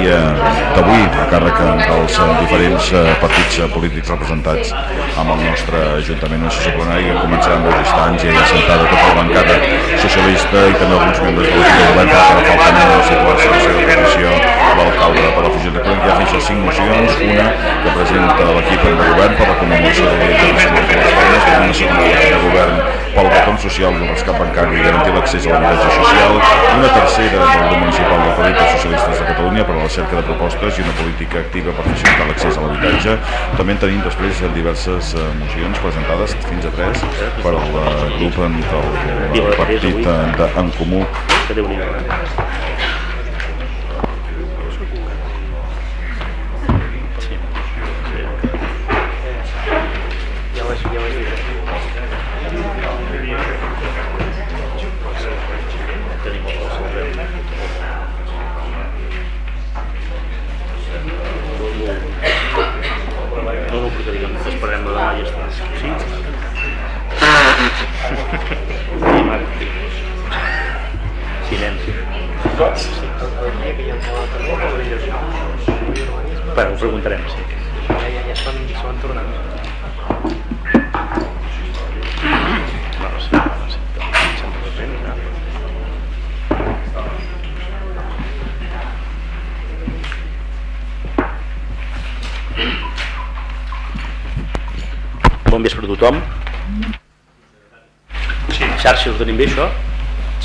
dia d'avui a càrrec dels diferents partits polítics representats amb el nostre Ajuntament sessió plenària que començarà amb dos i ja sentada tota la bancada socialista i també alguns membres de l'equip de govern per agafar el de situació de la petició l'alcalde de Palafrugell de Clem que ha fet cinc mocions, una que presenta l'equip de govern per la commemoració de la Internacional de les Dones, una segona de govern pel retorn social del rescat bancari i garantir l'accés a l'habitatge social, una tercera del grup municipal Partit dels Socialistes de Catalunya per a la cerca de propostes i una política activa per facilitar l'accés a l'habitatge. També tenim després diverses eh, mocions presentades, fins a tres, per al grup del Partit de, en Comú.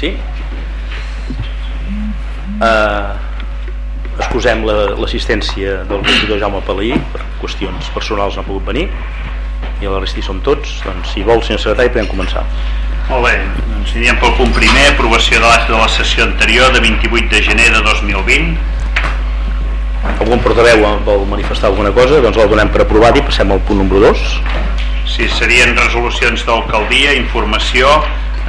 Sí? Uh, excusem l'assistència la, del regidor Jaume Palaí per qüestions personals no ha pogut venir i a la resta hi som tots doncs si vol senyor secretari podem començar. Molt bé, doncs anirem pel punt primer aprovació de l'acte de la sessió anterior de 28 de gener de 2020 algun portaveu vol manifestar alguna cosa? Doncs el donem per aprovat i passem al punt número 2 Sí, serien resolucions d'alcaldia, informació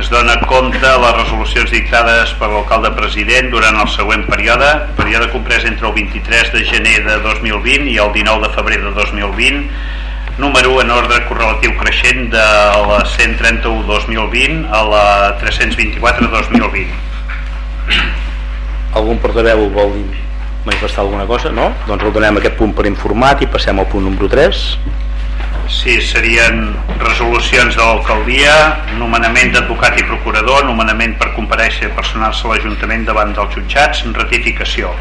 es dona compte les resolucions dictades per l'alcalde president durant el següent període, període comprès entre el 23 de gener de 2020 i el 19 de febrer de 2020, número en ordre correlatiu creixent de la 131-2020 a la 324-2020. Algun portaveu vol manifestar alguna cosa? No? Doncs el donem aquest punt per informat i passem al punt número 3. Sí, serien resolucions de l'alcaldia, nomenament d'advocat i procurador, nomenament per compareixer i personar-se a l'Ajuntament davant dels jutjats, ratificació.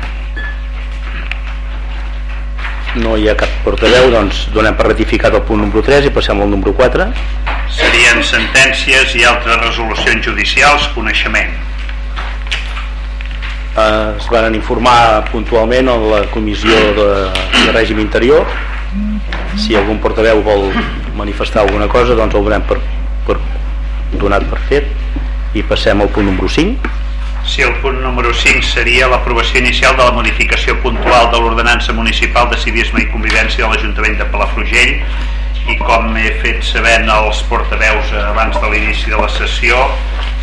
No hi ha cap portaveu, doncs donem per ratificat el punt número 3 i passem al número 4. Serien sentències i altres resolucions judicials, coneixement. Eh, es van informar puntualment a la comissió de, de règim interior si algun portaveu vol manifestar alguna cosa doncs ho donem per, per donat per fet. I passem al punt número 5 Sí, el punt número 5 seria l'aprovació inicial de la modificació puntual de l'ordenança municipal de civisme i convivència de l'Ajuntament de Palafrugell. I com he fet sabent als portaveus abans de l'inici de la sessió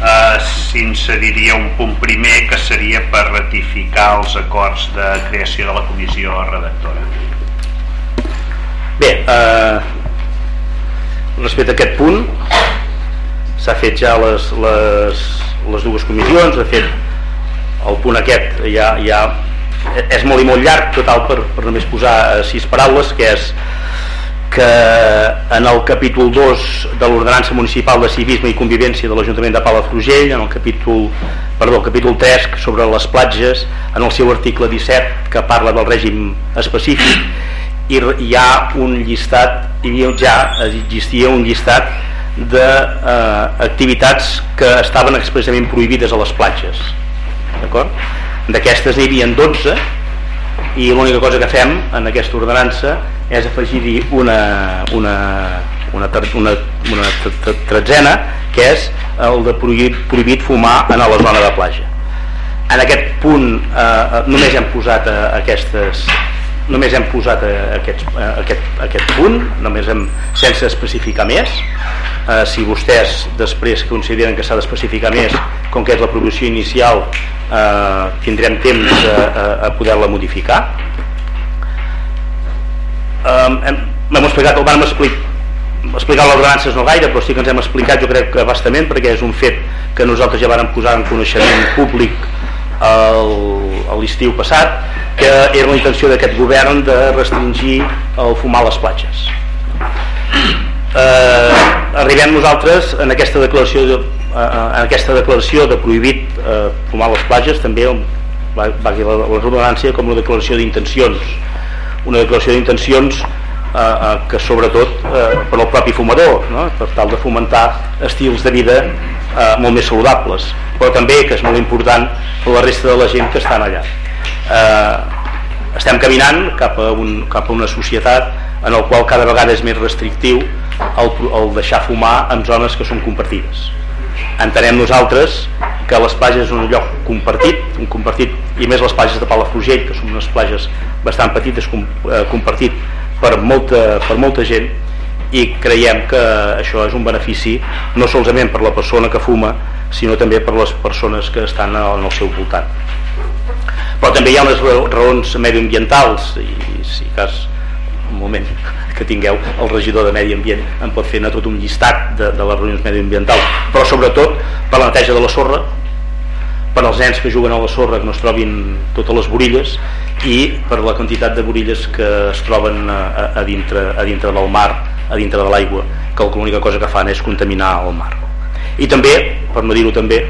eh, s'inseriria un punt primer que seria per ratificar els acords de creació de la comissió redactora. Bé, eh, respecte a aquest punt s'ha fet ja les, les, les dues comissions, de fet el punt aquest ja, ja és molt i molt llarg, total per, per només posar eh, sis paraules, que és que en el capítol 2 de l'ordenança municipal de civisme i convivència de l'Ajuntament de Palafrugell, en el capítol, perdó, capítol 3 sobre les platges, en el seu article 17 que parla del règim específic, i hi ha un llistat, hi havia, ja existia un llistat d'activitats eh, que estaven expressament prohibides a les platges. D'acord? D'aquestes n'hi havia 12 i l'única cosa que fem en aquesta ordenança és afegir-hi una, una, una, una, una tretzena que és el de prohibit, prohibit fumar en la zona de platja en aquest punt eh, només hem posat eh, aquestes només hem posat eh, aquest, eh, aquest, aquest punt només hem, sense especificar més. Eh, si vostès després consideren que s'ha d'especificar més com que és la promoció inicial eh, tindrem temps a, a, a poder-la modificar. Um, hem, hem explicat, el vam explicar explicar l'ordenança no gaire però sí que ens hem explicat jo crec que bastament perquè és un fet que nosaltres ja vàrem posar en coneixement públic l'estiu passat que era la intenció d'aquest govern de restringir el fumar a les platges. Eh, arribem nosaltres en aquesta declaració de, eh, en aquesta declaració de prohibit eh, fumar a les platges també va, va la, la redundància com una declaració d'intencions. Una declaració d'intencions eh, eh, que sobretot eh, per al propi fumador no? per tal de fomentar estils de vida eh, molt més saludables. Però també, que és molt important per la resta de la gent que estan allà. Eh, estem caminant cap a, un, cap a una societat en el qual cada vegada és més restrictiu el, el deixar fumar en zones que són compartides. Entenem nosaltres que les platges és un lloc compartit, un compartit i més les platges de Palafrugell que són unes platges bastant petites com, eh, compartit per molta, per molta gent i creiem que això és un benefici no solament per la persona que fuma sinó també per les persones que estan en el seu voltant. Però també hi ha unes raons mediambientals i si cas un moment que tingueu el regidor de Medi Ambient en pot fer tot un llistat de, de les reunions mediambientals. Però sobretot per la neteja de la sorra per als nens que juguen a la sorra que no es trobin totes les borilles i per la quantitat de borilles que es troben a, a, dintre, a dintre del mar a dintre de l'aigua que l'única cosa que fan és contaminar el mar i també, per no dir-ho també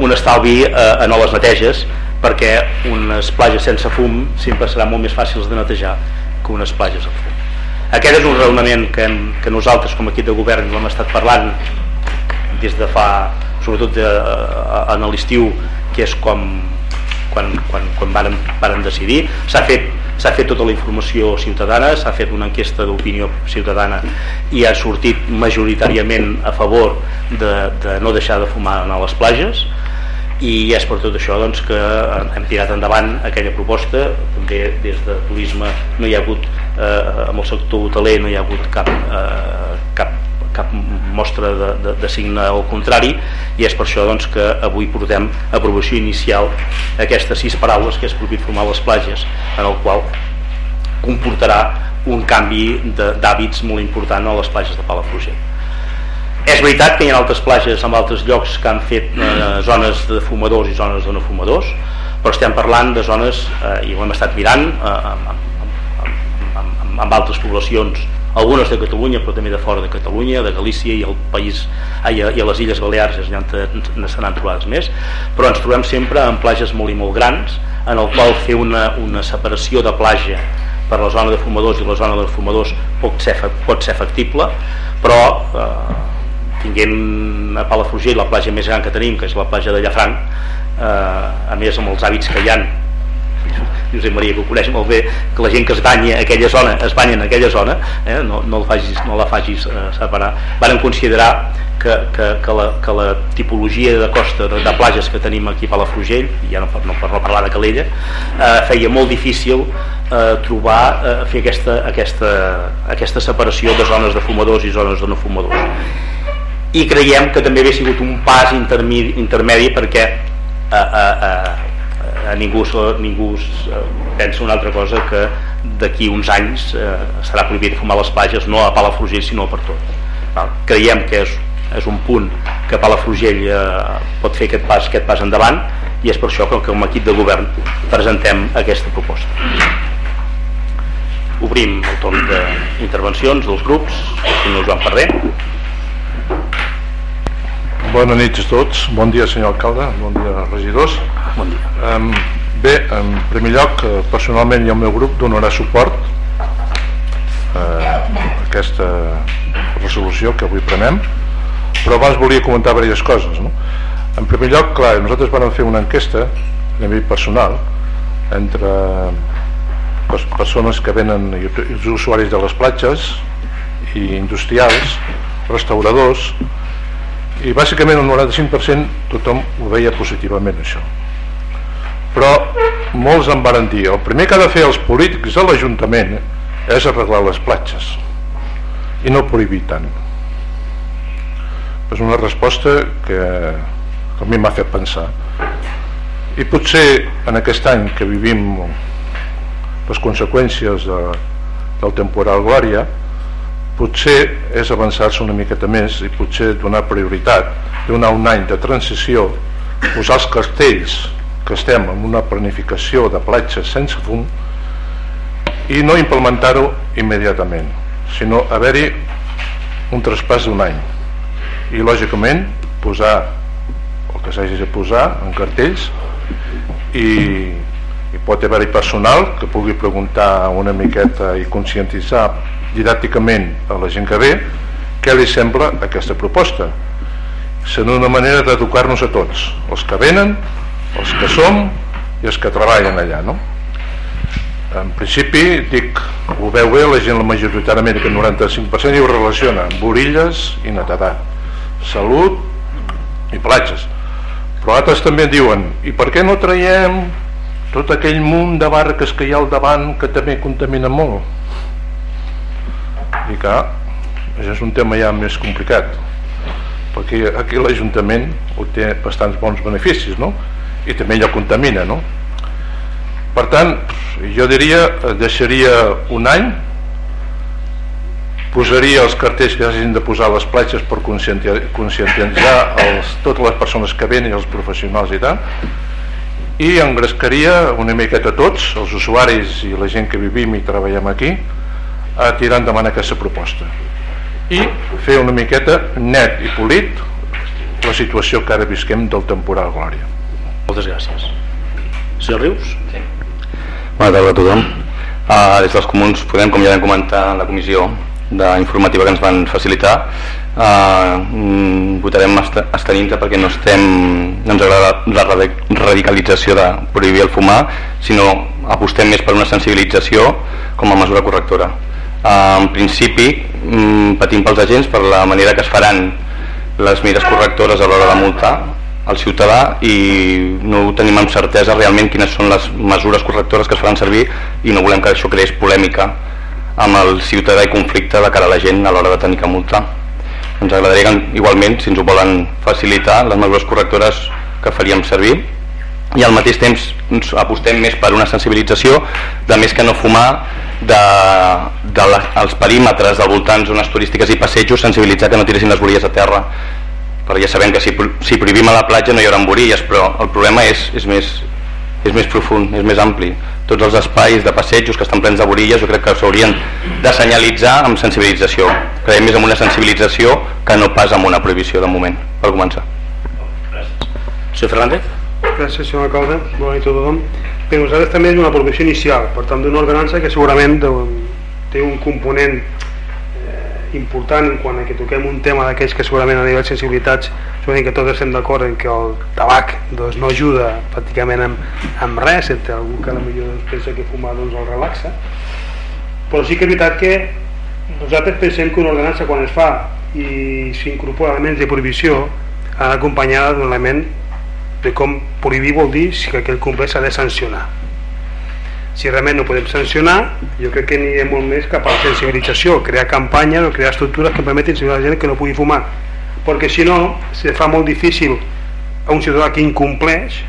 un estalvi eh, en les neteges perquè unes plages sense fum sempre seran molt més fàcils de netejar que unes plages amb fum. Aquest és un raonament que, hem, que nosaltres com a equip de govern hem estat parlant des de fa, sobretot de, en l'estiu, que és com, quan, quan, quan varen, varen decidir. S'ha fet, fet tota la informació ciutadana, s'ha fet una enquesta d'opinió ciutadana i ha sortit majoritàriament a favor de, de no deixar de fumar a les plages i és per tot això doncs, que hem tirat endavant aquella proposta també des de turisme no hi ha hagut eh, amb el sector hoteler no hi ha hagut cap, eh, cap, cap mostra de, de, de signe al contrari i és per això doncs, que avui portem a aprovació inicial aquestes sis paraules que és prohibit formar les platges en el qual comportarà un canvi d'hàbits molt important a les platges de Palafrugell. És veritat que hi ha altres platges en altres llocs que han fet eh, zones de fumadors i zones de no fumadors, però estem parlant de zones, eh, i ho hem estat mirant, eh, amb, amb, amb, amb altres poblacions, algunes de Catalunya, però també de fora de Catalunya, de Galícia i el país ai, i a les Illes Balears és on se n'han trobat més, però ens trobem sempre en platges molt i molt grans, en el qual fer una, una separació de platja per la zona de fumadors i la zona de fumadors pot ser, pot ser factible, però eh, tinguent a Palafrugell la platja més gran que tenim, que és la platja de Llafranc, eh, a més amb els hàbits que hi han Josep Maria que ho coneix molt bé que la gent que es banya aquella zona es banya en aquella zona eh, no, no, la facis, no la facis eh, separar. Van considerar que, que, que, la, que la tipologia de costa de, de platges que tenim aquí a Palafrugell ja no no, per no parlar de Calella eh, feia molt difícil eh, trobar eh, fer aquesta, aquesta, aquesta separació de zones de fumadors i zones de no fumadors. I creiem que també havia sigut un pas intermedi, intermedi perquè a, a, a, a ningú, ningú pensa una altra cosa que d'aquí uns anys eh, serà prohibit fumar les platges no a Palafrugell sinó per tot. Val? creiem que és, és un punt que Palafrugell eh, pot fer aquest pas, aquest pas endavant i és per això que com a equip de govern presentem aquesta proposta. Obrim el torn d'intervencions dels grups el senyor Joan Ferrer Bona nit a tots, bon dia senyor alcalde, bon dia regidors. Bon dia. Um, bé, en primer lloc, eh, personalment i el meu grup donarà suport eh, a aquesta resolució que avui prenem, però abans volia comentar diverses coses. No? En primer lloc, clar, nosaltres vam fer una enquesta a nivell personal entre les persones que venen els usuaris de les platges i industrials, restauradors i bàsicament el 95% tothom ho veia positivament això. Però molts en varen dir el primer que ha de fer els polítics de l'Ajuntament és arreglar les platges i no prohibir tant. És una resposta que, que a mi m'ha fet pensar. I potser en aquest any que vivim les conseqüències de, del temporal Glòria potser és avançar-se una miqueta més i potser donar prioritat, donar un any de transició, posar els cartells que estem en una planificació de platges sense fum i no implementar-ho immediatament, sinó haver-hi un traspàs d'un any. I lògicament posar el que s'hagi de posar en cartells i, i pot haver-hi personal que pugui preguntar una miqueta i conscientitzar didàcticament a la gent que ve què li sembla aquesta proposta? Sent una manera d'educar-nos a tots els que venen, els que som i els que treballen allà no? en principi dic, ho veu bé la gent la majoritàriament que el 95% i ho relaciona amb orilles i netedat salut i platges. Però altres també diuen i per què no traiem tot aquell munt de barques que hi ha al davant que també contamina molt i que és un tema ja més complicat perquè aquí l'Ajuntament té bastants bons beneficis no? i també allò contamina no? per tant jo diria deixaria un any posaria els cartells que hagin de posar a les platges per conscientitzar els, totes les persones que venen i els professionals i tal i engrescaria una miqueta tots els usuaris i la gent que vivim i treballem aquí a tirar endavant aquesta proposta. I fer una miqueta net i polit la situació que ara visquem del temporal Glòria. Moltes gràcies. Senyor Rius? Sí. Bona tarda a tothom. Uh, des dels comuns podem, com ja vam comentar en la comissió d'informativa que ens van facilitar uh, votarem estenint perquè no estem no ens agrada la radicalització de prohibir el fumar sinó apostem més per una sensibilització com a mesura correctora en principi um, patim pels agents per la manera que es faran les mires correctores a l'hora de multar al ciutadà i no tenim amb certesa realment quines són les mesures correctores que es faran servir i no volem que això creés polèmica amb el ciutadà i conflicte de cara a la gent a l'hora de tenir que multar. Ens agradaria que igualment, si ens ho volen facilitar, les mesures correctores que faríem servir i al mateix temps apostem més per una sensibilització de més que no fumar de, de els perímetres del voltant zones turístiques i passejos sensibilitzar que no tiressin les borilles a terra. Perquè ja sabem que si, si prohibim a la platja no hi haurà borilles però el problema és, és, més, és més profund, és més ampli. Tots els espais de passejos que estan plens de borilles jo crec que s'haurien de senyalitzar amb sensibilització. Creiem més amb una sensibilització que no pas amb una prohibició de moment. Per començar. Senyor Fernández Gràcies senyor alcalde, bona nit a tothom. Per nosaltres també és una prohibició inicial per tant d'una ordenança que segurament té un component important quan que toquem un tema d'aquells que segurament a nivell de sensibilitats segurament que tots estem d'acord en que el tabac doncs, no ajuda pràcticament amb, amb res, entre algú que potser doncs, pensa que fumar doncs, el relaxa. Però sí que és veritat que nosaltres pensem que una ordenança quan es fa i s'incorpora elements de prohibició ha d'acompanyar d'un element de com prohibir vol dir que aquell complet s'ha de sancionar. Si realment no podem sancionar jo crec que anirem molt més cap a la sensibilització crear campanyes o crear estructures que permetin a la gent que no pugui fumar. Perquè si no se fa molt difícil a un ciutadà que incompleix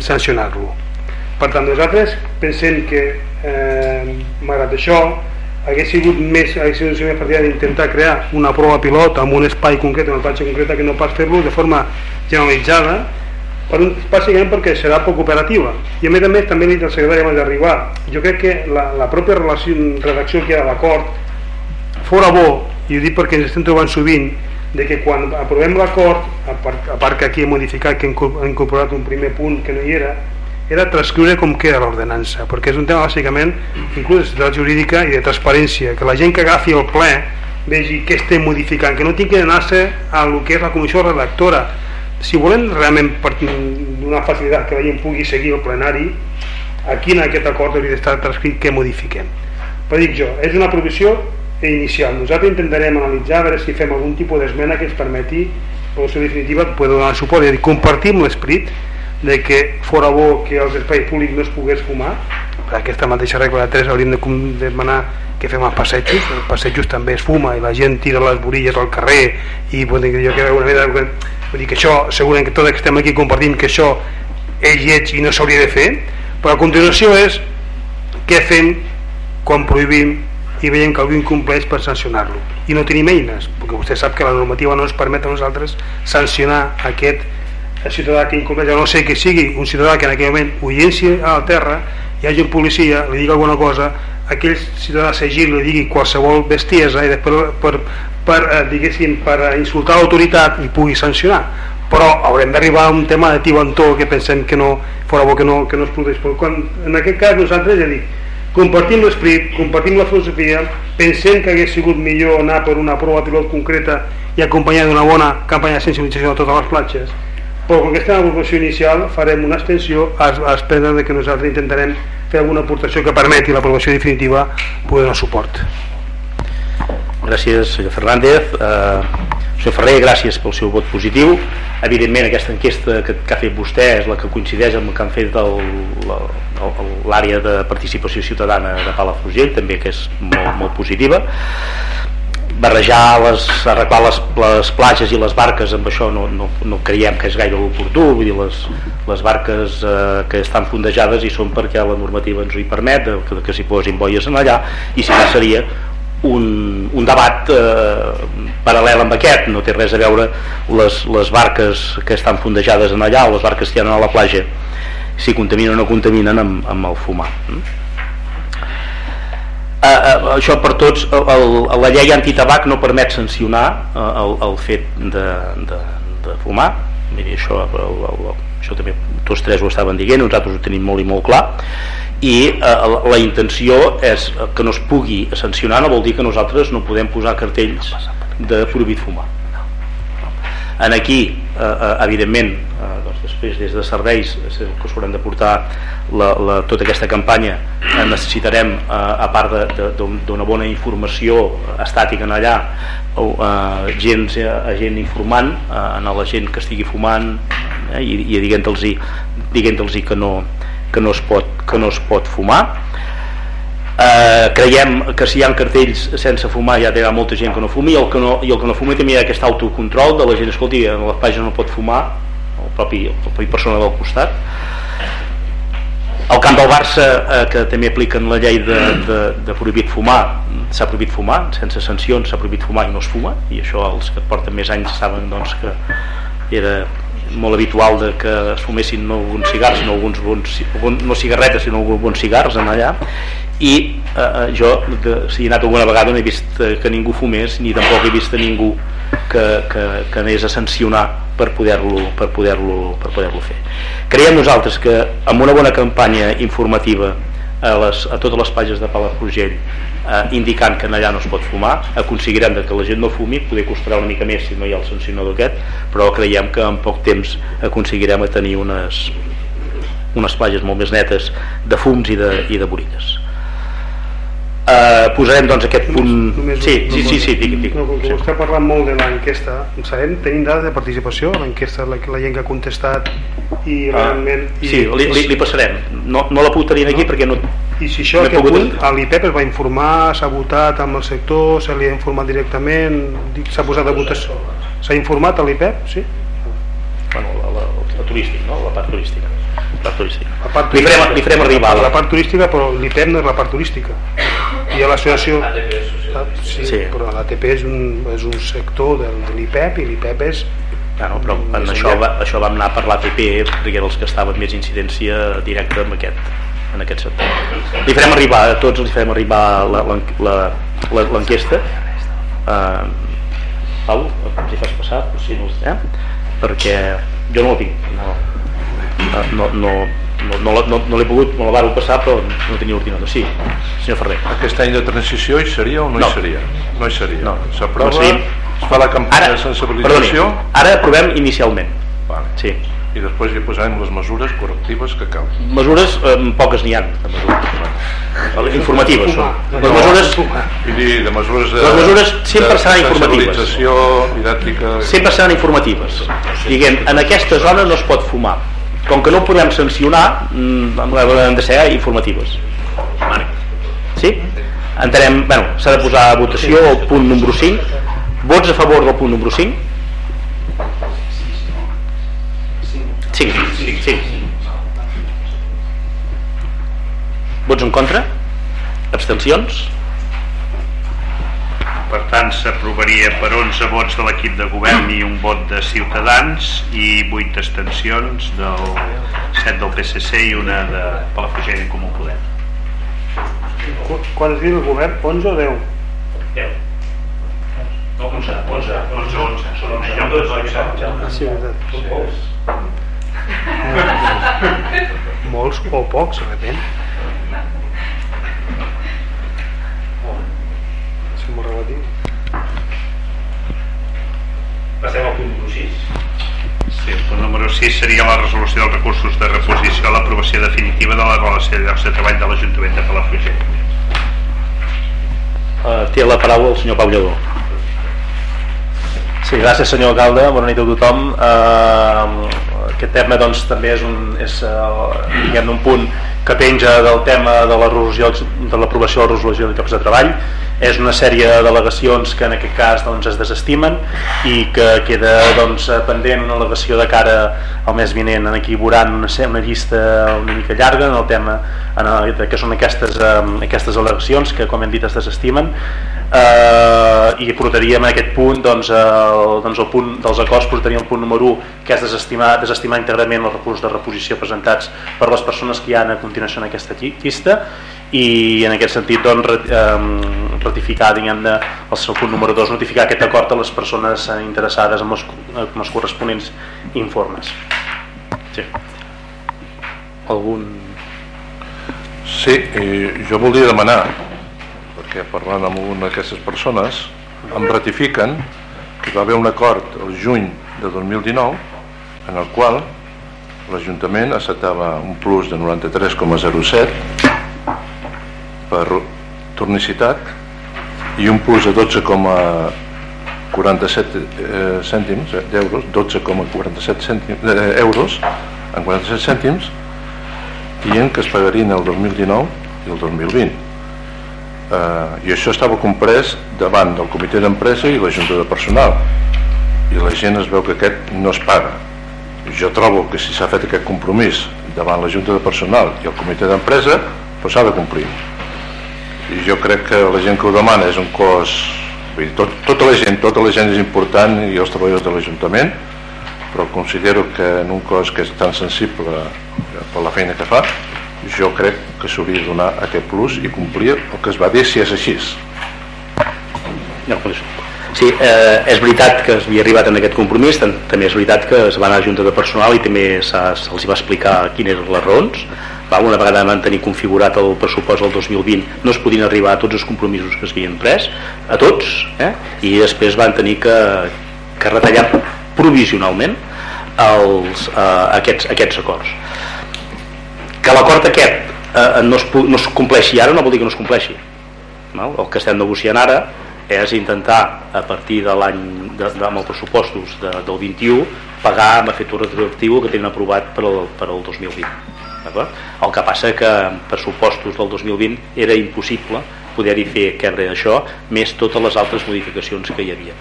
sancionar-lo. Per tant nosaltres pensem que eh, malgrat això hagués sigut més, hagués sigut més partida d'intentar crear una prova pilot amb un espai concret, una platja concreta que no pas fer-lo de forma generalitzada per un, bàsicament perquè serà poc operativa. I a més a més també li dit al secretari abans d'arribar. Jo crec que la, la pròpia relació, redacció que hi ha de l'acord fora bo, i ho dic perquè ens estem trobant sovint de que quan aprovem l'acord a, a part que aquí he modificat que hem incorporat un primer punt que no hi era era transcriure com queda l'ordenança perquè és un tema bàsicament inclús de jurídica i de transparència que la gent que agafi el ple vegi què estem modificant que no tingui que anar-se a lo que és la comissió redactora. Si volem realment donar facilitat que la gent pugui seguir el plenari aquí en aquest acord hauria d'estar transcrit què modifiquem. Però dic jo, és una provisió inicial. Nosaltres intentarem analitzar a veure si fem algun tipus d'esmena que ens permeti per la definitiva poder donar suport. És dir, compartim l'esperit de que fora bo que als espais públics no es pogués fumar? Per aquesta mateixa regla de 3 hauríem de demanar que fem els passejos. Els passejos també es fuma i la gent tira les borilles al carrer i jo que d'alguna manera vull dir que això segurament que tots que estem aquí compartim que això és lleig i no s'hauria de fer però a continuació és què fem quan prohibim i veiem que algú incompleix per sancionar-lo. I no tenim eines perquè vostè sap que la normativa no ens permet a nosaltres sancionar aquest el ciutadà que incompleix, no sé que sigui un ciutadà que en aquell moment urgència a la terra, hi hagi un policia, li digui alguna cosa, aquell ciutadà s'agir li digui qualsevol bestiesa i després per, per, eh, per insultar l'autoritat i pugui sancionar. Però haurem d'arribar a un tema de tibantó que pensem que no, fora bo que no, que no es produeix però quan, en aquest cas nosaltres ja dic compartim l'esperit, compartim la filosofia pensem que hagués sigut millor anar per una prova pilot concreta i acompanyar d'una bona campanya de sensibilització a totes les platges però com que estem la promoció inicial farem una extensió a, a de que nosaltres intentarem fer alguna aportació que permeti l'aprovació definitiva poder donar suport. Gràcies senyor Fernández. Eh, senyor Ferrer, gràcies pel seu vot positiu. Evidentment aquesta enquesta que, que ha fet vostè és la que coincideix amb el que han fet l'àrea de participació ciutadana de Palafrugell també que és molt, molt positiva barrejar les, arreglar les, les platges i les barques amb això no, no, no creiem que és gaire oportú vull dir, les, les barques eh, que estan fondejades i són perquè la normativa ens ho hi permet que, que s'hi posin boies en allà i si no seria un, un debat eh, paral·lel amb aquest no té res a veure les, les barques que estan fondejades en allà o les barques que hi ha a la platja si contaminen o no contaminen amb, amb el fumar mm? Eh, eh, això per tots el, el, la llei antitabac no permet sancionar eh, el, el fet de, de, de fumar. Miri, això, el, el, això també tots tres ho estaven dient nosaltres ho tenim molt i molt clar. I eh, la intenció és que no es pugui sancionar no vol dir que nosaltres no podem posar cartells de prohibit fumar en aquí eh, eh, evidentment eh, doncs després des de serveis que s'hauran de portar la, la, tota aquesta campanya eh, necessitarem eh, a part d'una bona informació estàtica en allà eh, gent, eh, gent informant eh, a la gent que estigui fumant eh, i, i diguent-los diguent que, no, que, no es pot, que no es pot fumar eh, creiem que si hi ha cartells sense fumar ja ha molta gent que no fumi. I el que no, i el que no fumi també hi ha aquest autocontrol de la gent, escolti, en la pàgina no pot fumar el propi, el propi persona del costat. El camp del Barça eh, que també apliquen la llei de, de, de prohibit fumar s'ha prohibit fumar, sense sancions s'ha prohibit fumar i no es fuma. I això els que porten més anys saben doncs, que era molt habitual de que es fumessin no alguns cigars sinó alguns bons, no cigarretes sinó alguns bons cigars en allà i eh, eh jo que si he anat alguna vegada no he vist eh, que ningú fumés ni tampoc he vist ningú que, que, que anés a sancionar per poder-lo per poder-lo per poder-lo fer. Creiem nosaltres que amb una bona campanya informativa a, les, a totes les pàgines de Palafrugell eh, indicant que allà no es pot fumar aconseguirem que la gent no fumi poder costarà una mica més si no hi ha el sancionador aquest però creiem que en poc temps aconseguirem a tenir unes, unes platges molt més netes de fums i de, i de borilles Uh, posarem doncs aquest punt només, sí, sí, sí, sí, dic, dic. No, com que vostè ha parlat molt de l'enquesta sabem, tenim dades de participació l'enquesta, la, la gent que ha contestat i uh, realment i, sí, li, li, li passarem no, no la puc tenir aquí no? perquè no i si això no punt, a l'IPEP es va informar s'ha votat amb el sector se li ha informat directament s'ha posat a votació s'ha informat a l'IPEP, sí? bueno, la, la, la turística, no? la part turística part turística. La part turística. Li, farem, li farem arribar. La, la part turística, però l'IPEP no és la part turística. I a l'associació... Sí, sí, però l'ATP és, un, és un sector de, de l'IPEP i l'IPEP és Ah, no, però en això, va, això vam anar per l'ATP perquè eren els que estaven més incidència directa en aquest, en aquest sector. Li farem arribar, a tots li farem arribar l'enquesta. Uh, Pau, si fas passar, si no, eh? perquè jo no la tinc. No, Ah, no, no, no, no, no, no l'he pogut, me la vau passar però no tenia ordinador, sí, senyor Ferrer aquest any de transició hi seria o no, no. hi seria? no hi seria, no. s'aprova no es fa la campanya ara, de sensibilització perdoni, ara aprovem inicialment vale. sí. I després hi posarem les mesures correctives que cal. Mesures, eh, poques n'hi ha de mesures informatives són. les mesures dir, de mesures de, les mesures sempre seran informatives. didàctica sempre seran informatives. Diguem, en aquesta zona no es pot fumar. Com que no podem sancionar mm, hem de ser informatives. Sí? entenem, bueno, s'ha de posar a votació el punt número 5 vots a favor del punt número 5 sí, sí, sí. vots en contra abstencions Per tant, s'aprovaria per 11 vots de l'equip de govern i un vot de Ciutadans i 8 abstencions del 7 del PSC i una de Palafrugell en Comú Podem. Qu- Quan es diu el govern? 11 o 10? 10. No, 11, 11, 11, 11, són 11, hi ha 12, Ah, sí, veritat. Molts o pocs, depèn. És molt relatiu. Passem al punt número 6. Sí, el punt número 6 seria la resolució dels recursos de reposició a l'aprovació definitiva de la relació de llocs de treball de l'Ajuntament de Palafrugell. Uh, té la paraula el senyor Pau Lledó. Sí, gràcies senyor alcalde, bona nit a tothom. Uh, aquest tema doncs, també és, un, és uh, diguem un punt que penja del tema de la resolució de l'aprovació de la resolució de llocs de treball. És una sèrie de delegacions que en aquest cas doncs, es desestimen i que queda doncs, pendent una al·legació de cara al mes vinent. En aquí veuran una, una llista una mica llarga en el tema en el, que són aquestes, um, aquestes al·legacions que com hem dit es desestimen. Eh, i portaríem en aquest punt doncs, el, doncs el punt dels acords portaríem el punt número 1 que és desestimar, desestimar íntegrament els recursos de reposició presentats per les persones que hi ha a continuació en aquesta lli- llista i en aquest sentit doncs, rat- eh, ratificar diguem-ne el seu punt número 2 notificar aquest acord a les persones eh, interessades amb els, amb els corresponents informes sí. algun Sí, i jo voldria demanar, perquè parlant amb una d'aquestes persones, em ratifiquen que hi va haver un acord el juny de 2019 en el qual l'Ajuntament acceptava un plus de 93,07 per tornicitat i un plus de 12,47 eh, cèntims eh, d'euros, 12,47 cèntims eh, euros en 47 cèntims dient que es pagarien el 2019 i el 2020 eh, i això estava comprès davant del comitè d'empresa i la junta de personal. I la gent es veu que aquest no es paga. Jo trobo que si s'ha fet aquest compromís davant la junta de personal i el comitè d'empresa doncs s'ha de complir i jo crec que la gent que ho demana és un cos vull dir, tot, tota la gent tota la gent és important i els treballadors de l'Ajuntament però considero que en un cos que és tan sensible per la feina que fa jo crec que s'hauria de donar aquest plus i complir el que es va dir si és així sí, eh, és veritat que s'havia arribat en aquest compromís, tam també és veritat que es va anar a Junta de Personal i també se'ls va explicar quines eren les raons. Va, una vegada van tenir configurat el pressupost del 2020 no es podien arribar a tots els compromisos que s'havien pres, a tots, eh? i després van tenir que, que retallar provisionalment els, eh, aquests, aquests acords. Que l'acord aquest eh, no, es, no es compleixi ara no vol dir que no es compleixi. Val? El que estem negociant ara és intentar a partir de l'any amb els pressupostos de, del 21 pagar amb efecte retroactiu que tenen aprovat per per al 2020 d'acord? El que passa que amb pressupostos del 2020 era impossible poder-hi fer quebre això més totes les altres modificacions que hi havia.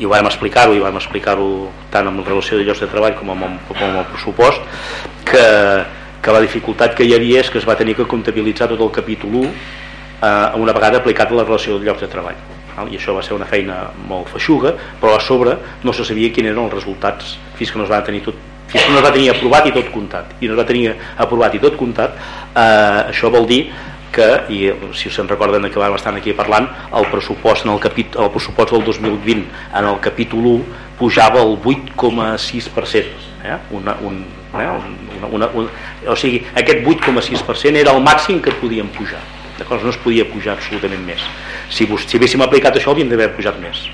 I ho vam explicar-ho i vam explicar-ho tant amb relació de llocs de treball com amb, com amb el pressupost que, que la dificultat que hi havia és que es va tenir que comptabilitzar tot el capítol 1 eh, una vegada aplicat a la relació de llocs de treball i això va ser una feina molt feixuga però a sobre no se sabia quins eren els resultats fins que no es va tenir tot fins que no es va tenir aprovat i tot comptat i no es va tenir aprovat i tot comptat eh, això vol dir que, i si se'n recorden que vam estar aquí parlant, el pressupost en el, capit el pressupost del 2020 en el capítol 1 pujava el 8,6% eh? una, un, eh? una, una, una, o sigui, aquest 8,6% era el màxim que podíem pujar d'acord? no es podia pujar absolutament més si, si haguéssim aplicat això hauríem d'haver pujat més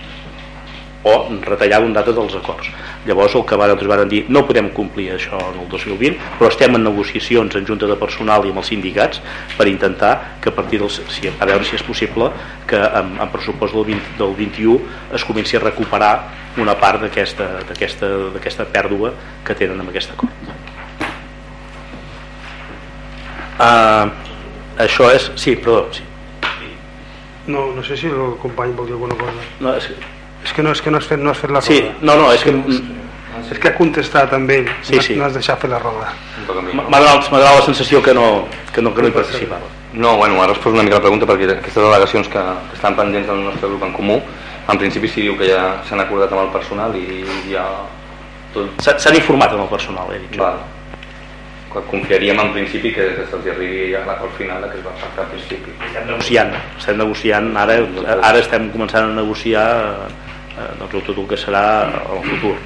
o retallar un data dels acords llavors el que nosaltres van dir no podem complir això en el 2020 però estem en negociacions en junta de personal i amb els sindicats per intentar que a partir del, si, a veure si és possible que amb, amb pressupost del, 20, del 21 es comenci a recuperar una part d'aquesta d'aquesta d'aquesta pèrdua que tenen amb aquest acord uh, això és... sí, perdó sí. No, no sé si el company vol dir alguna cosa. No, és, És que no, és que no has fet, no has fet la sí, cosa. no, no, és que mm, és que ha contestat amb ell Sí, sí. no has deixat fer la roda M'ha donat, donat la sensació que no, que no, que no hi participava. No, bueno, ha respost una mica la pregunta perquè aquestes al·legacions que, que estan pendents del nostre grup en comú, en principi sí diu que ja s'han acordat amb el personal i ja tot S'ha- S'han informat amb el personal, he dit jo. val. Que Confiaríem en principi que, que se'ls arribi a l'acord final que es va pactar al principi. Estem negociant, estem negociant, ara, ara estem començant a negociar eh, eh, doncs, tot el que serà el futur.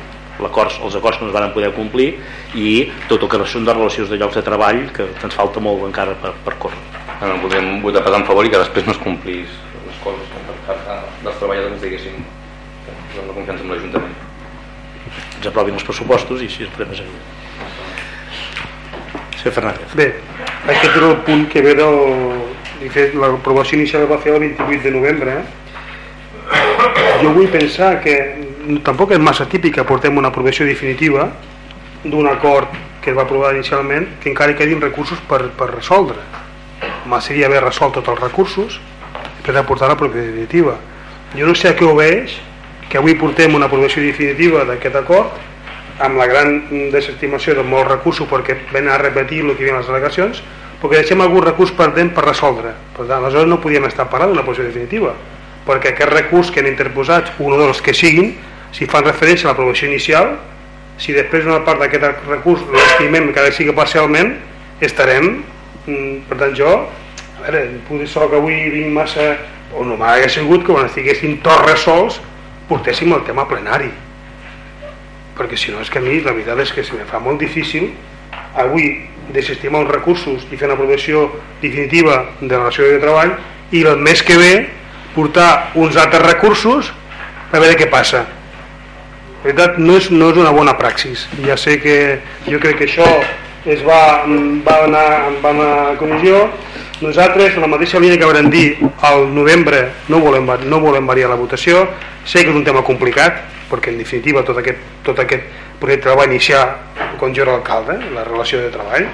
L'acords, els acords que no es van poder complir i tot el que són de relacions de llocs de treball que ens falta molt encara per, per córrer. Bueno, podríem votar per en favor i que després no es complís les coses que per part de- dels treballadors diguéssim que no confiança en l'Ajuntament. Ens aprovin els pressupostos i així es podem seguir. Senyor Fernández. Bé, aquest era el punt que ve del... L'aprovació inicial va fer el 28 de novembre. Eh? Jo vull pensar que tampoc és massa típic que portem una aprovació definitiva d'un acord que es va aprovar inicialment que encara quedin recursos per, per resoldre. Home, seria haver resolt tots els recursos per aportar la aprovació definitiva. Jo no sé a què obeix que avui portem una aprovació definitiva d'aquest acord amb la gran desestimació de molts recursos perquè ven a repetir el que hi les delegacions perquè deixem algun recurs pendent per resoldre per tant, aleshores no podíem estar parlant d'una posició definitiva perquè aquest recurs que han interposat un o dels que siguin si fan referència a l'aprovació inicial si després una part d'aquest recurs l'estimem que ara sigui parcialment estarem mm, per tant jo a veure, potser sóc que avui vinc massa o no m'hagués sigut que quan estiguessin tots resolts portéssim el tema plenari. Perquè si no és que a mi la veritat és que se me fa molt difícil avui desestimar uns recursos i fer una aprovació definitiva de la relació de treball i el mes que ve portar uns altres recursos a veure què passa. La veritat no és, no és una bona praxis ja sé que jo crec que això es va, va, anar, va anar a comissió. Nosaltres en la mateixa línia que vam dir al novembre no volem, no volem variar la votació. Sé que és un tema complicat perquè en definitiva tot aquest, tot aquest projecte el va iniciar quan jo era alcalde la relació de treball.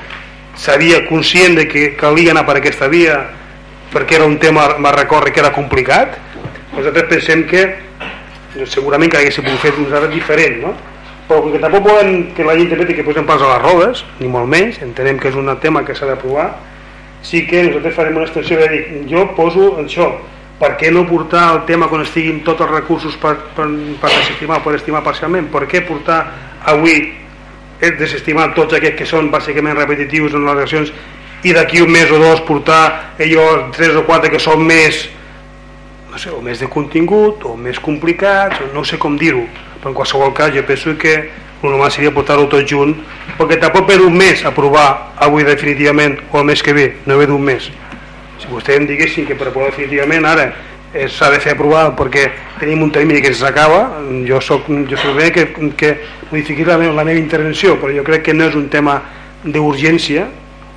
Sabia conscient de que calia anar per aquesta via perquè era un tema me recorre que era complicat nosaltres pensem que segurament que haguéssim pogut fer nosaltres diferent no? però que tampoc volem que la llei interpreti que posem pals a les rodes ni molt menys, entenem que és un tema que s'ha d'aprovar sí que nosaltres farem una extensió de dir, jo poso això per què no portar el tema quan estiguin tots els recursos per, per, per desestimar o per estimar parcialment per què portar avui és desestimar tots aquests que són bàsicament repetitius en les eleccions i d'aquí un mes o dos portar allò tres o quatre que són més no sé, o més de contingut o més complicats, no sé com dir-ho. Però en qualsevol cas jo penso que el normal seria portar-ho tot junt perquè tampoc ve d'un mes aprovar avui definitivament o el mes que ve, no ve d'un mes. Si vostè em diguessin que per aprovar definitivament ara eh, s'ha de fer aprovar perquè tenim un termini que s'acaba jo soc, jo soc bé que, que modifiqui la la meva intervenció però jo crec que no és un tema d'urgència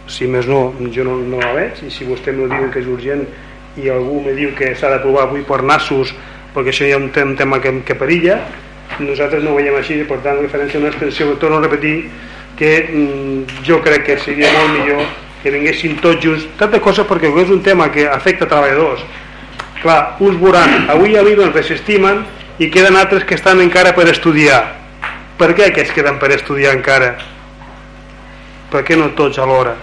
si més no, jo no, no la veig i si vostè me diu que és urgent i algú me diu que s'ha d'aprovar avui per nassos perquè això hi ha un, tem- un tema que, que perilla nosaltres no ho veiem així per tant referència a una extensió que torno a repetir que mm, jo crec que seria molt millor que vinguessin tots junts tantes coses perquè és un tema que afecta treballadors. Clar, uns veuran avui a l'IVA ens desestimen i queden altres que estan encara per estudiar. Per què aquests queden per estudiar encara? Per què no tots alhora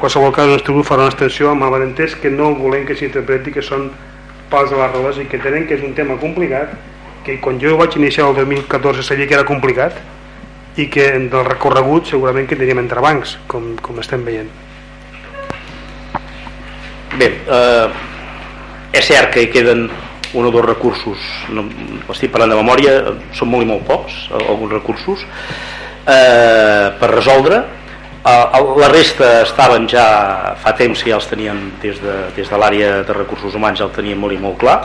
qualsevol cas el nostre grup farà una extensió amb el benentès que no volem que s'interpreti que són pals a les rodes i que tenen que és un tema complicat que quan jo vaig iniciar el 2014 sabia que era complicat i que en el recorregut segurament que teníem entrebancs com, com estem veient Bé, eh, és cert que hi queden un o dos recursos, no, estic parlant de memòria, són molt i molt pocs, alguns recursos, eh, per resoldre. Eh, la resta estaven ja fa temps que ja els tenien des de, des de l'àrea de recursos humans, ja el tenien molt i molt clar,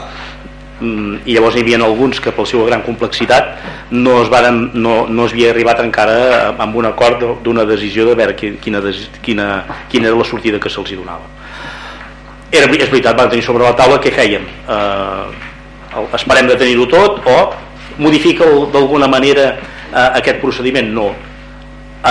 Mm, i llavors hi havia alguns que per la seva gran complexitat no es, varen, no, no es havia arribat encara amb un acord d'una decisió de veure qui- quina, quina, quina era la sortida que se'ls donava. Era, és veritat, vam tenir sobre la taula què fèiem. Eh, esperem de tenir-ho tot o modifica d'alguna manera eh, aquest procediment? No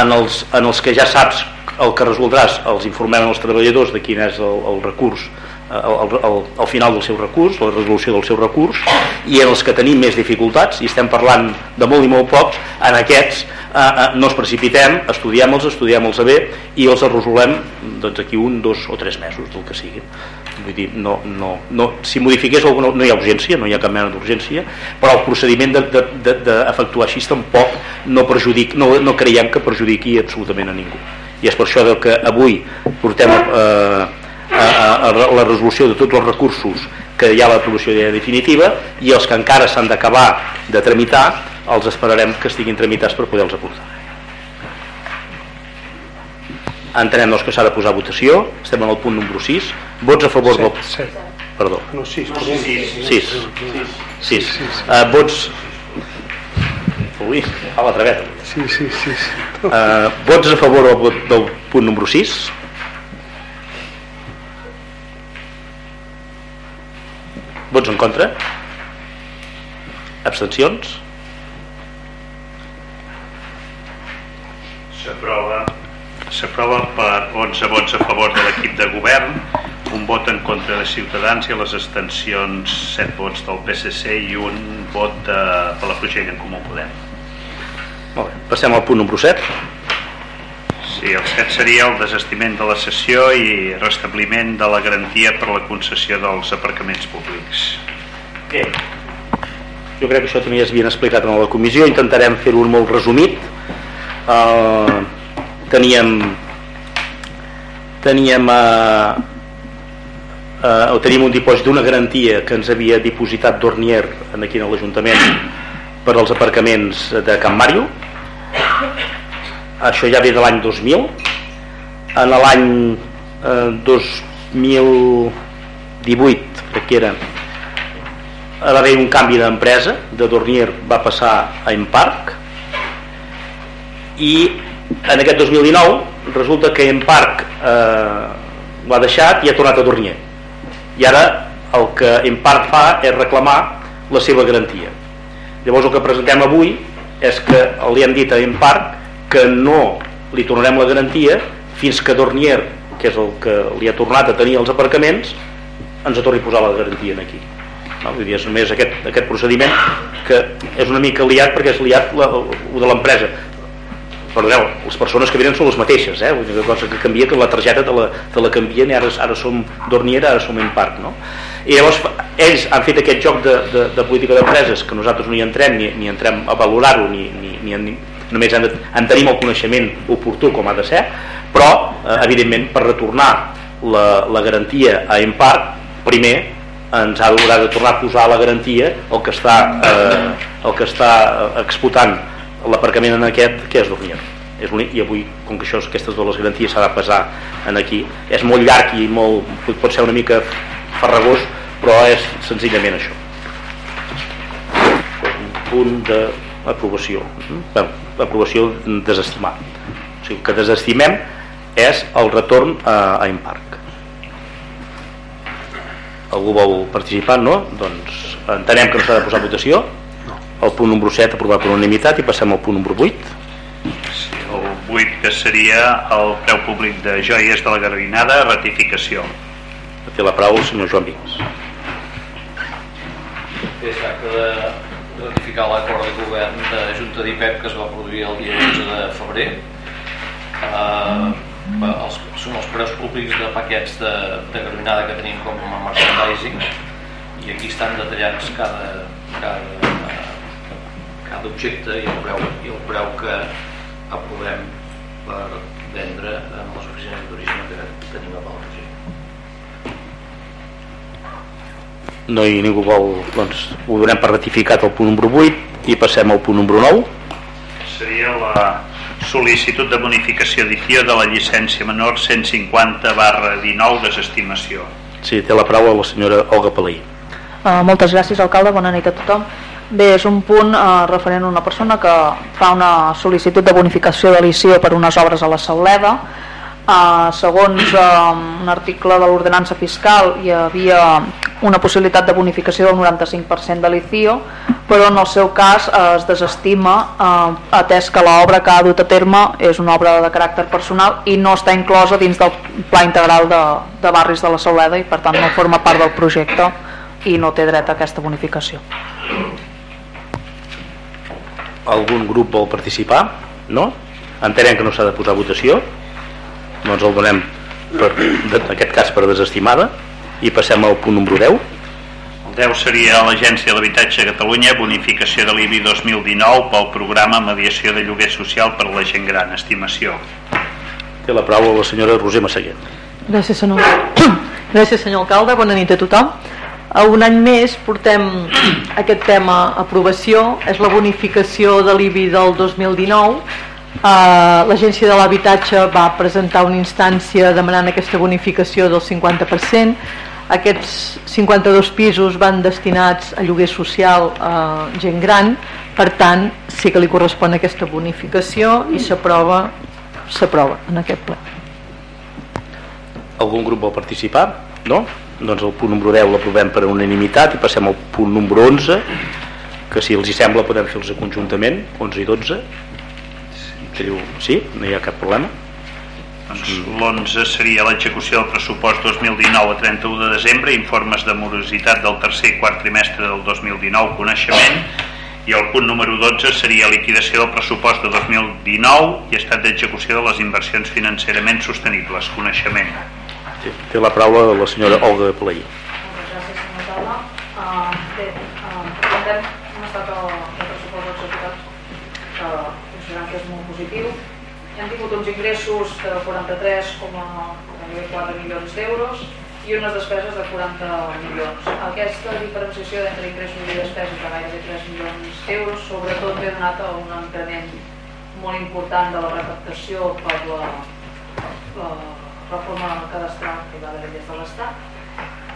en els, en els que ja saps el que resoldràs els informem als treballadors de quin és el, el recurs al, al, al final del seu recurs, la resolució del seu recurs, i en els que tenim més dificultats, i estem parlant de molt i molt pocs, en aquests eh, eh, no ens precipitem, estudiem-los, estudiem-los a bé i els resolem doncs, aquí un, dos o tres mesos, del que sigui. Vull dir, no, no, no, si modifiqués alguna, no hi ha urgència, no hi ha cap mena d'urgència, però el procediment d'efectuar així tampoc no, perjudic, no, no creiem que perjudiqui absolutament a ningú. I és per això que avui portem eh, a, a, a la resolució de tots els recursos que hi ha a l'aprovació definitiva i els que encara s'han d'acabar de tramitar els esperarem que estiguin tramitats per poder-los aportar entenem doncs, que s'ha de posar a votació. Estem en el punt número 6 vots a favor del... perdó. No, sis, No, perdó. sis. 6 6 uh, vots ui, a la traveta. Sí, sí, sí. sí. uh, vots a favor del, del punt número 6 vots en contra. Abstencions. S'aprova s'aprova per 11 vots a favor de l'equip de govern, un vot en contra de Ciutadans i a les abstencions 7 vots del PSC i un vot de, de la Project en Comú Podem. Molt bé. passem al punt número 7 Sí, el 7 seria el desestiment de la sessió i restabliment de la garantia per la concessió dels aparcaments públics. Què? Jo crec que això també ja s'havien explicat en la comissió, intentarem fer-ho molt resumit. Uh, teníem teníem uh, uh, o teníem un dipòsit d'una garantia que ens havia dipositat Dornier aquí a l'Ajuntament per als aparcaments de Can Màrio això ja ve de l'any 2000 en l'any eh, 2018 crec que era va haver un canvi d'empresa de Dornier va passar a Emparc i en aquest 2019 resulta que Emparc eh, ho ha deixat i ha tornat a Dornier. I ara el que Emparc fa és reclamar la seva garantia. Llavors el que presentem avui és que li hem dit a Emparc que no li tornarem la garantia fins que Dornier que és el que li ha tornat a tenir els aparcaments ens torni a posar la garantia aquí. No? Vull dir, és només aquest, aquest procediment que és una mica liat perquè és liat la, el de l'empresa perdoneu, les persones que venen són les mateixes eh? l'única cosa que canvia que la targeta te la, te la canvien i ara, ara som Dornier ara som en part no? i llavors ells han fet aquest joc de, de, de política d'empreses que nosaltres no hi entrem ni, ni entrem a valorar-ho ni, ni, ni, ni, només en, en tenim el coneixement oportú com ha de ser però eh, evidentment per retornar la, la garantia a Empart primer ens ha de tornar a posar la garantia el que està, eh, el que està eh, explotant l'aparcament en aquest que és Dornier és i avui, com que això, aquestes dues garanties s'ha de pesar en aquí. És molt llarg i molt, pot ser una mica farragós però és senzillament això. Un punt d'aprovació bueno, aprovació desestimar o sigui, que desestimem és el retorn a, a Imparc. Algú vol participar, no? doncs entenem que no s'ha de posar votació el punt número 7 aprovat per unanimitat i passem al punt número 8 El 8 que seria el preu públic de joies de la Garbinada, ratificació. té la paraula el senyor Joan Vins Es tracta de ratificar l'acord de govern de Junta d'IPEP que es va produir el dia 11 de febrer. Uh, els, són els preus públics de paquets de, de garbinada que tenim com a merchandising i aquí estan detallats cada, cada, cada objecte i el preu, i el preu que aprovem per vendre en les oficines de turisme que tenim a Palafrugell. no hi ningú vol doncs ho donem per ratificat el punt número 8 i passem al punt número 9 Seria la sol·licitud de bonificació edició de la llicència menor 150 barra 19 desestimació. sí, té la paraula la senyora Olga Palí Uh, moltes gràcies, alcalde. Bona nit a tothom. Bé, és un punt uh, referent a una persona que fa una sol·licitud de bonificació de l'ICIO per unes obres a la Sauleda. Uh, segons uh, un article de l'ordenança fiscal hi havia una possibilitat de bonificació del 95% de l'ICIO però en el seu cas uh, es desestima uh, atès que l'obra que ha dut a terme és una obra de caràcter personal i no està inclosa dins del pla integral de, de barris de la Sauleda i per tant no forma part del projecte i no té dret a aquesta bonificació algun grup vol participar? no? entenem que no s'ha de posar a votació. Doncs el donem per, en aquest cas per desestimada. I passem al punt número 10 el 10 seria l'Agència de l'Habitatge de Catalunya bonificació de l'IBI 2019 pel programa Mediació de Lloguer Social per la gent gran, estimació. Té la paraula la senyora Roser Massaguer. Gràcies senyor, Gràcies, senyor alcalde, bona nit a tothom a un any més portem aquest tema a aprovació és la bonificació de l'IBI del 2019 Uh, l'Agència de l'Habitatge va presentar una instància demanant aquesta bonificació del 50%. Aquests 52 pisos van destinats a lloguer social a gent gran, per tant, sí que li correspon aquesta bonificació i s'aprova s'aprova en aquest ple. Algun grup vol participar? No? Doncs el punt número 10 l'aprovem per unanimitat i passem al punt número 11 que si els hi sembla podem fer-los conjuntament 11 i 12 que diu sí, no hi ha cap problema? Doncs l'11 seria l'execució del pressupost 2019 a 31 de desembre informes de morositat del tercer i quart trimestre del 2019 coneixement. I el punt número 12 seria liquidació del pressupost de 2019 i estat d'execució de les inversions financerament sostenibles coneixement té, té la paraula la senyora Olga de Polei gràcies senyor Taula uh, bé, uh, presentem un estat de, pressupost executat que considerem que és molt positiu. Hem tingut uns ingressos de 43,4 milions d'euros i unes despeses de 40 milions. Aquesta diferenciació entre ingressos i despeses de gairebé 3 milions d'euros sobretot ve donat a un increment molt important de la recaptació per la, la reforma cadastral haver des de l'Estat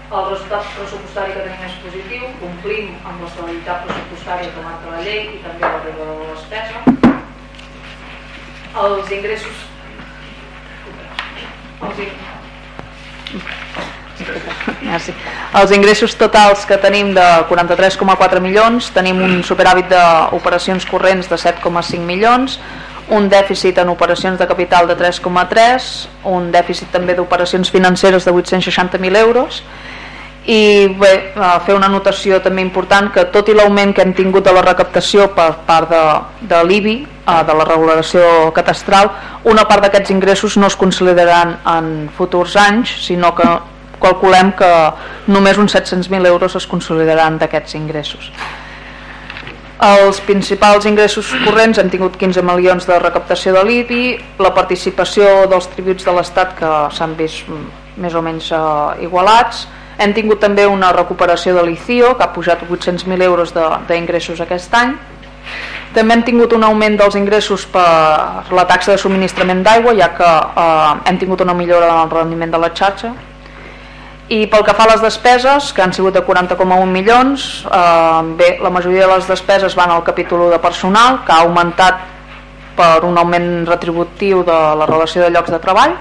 el resultat pressupostari que tenim és positiu, complim amb l'estabilitat pressupostària que marca la llei i també la regla de la despesa els ingressos els, Merci. Els ingressos totals que tenim de 43,4 milions, tenim un superàvit d'operacions corrents de 7,5 milions, un dèficit en operacions de capital de 3,3, un dèficit també d'operacions financeres de 860.000 euros i bé, fer una notació també important que tot i l'augment que hem tingut de la recaptació per part de, de l'IBI, eh, de la regulació catastral, una part d'aquests ingressos no es consolidaran en futurs anys, sinó que calculem que només uns 700.000 euros es consolidaran d'aquests ingressos. Els principals ingressos corrents han tingut 15 milions de recaptació de l'IBI, la participació dels tributs de l'Estat que s'han vist més o menys eh, igualats, hem tingut també una recuperació de l'ICIO, que ha pujat 800.000 euros d'ingressos aquest any. També hem tingut un augment dels ingressos per la taxa de subministrament d'aigua, ja que eh, hem tingut una millora en el rendiment de la xarxa. I pel que fa a les despeses, que han sigut de 40,1 milions, eh, bé, la majoria de les despeses van al capítol de personal, que ha augmentat per un augment retributiu de la relació de llocs de treball,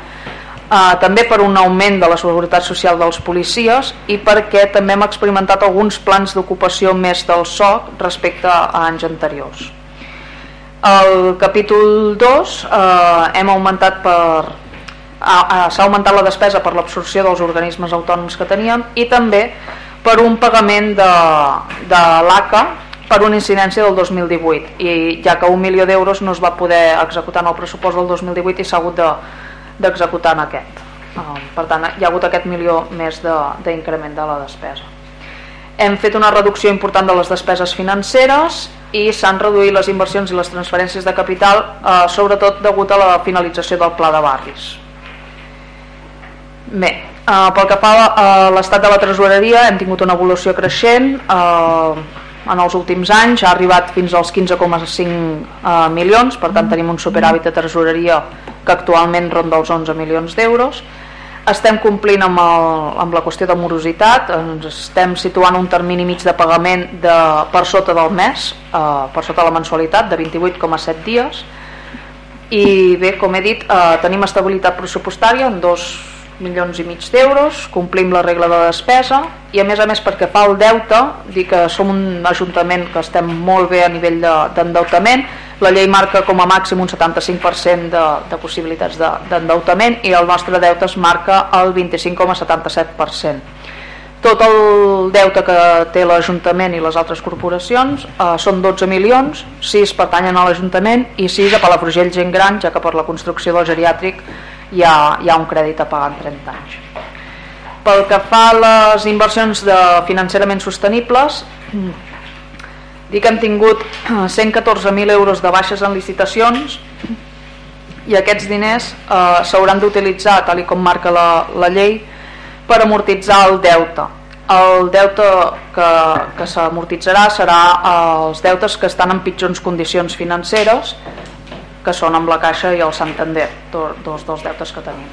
Uh, també per un augment de la seguretat social dels policies i perquè també hem experimentat alguns plans d'ocupació més del SOC respecte a anys anteriors. El capítol 2 uh, eh, hem augmentat per s'ha augmentat la despesa per l'absorció dels organismes autònoms que teníem i també per un pagament de, de l'ACA per una incidència del 2018 i ja que un milió d'euros no es va poder executar en el pressupost del 2018 i s'ha hagut de d'executar en aquest. Uh, per tant, hi ha hagut aquest milió més d'increment de, de la despesa. Hem fet una reducció important de les despeses financeres i s'han reduït les inversions i les transferències de capital, eh, sobretot degut a la finalització del pla de barris. Bé, eh, pel que fa a l'estat de la tresoreria hem tingut una evolució creixent, eh, en els últims anys ha arribat fins als 15,5 eh, milions, per tant tenim un superàvit de tresoreria que actualment ronda els 11 milions d'euros. Estem complint amb, el, amb la qüestió de morositat, ens estem situant un termini mig de pagament de, per sota del mes, eh, per sota la mensualitat, de 28,7 dies. i bé, com he dit, eh, tenim estabilitat pressupostària en dos milions i mig d'euros, complim la regla de despesa i a més a més perquè fa el deute, dir que som un ajuntament que estem molt bé a nivell d'endeutament, de, la llei marca com a màxim un 75% de, de possibilitats d'endeutament de, i el nostre deute es marca el 25,77% tot el deute que té l'Ajuntament i les altres corporacions eh, són 12 milions, 6 pertanyen a l'Ajuntament i 6 a Palafrugell gent gran, ja que per la construcció del geriàtric hi ha, hi ha un crèdit a pagar en 30 anys. Pel que fa a les inversions de financerament sostenibles, dic que hem tingut 114.000 euros de baixes en licitacions i aquests diners eh, s'hauran d'utilitzar, tal com marca la, la llei, per amortitzar el deute. El deute que, que s'amortitzarà serà els deutes que estan en pitjors condicions financeres, que són amb la Caixa i el Santander, dos dels deutes que tenim.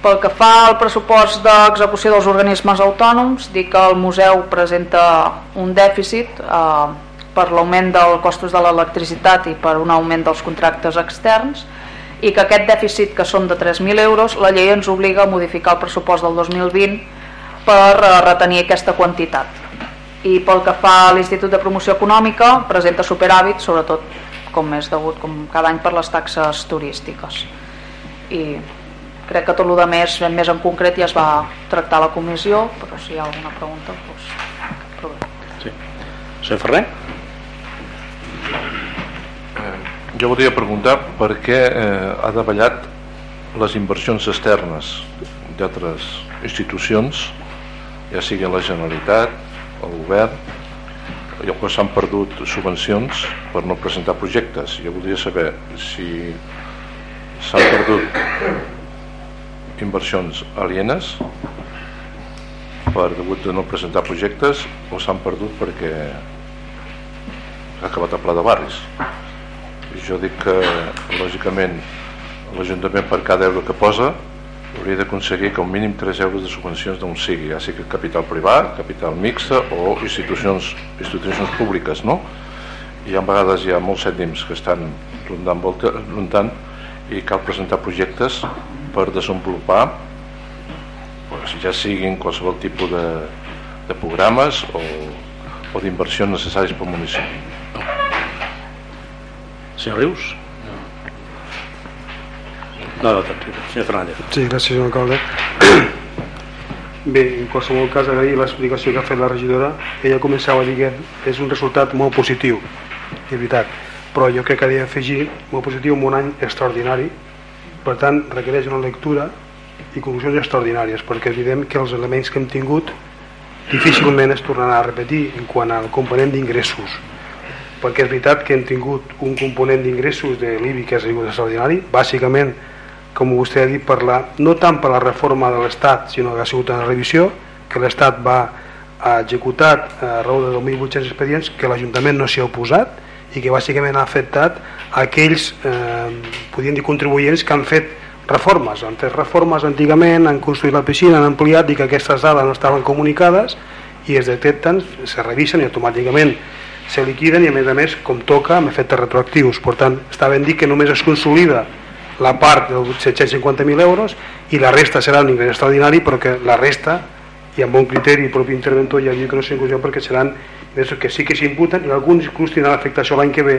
Pel que fa al pressupost d'execució dels organismes autònoms, dic que el museu presenta un dèficit eh, per l'augment dels costos de l'electricitat i per un augment dels contractes externs, i que aquest dèficit, que són de 3.000 euros, la llei ens obliga a modificar el pressupost del 2020 per eh, retenir aquesta quantitat. I pel que fa a l'Institut de Promoció Econòmica, presenta superàvit, sobretot com és degut com cada any per les taxes turístiques. I crec que tot el que més, més en concret ja es va tractar a la comissió, però si hi ha alguna pregunta, doncs... Sí. Senyor Ferrer? Jo volia preguntar per què eh, ha davallat les inversions externes d'altres institucions, ja sigui la Generalitat, el govern, que s'han perdut subvencions per no presentar projectes. Jo voldria saber si s'han perdut inversions alienes per degut de no presentar projectes o s'han perdut perquè ha acabat el pla de barris jo dic que lògicament l'Ajuntament per cada euro que posa hauria d'aconseguir que un mínim 3 euros de subvencions d'on sigui, ja sigui capital privat, capital mixta o institucions, institucions públiques, no? I a vegades hi ha molts cèntims que estan rondant, volta, rondant i cal presentar projectes per desenvolupar pues, ja siguin qualsevol tipus de, de programes o, o d'inversions necessaris pel municipi. Senyor Rius? No, no, senyor Fernández. Sí, gràcies, senyor alcalde. Bé, en qualsevol cas, agrair l'explicació que ha fet la regidora. Ella començava a dir que és un resultat molt positiu, de veritat. Però jo crec que ha d'afegir molt positiu en un any extraordinari. Per tant, requereix una lectura i conclusions extraordinàries, perquè evident que els elements que hem tingut difícilment es tornaran a repetir en quant al component d'ingressos perquè és veritat que hem tingut un component d'ingressos de l'IBI que ha sigut extraordinari, bàsicament, com vostè ha dit, per la, no tant per la reforma de l'Estat, sinó que ha sigut una revisió, que l'Estat va ha executat a raó de 2.800 expedients que l'Ajuntament no s'hi ha oposat i que bàsicament ha afectat aquells, eh, podríem dir, contribuents que han fet reformes. Han fet reformes antigament, han construït la piscina, han ampliat i que aquestes dades no estaven comunicades i es detecten, se revisen i automàticament se liquiden i a més a més, com toca, amb efectes retroactius. Per tant, està ben dit que només es consolida la part dels 750.000 euros i la resta serà un ingrés extraordinari, però que la resta, i amb bon criteri, el propi interventor ja diu que no s'inclusió perquè seran ingressos que sí que s'imputen i alguns inclús tindran afectació l'any que ve,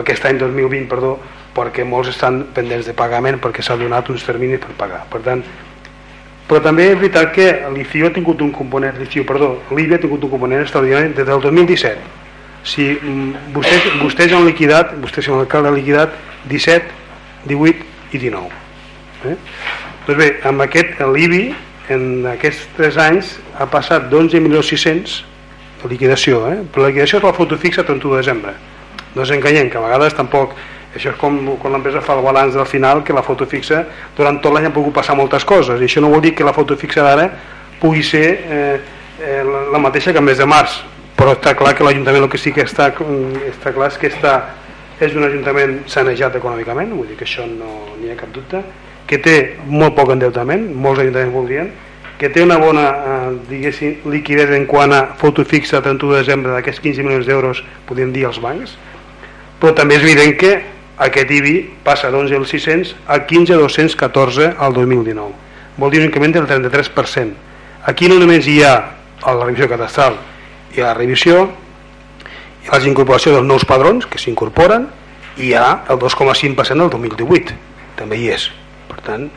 aquest any 2020, perdó, perquè molts estan pendents de pagament perquè s'ha donat uns terminis per pagar. Per tant, però també és veritat que l'ICIO ha tingut un component, l'ICIO, perdó, l'IBI ha tingut un component extraordinari des del 2017 si mm, vostès, vostès han liquidat vostès són l'alcalde han liquidat 17, 18 i 19 eh? doncs bé, amb aquest l'IBI en aquests 3 anys ha passat d'11.600 de liquidació, eh? però la liquidació és la foto fixa 31 de desembre no ens enganyem, que a vegades tampoc això és com quan l'empresa fa el balanç del final que la foto fixa, durant tot l'any han pogut passar moltes coses, i això no vol dir que la foto fixa d'ara pugui ser eh, eh, la mateixa que el mes de març però està clar que l'Ajuntament el que sí que està, està clar és que està, és un Ajuntament sanejat econòmicament, vull dir que això no n'hi ha cap dubte, que té molt poc endeutament, molts ajuntaments voldrien, que té una bona eh, liquidez en quant a foto fixa a 31 de desembre d'aquests 15 milions d'euros, podríem dir, als bancs, però també és evident que aquest IBI passa d'11.600 a 15.214 al 2019 vol dir un increment del 33% aquí no només hi ha la revisió catastral i la revisió i les incorporacions dels nous padrons que s'incorporen i hi ha el 2,5% del 2018 també hi és. Per tant,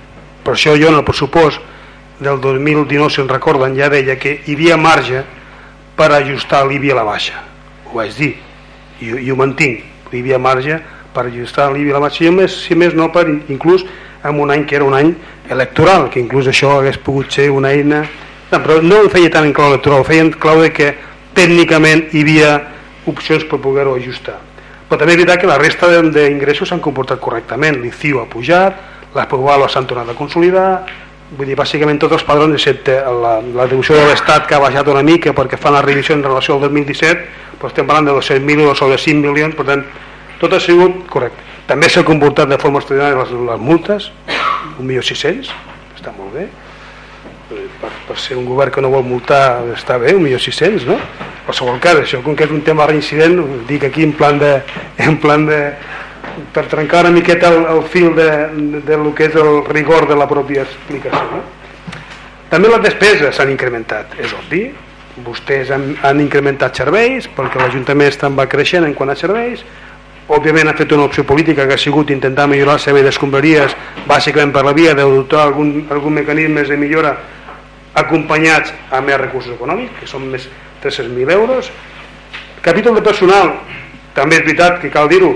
per això jo en el pressupost del 2019 si en recorden ja deia que hi havia marge per ajustar l'IBI a la baixa. Ho vaig dir. I, i ho mantinc. Hi havia marge per ajustar l'IBI a la baixa. Si més, si més no per inclús en un any que era un any electoral que inclús això hagués pogut ser una eina. No, però no ho feia tant en clau electoral. Ho feia en clau de que tècnicament hi havia opcions per poder-ho ajustar. Però també és veritat que la resta d'ingressos s'han comportat correctament. l'ICIU ha pujat, les PUALO s'han tornat a consolidar vull dir, bàsicament tots els padrons excepte la, la devolució de l'Estat que ha baixat una mica perquè fan la revisió en relació al 2017 però estem parlant de 200.000 o sobre 5 milions per tant, tot ha sigut correcte. També s'ha comportat de forma extraordinària les, les multes 1.600.000 està molt bé per, per ser un govern que no vol multar està bé, 1.600.000 no? en qualsevol cas, això com que és un tema reincident ho dic aquí en plan de, en plan de per trencar una miqueta el, el fil de, de, de lo que és el rigor de la pròpia explicació no? també les despeses s'han incrementat és obvi, vostès han, han incrementat serveis perquè l'Ajuntament també va creixent en quant a serveis òbviament ha fet una opció política que ha sigut intentar millorar el servei d'escombraries bàsicament per la via d'adoptar algun, algun mecanismes de millora acompanyats amb més recursos econòmics que són més 300.000 euros. Capítol de personal. També és veritat que cal dir-ho.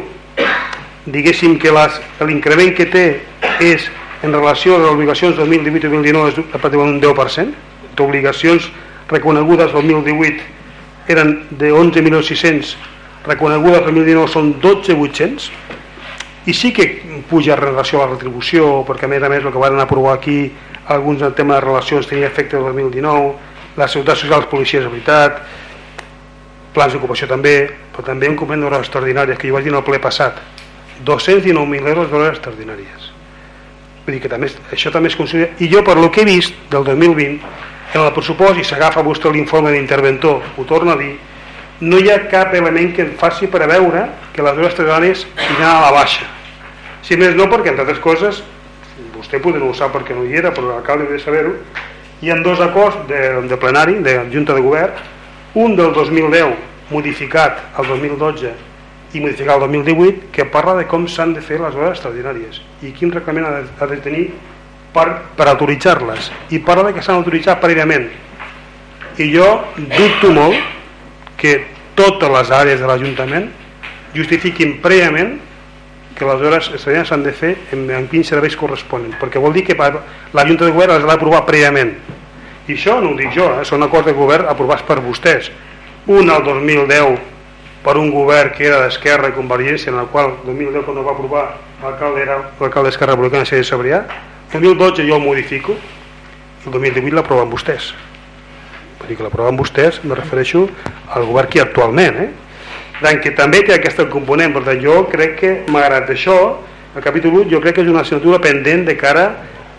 Diguéssim que l'increment que té és en relació a les obligacions 2018 2019 és pràcticament un 10% d'obligacions reconegudes 2018 eren de 11.600 reconegudes 2019 són 12.800 i sí que puja en relació a la retribució perquè a més a més el que van aprovar aquí alguns del tema de relacions tenia efecte el 2019 la seguretat social dels policies de veritat plans d'ocupació també però també un complement d'hores extraordinàries que jo vaig dir en el ple passat 219.000 euros d'hores extraordinàries. Vull dir que també, això també es considera i jo per lo que he vist del 2020 en el pressupost i s'agafa vostè l'informe d'interventor ho torno a dir no hi ha cap element que em faci veure que les hores extraordinàries aniran a la baixa. Si més no perquè entre altres coses vostè potser no ho sap perquè no hi era però l'alcalde de saber-ho hi ha dos acords de, de plenari, de Junta de Govern, un del 2010 modificat al 2012 i modificat al 2018 que parla de com s'han de fer les hores extraordinàries. I quin reglament ha de, ha de tenir per, per autoritzar-les. I parla de que s'han d'autoritzar prèviament. I jo dubto molt que totes les àrees de l'Ajuntament justifiquin prèviament que les hores extraordinàries s'han de fer en, en quins serveis corresponen perquè vol dir que la Junta de Govern les ha d'aprovar prèviament i això no ho dic jo, eh? són acords de govern aprovats per vostès un al 2010 per un govern que era d'Esquerra i Convergència en el qual el 2010 quan ho va aprovar l'alcalde era l'alcalde d'Esquerra Republicana de Sabrià el 2012 jo el modifico el 2018 l'aproven vostès per dir que l'aproven vostès me refereixo al govern que actualment eh? Tant que també té aquesta component per tant jo crec que malgrat això el capítol 8 jo crec que és una assignatura pendent de cara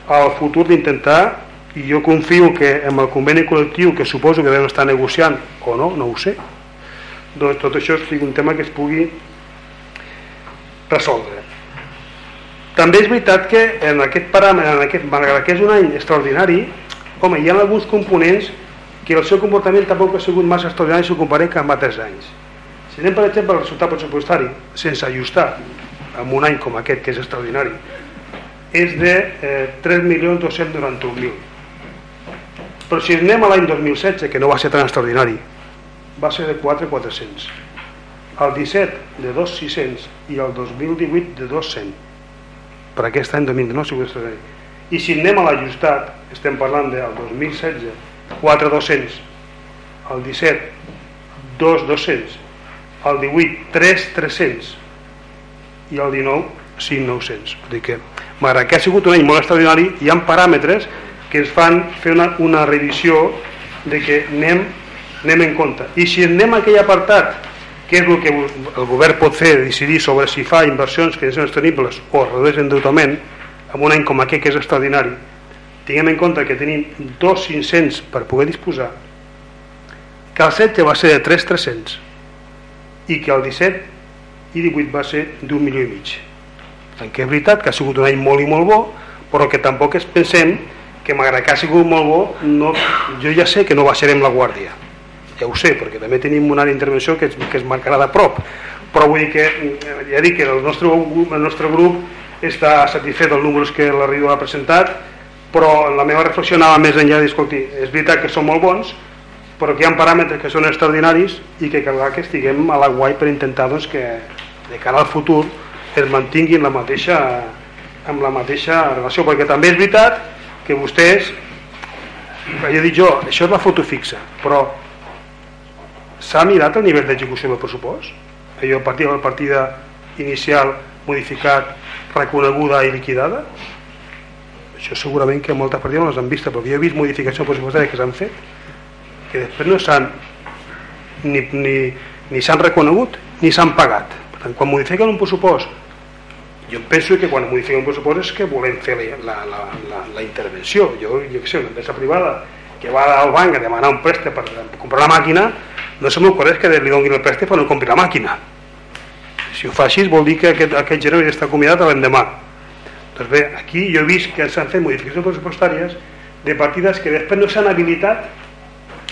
al futur d'intentar i jo confio que amb el conveni col·lectiu que suposo que devem estar negociant o no, no ho sé doncs tot això és un tema que es pugui resoldre. També és veritat que en aquest paràmetre, en aquest, malgrat que és un any extraordinari home, hi ha alguns components que el seu comportament tampoc ha sigut massa extraordinari si ho comparem amb altres anys si anem, per exemple, al resultat pressupostari sense ajustar en un any com aquest, que és extraordinari, és de eh, 3.291.000. Però si anem a l'any 2016, que no va ser tan extraordinari, va ser de 4.400. El 17 de 2.600 i el 2018 de 2.100. Per aquest any 2019 ha sigut extraordinari. I si anem a l'ajustat, estem parlant del 2016, 4.200, el 17, 2.200 el 18 3 300 i el 19 5 900 vull dir que malgrat que ha sigut un any molt extraordinari hi ha paràmetres que ens fan fer una, una revisió de que anem, anem en compte. I si anem a aquell apartat que és el que el govern pot fer decidir sobre si fa inversions que són sostenibles o redueix endeutament en un any com aquest que és extraordinari tinguem en compte que tenim 2.500 per poder disposar que el 7 va ser de 3.300 i que el 17 i 18 va ser d'un milió i mig. Tant que és veritat que ha sigut un any molt i molt bo però que tampoc es pensem que malgrat que ha sigut molt bo no, jo ja sé que no baixarem la guàrdia. Ja ho sé, perquè també tenim una intervenció que es, que es marcarà de prop. Però vull dir que, ja dic que el nostre, el nostre grup està satisfet dels números que la Rio ha presentat però la meva reflexió anava més enllà de escolti, és veritat que són molt bons però que hi ha paràmetres que són extraordinaris i que caldrà que estiguem a la guai per intentar doncs, que de cara al futur es mantinguin la mateixa, amb la mateixa relació. Perquè també és veritat que vostès ja he dit jo, això és la foto fixa però s'ha mirat el nivell d'execució del pressupost? Allò a partir de la partida inicial modificat, reconeguda i liquidada? Això segurament que moltes partides no les han vist perquè jo he vist modificacions pressupostàries que s'han fet que després no s'han ni, ni, ni s'han reconegut ni s'han pagat. Per tant, quan modifiquen un pressupost jo penso que quan modifiquen un pressupost és que volem fer la, la, la, la, la intervenció. Jo, jo que sé, una empresa privada que va al banc a demanar un préstec per, comprar la màquina no se m'ocorreix que li donin el préstec per no comprar la màquina. Si ho fa així vol dir que aquest, aquest gerent està acomiadat l'endemà. Doncs bé, aquí jo he vist que s'han fet modificacions pressupostàries de partides que després no s'han habilitat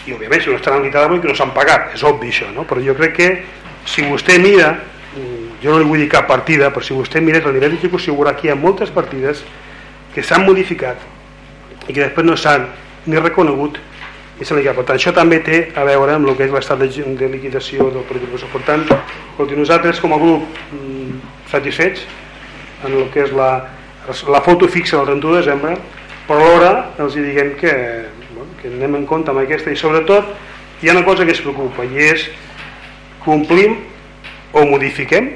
i òbviament si no estan habilitades vol que no s'han pagat, és obvi això no? però jo crec que si vostè mira mm, jo no li vull dir cap partida però si vostè mira el nivell d'execució veurà que hi ha moltes partides que s'han modificat i que després no s'han ni reconegut i se per tant això també té a veure amb el que és l'estat de, de liquidació del pressupost per tant, escolti, nosaltres com a grup mm, satisfets en el que és la, la foto fixa del 31 de desembre però alhora els diguem que, que anem en compte amb aquesta i sobretot hi ha una cosa que es preocupa i és complim o modifiquem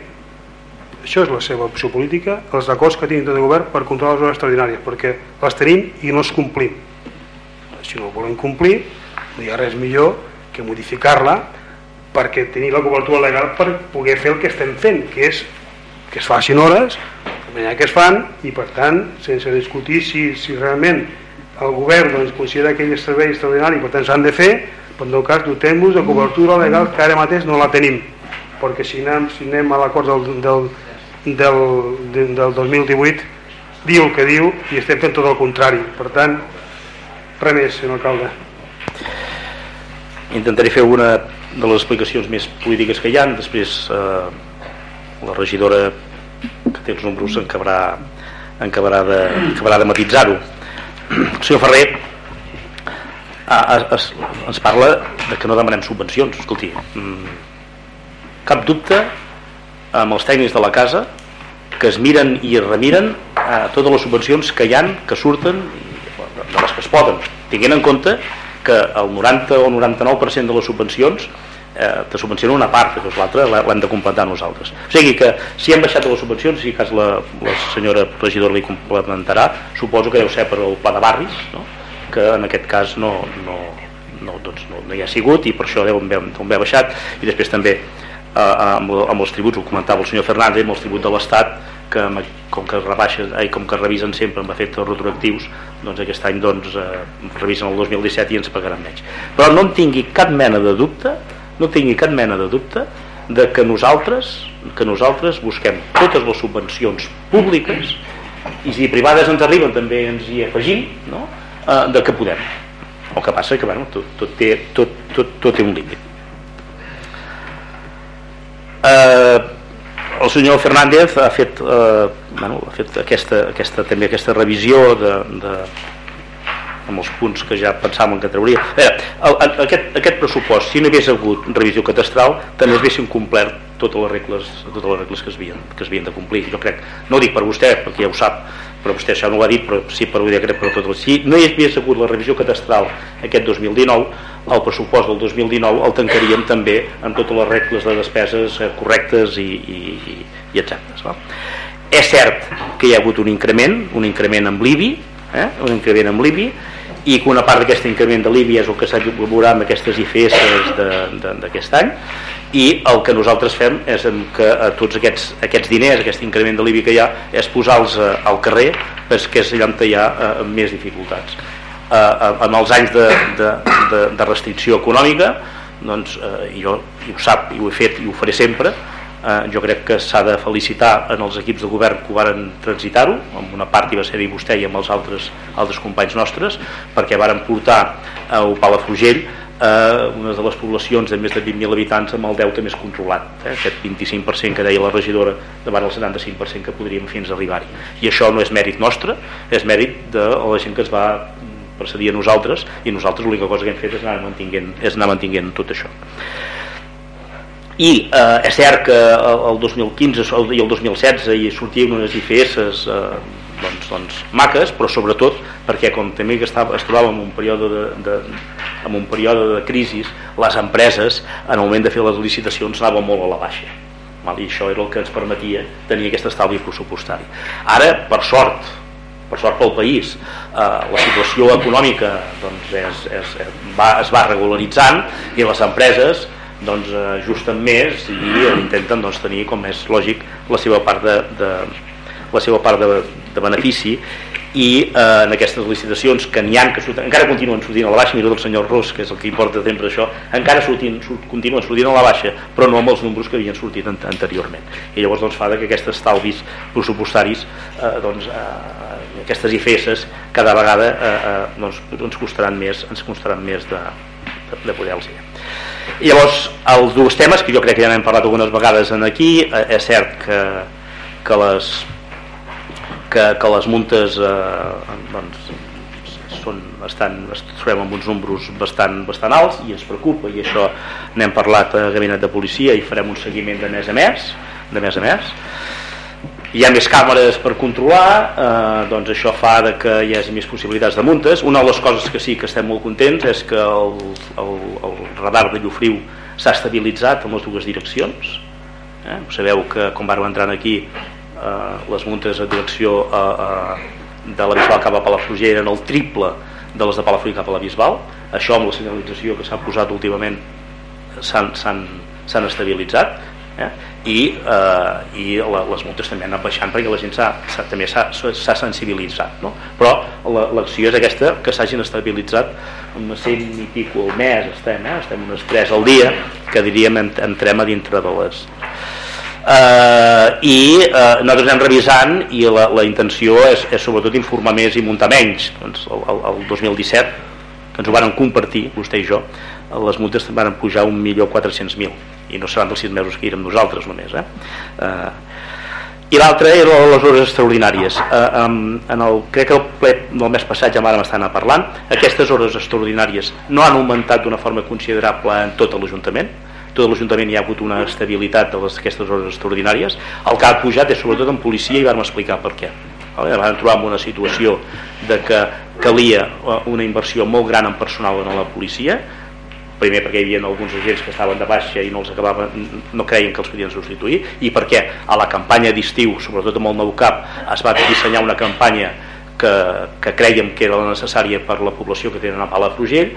això és la seva opció política els acords que tot el govern per controlar les hores extraordinàries perquè les tenim i no els complim. Si no volem complir no hi ha res millor que modificar-la perquè tenir la cobertura legal per poder fer el que estem fent que és que es facin hores de manera que es fan i per tant sense discutir si, si realment el govern doncs, considera que aquell servei extraordinari per tant s'han de fer però en tot cas dotem-vos de cobertura legal que ara mateix no la tenim perquè si anem, si anem a l'acord del, del, del, del, del 2018 diu el que diu i estem fent tot el contrari per tant Res més, senyor alcalde. Intentaré fer una de les explicacions més polítiques que hi ha, després eh, la regidora que té els números encabarà, encabarà de, encabarà de matitzar-ho. Senyor Ferrer es, ens parla de que no demanem subvencions. Escolti, mm, cap dubte amb els tècnics de la casa que es miren i es remiren a totes les subvencions que hi han, que surten de les que es poden, tinguent en compte que el 90 o 99% de les subvencions eh, te subvencionen una part, que l'altra l'hem de completar nosaltres. O sigui que si hem baixat les subvencions, si cas la, la senyora regidora li complementarà, suposo que deu ser per el pla de barris, no? que en aquest cas no, no, no, doncs no, no hi ha sigut i per això deu deu haver baixat i després també eh, amb, amb els tributs, ho comentava el senyor Fernández, amb els tributs de l'Estat que com que rebaixen, ai, com que revisen sempre amb efectes retroactius, doncs aquest any doncs, eh, revisen el 2017 i ens pagaran menys. Però no en tingui cap mena de dubte, no tingui cap mena de dubte de que nosaltres, que nosaltres busquem totes les subvencions públiques i si privades ens arriben també ens hi afegim no? eh, de que podem el que passa que bueno, tot, tot, té, tot, tot, tot té un límit eh, el senyor Fernández ha fet, eh, bueno, ha fet aquesta, aquesta, també aquesta revisió de, de, amb els punts que ja pensàvem que trauria. veure, el, aquest, aquest pressupost, si no hagués hagut revisió catastral, també es complert totes les regles, totes les regles que es havien, que es havien de complir. Jo crec, no ho dic per vostè, perquè ja ho sap, però vostè això no ho ha dit, però sí per ho dir, per tot. Si no hi hagués hagut la revisió catastral aquest 2019, el pressupost del 2019 el tancaríem també amb totes les regles de despeses eh, correctes i, i, i exactes. No? És cert que hi ha hagut un increment, un increment amb l'IBI, eh? un increment amb l'IBI, i que una part d'aquest increment de l'IBI és el que s'ha veurà amb aquestes IFS d'aquest any. I el que nosaltres fem és que a tots aquests, aquests diners, aquest increment de l'IBI que hi ha és posar-los eh, al carrer perquè és allà on hi ha eh, més dificultats. Eh, en els anys de, de, de, de restricció econòmica doncs, eh, jo i ho sap i ho he fet i ho faré sempre eh, jo crec que s'ha de felicitar en els equips de govern que ho varen transitar-ho, amb una part hi va ser-hi vostè i amb els altres, altres companys nostres, perquè varen portar a Palafrugell eh, una de les poblacions de més de 20.000 habitants amb el deute més controlat, eh, aquest 25% que deia la regidora davant el 75% que podríem fins arribar-hi. I això no és mèrit nostre, és mèrit de la gent que es va precedir a nosaltres i nosaltres l'única cosa que hem fet és anar mantinguent, és anar mantinguent tot això i eh, és cert que el 2015 i el 2016 hi sortien unes IFS eh, doncs, doncs, maques, però sobretot perquè com també que estava, es trobava en un període de, de, en un període de crisi les empreses en el moment de fer les licitacions anaven molt a la baixa val? i això era el que ens permetia tenir aquest estalvi pressupostari ara per sort per sort pel país eh, la situació econòmica doncs, és, és, va, es va regularitzant i les empreses doncs ajusten més i intenten doncs, tenir com és lògic la seva part de, de la seva part de, de benefici. I eh, en aquestes licitacions que n'hi ha que surten, encara continuen sortint a la baixa mira el senyor Ros, que és el que importa temps això encara sortint, surt, continuen sortint a la baixa però no amb els números que havien sortit an anteriorment. I llavors doncs, fa que aquests estalvis pressupostaris eh, doncs, eh, aquestes IFS cada vegada eh, eh, doncs, ens costaran més ens costaran més de, de, de poder-los i llavors els dos temes que jo crec que ja n'hem parlat algunes vegades en aquí eh, és cert que, que les que, que les muntes eh, doncs, són bastant, trobem amb uns números bastant, bastant alts i ens preocupa i això n'hem parlat a Gabinet de Policia i farem un seguiment de mes a mes de mes a mes hi ha més càmeres per controlar eh, doncs això fa de que hi hagi més possibilitats de muntes una de les coses que sí que estem molt contents és que el, el, el radar de Llufriu s'ha estabilitzat en les dues direccions eh? sabeu que quan vàrem entrar aquí eh, les muntes a direcció eh, eh, de la Bisbal cap a Palafrugell eren el triple de les de Palafrugell cap a la Bisbal això amb la senyalització que s'ha posat últimament s'han estabilitzat eh? I, eh, i la, les multes també han anat baixant perquè la gent ha, ha, també s'ha sensibilitzat no? però l'acció és aquesta que s'hagin estabilitzat amb 100 i pico al mes estem, eh? estem unes 3 al dia que diríem entrem a dintre de les eh, i eh, nosaltres anem revisant i la, la intenció és, és sobretot informar més i muntar menys doncs el, el, el 2017 que ens ho van compartir, vostè i jo les multes van pujar 1.400.000 i no seran dels sis mesos que érem nosaltres només eh? Eh, i l'altre era les hores extraordinàries. Eh, en, en el, crec que el ple del mes passat ja m'estan parlant. Aquestes hores extraordinàries no han augmentat d'una forma considerable en tot l'Ajuntament. Tot l'Ajuntament hi ha hagut una estabilitat d'aquestes hores extraordinàries. El que ha pujat és sobretot en policia i vam explicar per què. Vam trobar una situació de que calia una inversió molt gran en personal en la policia primer perquè hi havia alguns agents que estaven de baixa i no els acabaven, no creien que els podien substituir i perquè a la campanya d'estiu sobretot amb el nou CAP es va dissenyar una campanya que, que creiem que era la necessària per la població que tenen a Palafrugell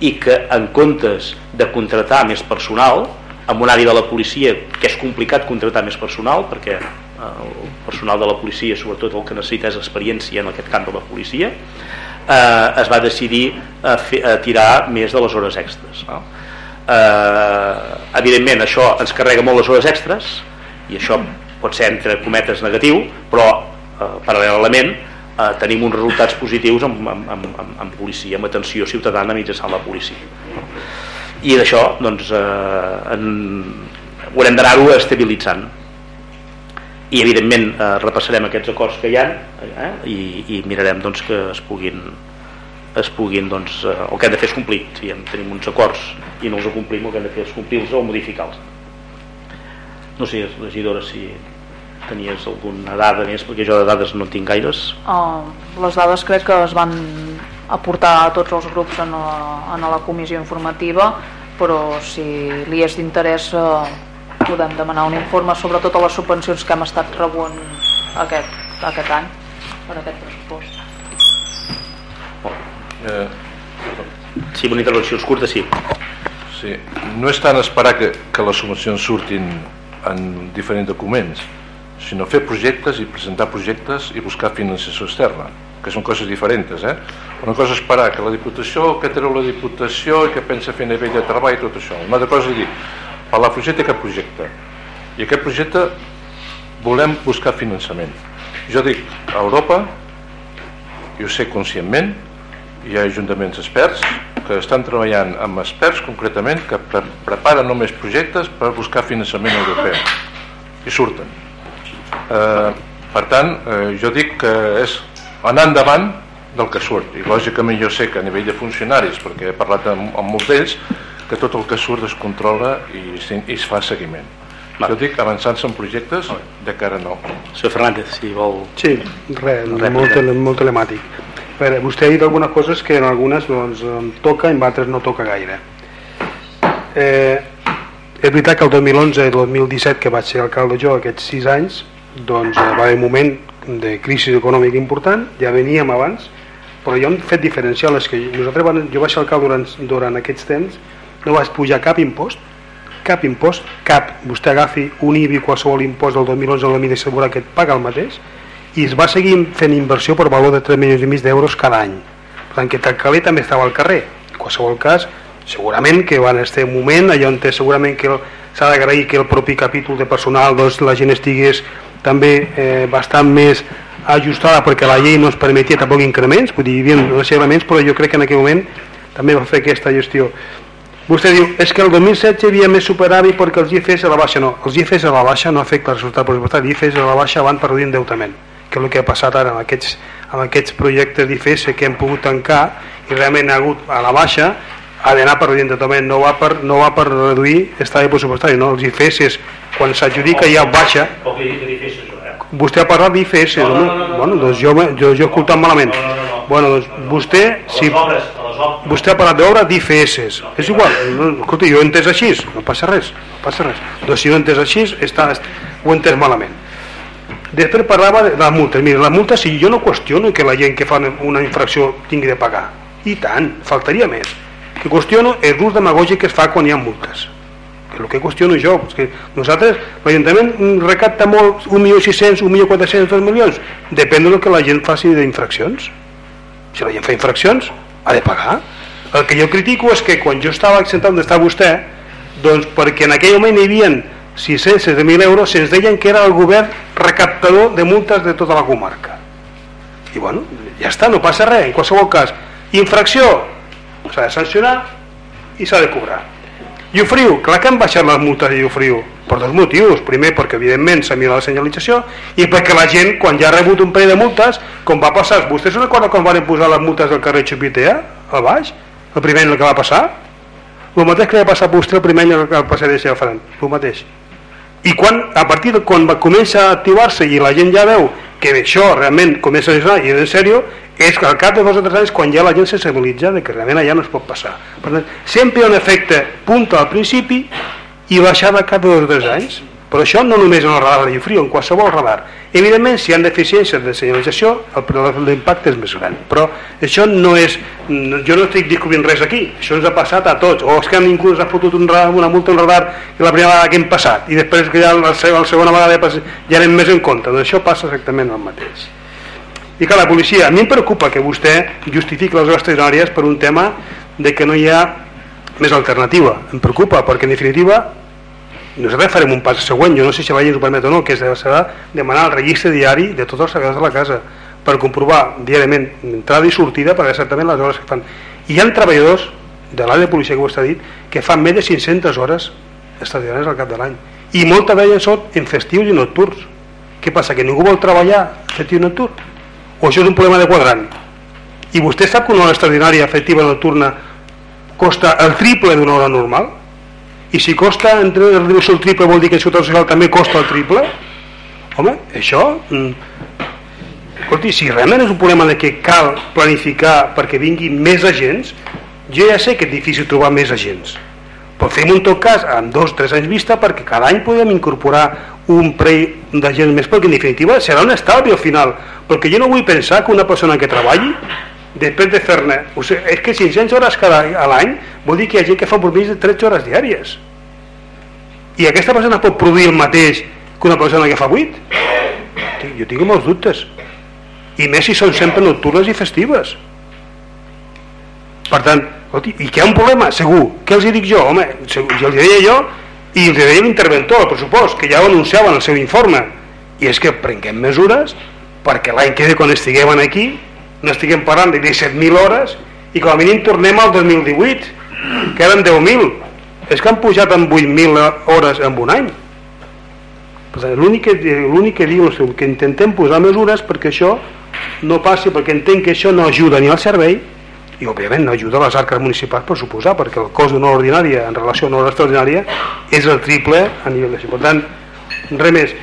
i que en comptes de contratar més personal en un àrea de la policia que és complicat contratar més personal perquè eh, el personal de la policia sobretot el que necessita és experiència en aquest camp de la policia eh, es va decidir a, fer, a tirar més de les hores extres no? eh, evidentment això ens carrega molt les hores extres i això pot ser entre cometes negatiu però eh, paral·lelament eh, tenim uns resultats positius amb, amb, amb, amb policia, amb atenció ciutadana mitjançant la policia i d'això doncs eh, en, haurem d'anar-ho estabilitzant i evidentment eh, repassarem aquests acords que hi ha eh, i, i mirarem doncs, que es puguin es puguin doncs, eh, el que hem de fer és complir. Si hem, tenim uns acords i no els complim el que hem de fer és complir-los o modificar-los. No sé, regidora si tenies alguna dada més perquè jo de dades no tinc gaires. Uh, les dades crec que es van aportar a tots els grups en la, en la comissió informativa però si li és d'interès uh, podem demanar un informe sobre totes les subvencions que hem estat rebent aquest, aquest any per aquest pressupost. Eh, sí, una intervenció curta, sí. Sí, no és tant esperar que, que les subvencions surtin en diferents documents, sinó fer projectes i presentar projectes i buscar financiació externa, que són coses diferents. Eh? Una cosa és esperar que la Diputació, que treu la Diputació i que pensa fer nivell de treball i tot això. Una altra cosa és dir, la té cap projecte i aquest projecte volem buscar finançament. Jo dic, a Europa i ho sé conscientment hi ha ajuntaments experts que estan treballant amb experts concretament que pre preparen només projectes per buscar finançament europeu. I surten. Eh, per tant eh, jo dic que és anar endavant del que surt. I lògicament jo sé que a nivell de funcionaris perquè he parlat amb, amb molts d'ells que tot el que surt es controla i, i es fa seguiment jo dic avançant-se en projectes de cara nou. Senyor Fernández, si vol... Sí, res, molt, tele, molt telemàtic. A veure, vostè ha dit algunes coses que en algunes doncs, em toca i en altres no toca gaire. Eh, és veritat que el 2011 i el 2017, que vaig ser alcalde jo aquests sis anys, doncs eh, va haver un moment de crisi econòmica important, ja veníem abans, però hi ha un fet diferencial, és que nosaltres, jo vaig ser alcalde durant, durant aquests temps, no vaig pujar cap impost, cap impost, cap. Vostè agafi un IBI, qualsevol impost del 2011 o 2017 que et paga el mateix, i es va seguir fent inversió per valor de 3 milions i mig d'euros cada any. Per tant, que Tancalé també estava al carrer. En qualsevol cas, segurament que va en aquest moment, allà on té segurament que s'ha d'agrair que el propi capítol de personal doncs, la gent estigués també eh, bastant més ajustada perquè la llei no es permetia tampoc increments, vull dir, hi havia els elements, però jo crec que en aquell moment també va fer aquesta gestió. Vostè diu, és que el 2016 hi havia més superàvit perquè els IFS a la baixa no. Els IFS a la baixa no afecta el resultat pressupostari, IFS a la baixa van per endeutament, que és el que ha passat ara amb aquests, amb aquests projectes d'IFS que hem pogut tancar i realment ha hagut a la baixa ha d'anar per reduir endeutament, no va per, no va per reduir estadi pressupostari, no? Els IFS, quan s'adjudica ja baixa... Vostè ha parlat d'IFS, no, no, no, no, bueno, doncs jo, jo, jo he escoltat malament. No, no, no. Bueno, doncs vostè... Si, vostè ha parlat d'obra d'IFS, és igual, no, escolta, jo he entès així, no passa res, no passa res. Doncs si ho he entès així, està, ho he entès malament. Després parlava de les multes. Mira, les multes, si jo no qüestiono que la gent que fa una infracció tingui de pagar. I tant, faltaria més. Que qüestiono és l'ús demagògic que es fa quan hi ha multes. Que el que qüestiono jo, és que nosaltres, l'Ajuntament recapta molt, 1.600.000, 1.400.000, 2 milions. Depèn del que la gent faci d'infraccions. Si la gent fa infraccions, ha de pagar. El que jo critico és que quan jo estava sentat on està vostè, doncs perquè en aquell moment hi havia 600.000 euros, se'ns deien que era el govern recaptador de multes de tota la comarca. I bueno, ja està, no passa res, en qualsevol cas. Infracció, s'ha de sancionar i s'ha de cobrar. Llufriu, clar que han baixat les multes de Llufriu, per dos motius. Primer, perquè evidentment s'ha mirat la senyalització i perquè la gent, quan ja ha rebut un parell de multes, com va passar, vostès no recorda quan van posar les multes del carrer Xupitea, a baix? El primer any el que va passar? El mateix que va passar a vostè el primer any que va passar a Xafran, el mateix. I quan, a partir de quan va, comença a activar-se i la gent ja veu que això realment comença a funcionar i en sèrio, és que al cap de dos o tres anys quan ja la gent se sensibilitza de que realment allà no es pot passar. Per tant, sempre hi ha un efecte punta al principi i baixada cap de dos o tres anys. Però això no només en el radar de Llufriu, en qualsevol radar. Evidentment, si hi ha deficiències de senyalització, l'impacte és més gran. Però això no és... Jo no estic descobrint res aquí. Això ens ha passat a tots. O és que inclús ha fotut un radar, una multa en radar i la primera vegada que hem passat. I després que ja la, la segona vegada ja, ja anem més en compte. Doncs això passa exactament el mateix. I que la policia, a mi em preocupa que vostè justifiqui les hores extraordinàries per un tema de que no hi ha més alternativa. Em preocupa, perquè en definitiva nosaltres farem un pas següent, jo no sé si la llei ho permet o no, que serà demanar el registre diari de tots els treballadors de la casa per comprovar diàriament entrada i sortida per exactament les hores que fan. I hi ha treballadors de l'àrea de policia que ho està dit que fan més de 500 hores extraordinàries al cap de l'any i moltes d'elles són en festius i nocturns. Què passa? Que ningú vol treballar festiu nocturn? O això és un problema de quadrant? I vostè sap que una hora extraordinària efectiva nocturna costa el triple d'una hora normal? I si costa entre el reducció el triple vol dir que el ciutat social també costa el triple? Home, això mm, escolti, si realment és un problema de que cal planificar perquè vingui més agents jo ja sé que és difícil trobar més agents. Però fem un tot cas amb dos o tres anys vista perquè cada any podem incorporar un parell d'agents més perquè en definitiva serà un estalvi al final. Perquè jo no vull pensar que una persona que treballi després de fer-ne o sigui, és que 500 hores cada a l'any vol dir que hi ha gent que fa un de 13 hores diàries. I aquesta persona pot produir el mateix que una persona que fa 8 jo tinc molts dubtes. I més si són sempre nocturnes i festives. Per tant, i que hi ha un problema, segur. Què els dic jo? home, jo els diria jo i els deia l'interventor, el pressupost, que ja ho anunciava en el seu informe, i és que prenguem mesures perquè l'any que ve quan estiguem aquí no estiguem parlant de 17.000 hores i com a mínim tornem al 2018 que eren 10.000 és que han pujat en 8.000 hores en un any. L'únic que, que diu que intentem posar mesures perquè això no passi perquè entenc que això no ajuda ni al servei i òbviament no ajuda les arques municipals per suposar perquè el cost d'una ordinària en relació a una hora extraordinària és el triple a nivell de... Per tant, res més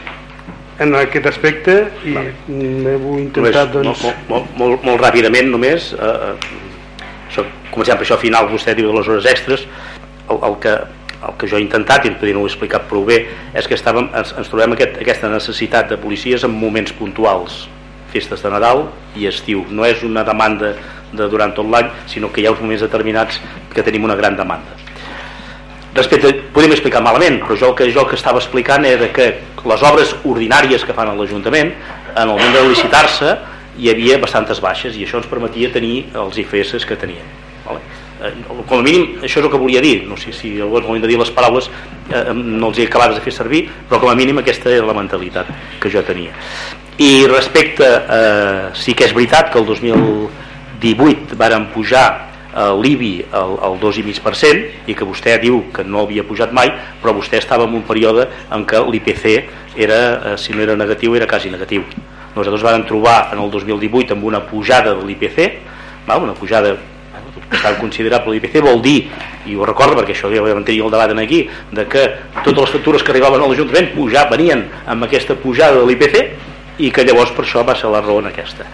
en aquest aspecte i vale. he intentat només, doncs... molt, molt, molt, molt ràpidament només eh, eh, això, comencem per això final vostè diu de les hores extres el, el, que, el que jo he intentat i no ho he explicat prou bé és que estàvem, ens, ens trobem aquest, aquesta necessitat de policies en moments puntuals. Festes de Nadal i estiu. No és una demanda de durant tot l'any sinó que hi ha uns moments determinats que tenim una gran demanda respecte, podem explicar malament, però jo el que jo el que estava explicant era que les obres ordinàries que fan a l'Ajuntament, en el moment de licitar-se, hi havia bastantes baixes i això ens permetia tenir els IFS que teníem. Vale? Eh, com a mínim, això és el que volia dir, no sé si algú moment de dir les paraules eh, no els he acabat de fer servir, però com a mínim aquesta era la mentalitat que jo tenia. I respecte, eh, sí que és veritat que el 2018 varen pujar Eh, l'IBI al, al 2,5% i que vostè diu que no havia pujat mai però vostè estava en un període en què l'IPC era, eh, si no era negatiu era quasi negatiu nosaltres vam trobar en el 2018 amb una pujada de l'IPC una pujada bastant considerable l'IPC vol dir, i ho recordo perquè això ja vam tenir el debat en aquí, de que totes les factures que arribaven a l'Ajuntament pujar, venien amb aquesta pujada de l'IPC i que llavors per això va ser la raó en aquesta.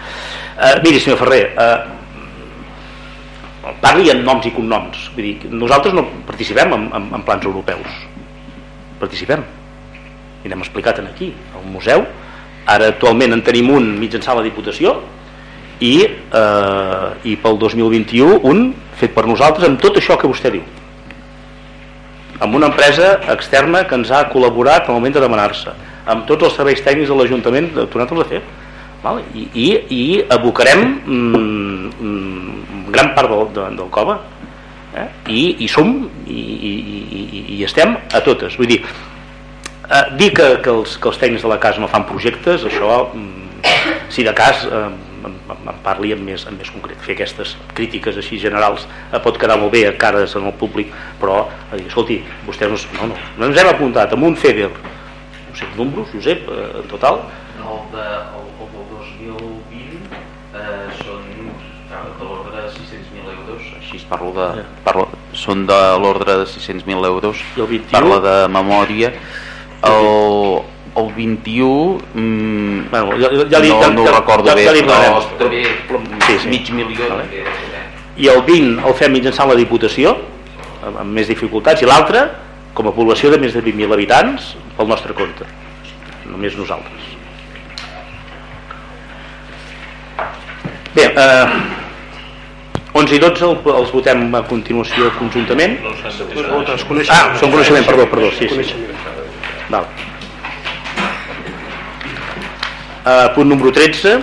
Uh, miri, senyor Ferrer, uh, parli en noms i cognoms. Vull dir, nosaltres no participem en, en, en plans europeus. Participem. I n'hem explicat aquí al museu. Ara actualment en tenim un mitjançant la Diputació i, eh, i pel 2021 un fet per nosaltres amb tot això que vostè diu. Amb una empresa externa que ens ha col·laborat al moment de demanar-se. Amb tots els serveis tècnics de l'Ajuntament tornat-los a fer. Val? I, i, i abocarem mm, mm, gran part del, de, del cova eh? I, i som i, i, i, i estem a totes. Vull dir, eh, dir que, que, els, que els tècnics de la casa no fan projectes això mm, si de cas eh, en, en parli amb més, amb més concret. Fer aquestes crítiques així generals eh, pot quedar molt bé a cares en el públic però, eh, escolti, vostès no, no, no, no ens hem apuntat amb un FEDER no sé, números, Josep, eh, en total? El, de, el, parlo de, parlo, són de l'ordre de 600.000 euros, I el 21? parla de memòria, el, el 21 mm, bueno, ja, ja, li, no, ja, no ho recordo ja, bé, ja, ja però, però, també sí, sí. mig milió. Vale. Que, I el 20 el fem mitjançant la Diputació, amb, amb més dificultats, i l'altre, com a població de més de 20.000 habitants, pel nostre compte. Només nosaltres. Bé, eh, 11 i 12 els votem a continuació conjuntament. Ah, són coneixement, perdó, perdó, sí, sí. Val. Uh, punt número 13.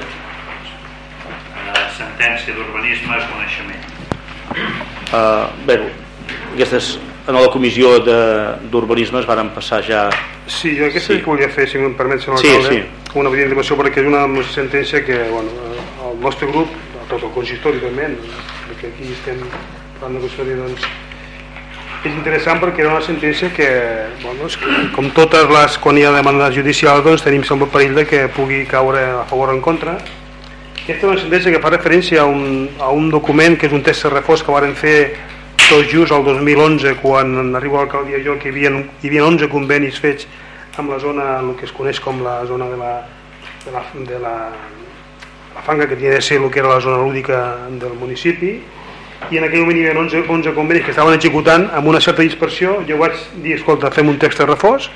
Sentència d'urbanisme, coneixement. Uh, bé, aquestes en la comissió d'urbanisme es varen passar ja... Sí, jo aquesta sí. que volia fer, si em permet, senyor sí, alcalde, sí. una petita informació perquè és una sentència que bueno, el nostre grup, tot el consistori també, perquè aquí estem parlant de qüestió doncs, és interessant perquè era una sentència que, bueno, és que com totes les, quan hi ha demandes judicials doncs tenim sempre el perill de que pugui caure a favor o en contra. Aquesta és una sentència que fa referència a un, a un document que és un test de reforç que varen fer tot just el 2011 quan arribo a l'alcaldia jo que hi havia, hi havia 11 convenis fets amb la zona, el que es coneix com la zona de la, de la, de la la fanga que tenia de ser el que era la zona lúdica del municipi i en aquell moment hi havia 11, 11 convenis que estaven executant amb una certa dispersió jo vaig dir, escolta, fem un text de reforç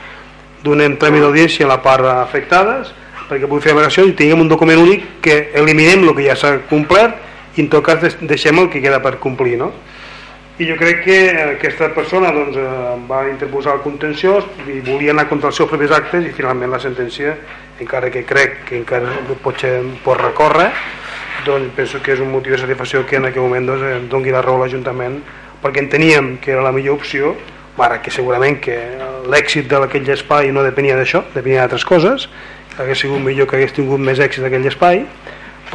donem tràmit d'audiència a la part afectades perquè pugui fer valoració i tinguem un document únic que eliminem el que ja s'ha complert i en tot cas deixem el que queda per complir no? I jo crec que aquesta persona doncs, eh, va interposar el contenciós i volia anar contra els seus propis actes i finalment la sentència encara que crec que encara pot, ser, pot recórrer doncs penso que és un motiu de satisfacció que en aquell moment doncs, doni la raó a l'Ajuntament perquè enteníem que era la millor opció ara que segurament que l'èxit d'aquell espai no depenia d'això, depenia d'altres coses hagués sigut millor que hagués tingut més èxit d'aquell espai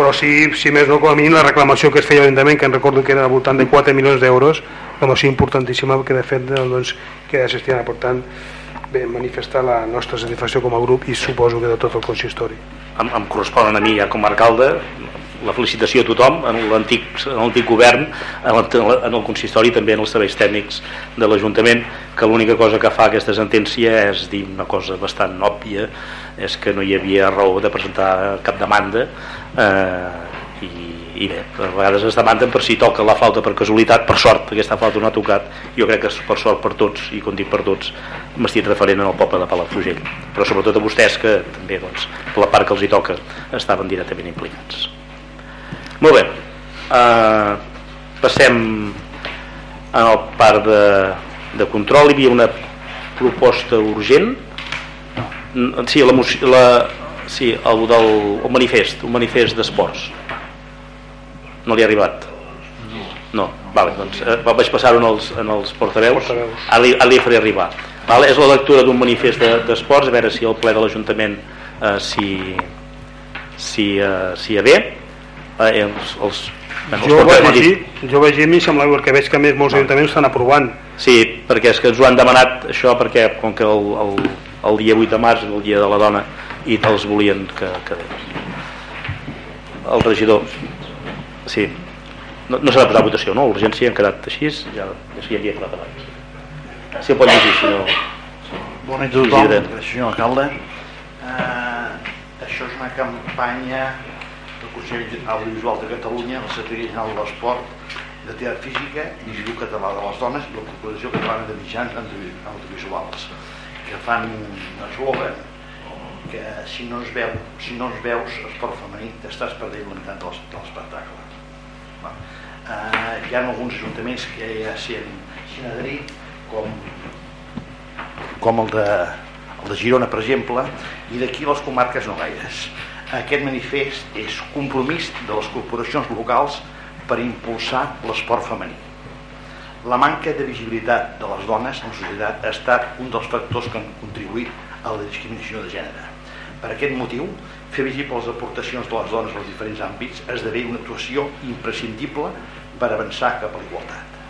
però sí, si més no, com a mínim la reclamació que es feia l'Ajuntament, que em recordo que era al voltant de 4 milions d'euros, una moció importantíssima que de fet doncs, queda gestionada. Per tant, bé, manifestar la nostra satisfacció com a grup i suposo que de tot el consistori. Em, em corresponen a mi ja com a alcalde la felicitació a tothom en l'antic govern en en el consistori també en els serveis tècnics de l'Ajuntament que l'única cosa que fa aquesta sentència és dir una cosa bastant òbvia és que no hi havia raó de presentar cap demanda eh, i, i bé, a vegades es demanden per si toca la flauta per casualitat, per sort aquesta flauta no ha tocat, jo crec que és per sort per tots i com dic per tots m'estic referent al poble de Palafrugell. Però sobretot a vostès que també doncs, la part que els hi toca estaven directament implicats molt bé. Uh, passem al part de, de control. Hi havia una proposta urgent. Sí, la, la, sí el, del, el manifest un manifest d'esports. No li ha arribat? No, vale, doncs eh, vaig passar-ho en els, en els portaveus, portaveus. Ara, li, ara li faré arribar. Vale, és la lectura d'un manifest d'esports de, a veure si el ple de l'Ajuntament eh, si si, eh, si hi ha bé eh, els, els, jo, ho vaig llegir, jo vaig llegir i semblava que veig que més molts ajuntaments estan aprovant. Sí, perquè és que ens ho han demanat això perquè com que el, el, el dia 8 de març el dia de la dona i els volien que, que el regidor sí. No, no s'ha de posar votació, no? Urgència han quedat així, ja, ja s'hi havia quedat abans. Si el pot llegir, si no... Bona nit a tothom, gràcies senyor alcalde. Uh, això és una campanya Consell Audiovisual de Catalunya, la Secretaria General de l'Esport, de Teatre Física, l'Institut Català de les Dones i la Corporació Catalana de Mitjans Audiovisuals, que fan un eslògan que si no es veu, si no es veus esport femení t'estàs perdent meitat de l'espectacle. Eh, hi ha alguns ajuntaments que ja s'hi han adherit, com, com el de, el de Girona, per exemple, i d'aquí les comarques no gaires. Aquest manifest és compromís de les corporacions locals per impulsar l'esport femení. La manca de visibilitat de les dones en la societat ha estat un dels factors que han contribuït a la discriminació de gènere. Per aquest motiu, fer visibles les aportacions de les dones als diferents àmbits esdevé una actuació imprescindible per avançar cap a l'igualtat.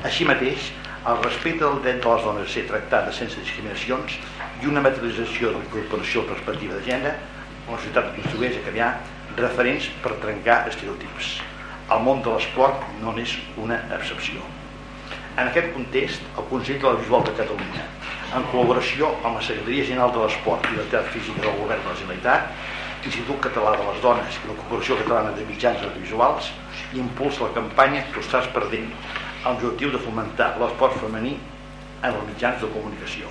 Així mateix, el respecte del dret de les dones a ser tractades sense discriminacions i una materialització de la incorporació de perspectiva de gènere la societat constitueix a canviar referents per trencar estereotips. El món de l'esport no n'és una excepció. En aquest context, el Consell de la Visual de Catalunya, en col·laboració amb la Secretaria General de l'Esport i la Teatre Física del Govern de la Generalitat, l'Institut Català de les Dones i la Corporació Catalana de Mitjans Audiovisuals, impulsa la campanya Tu estàs perdent, amb l'objectiu de fomentar l'esport femení en els mitjans de comunicació.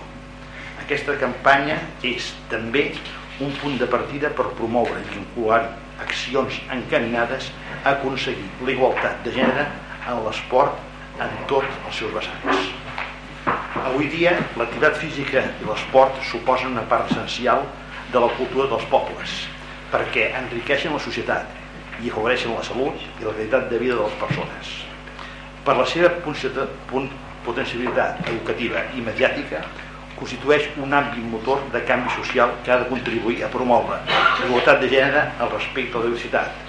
Aquesta campanya és també un punt de partida per promoure i vincular accions encaminades a aconseguir l'igualtat de gènere en l'esport en tots els seus vessants. Avui dia, l'activitat física i l'esport suposen una part essencial de la cultura dels pobles, perquè enriqueixen la societat i afavoreixen la salut i la qualitat de vida de les persones. Per la seva potencialitat educativa i mediàtica, constitueix un àmbit motor de canvi social que ha de contribuir a promoure l'igualtat de gènere, el respecte a la diversitat,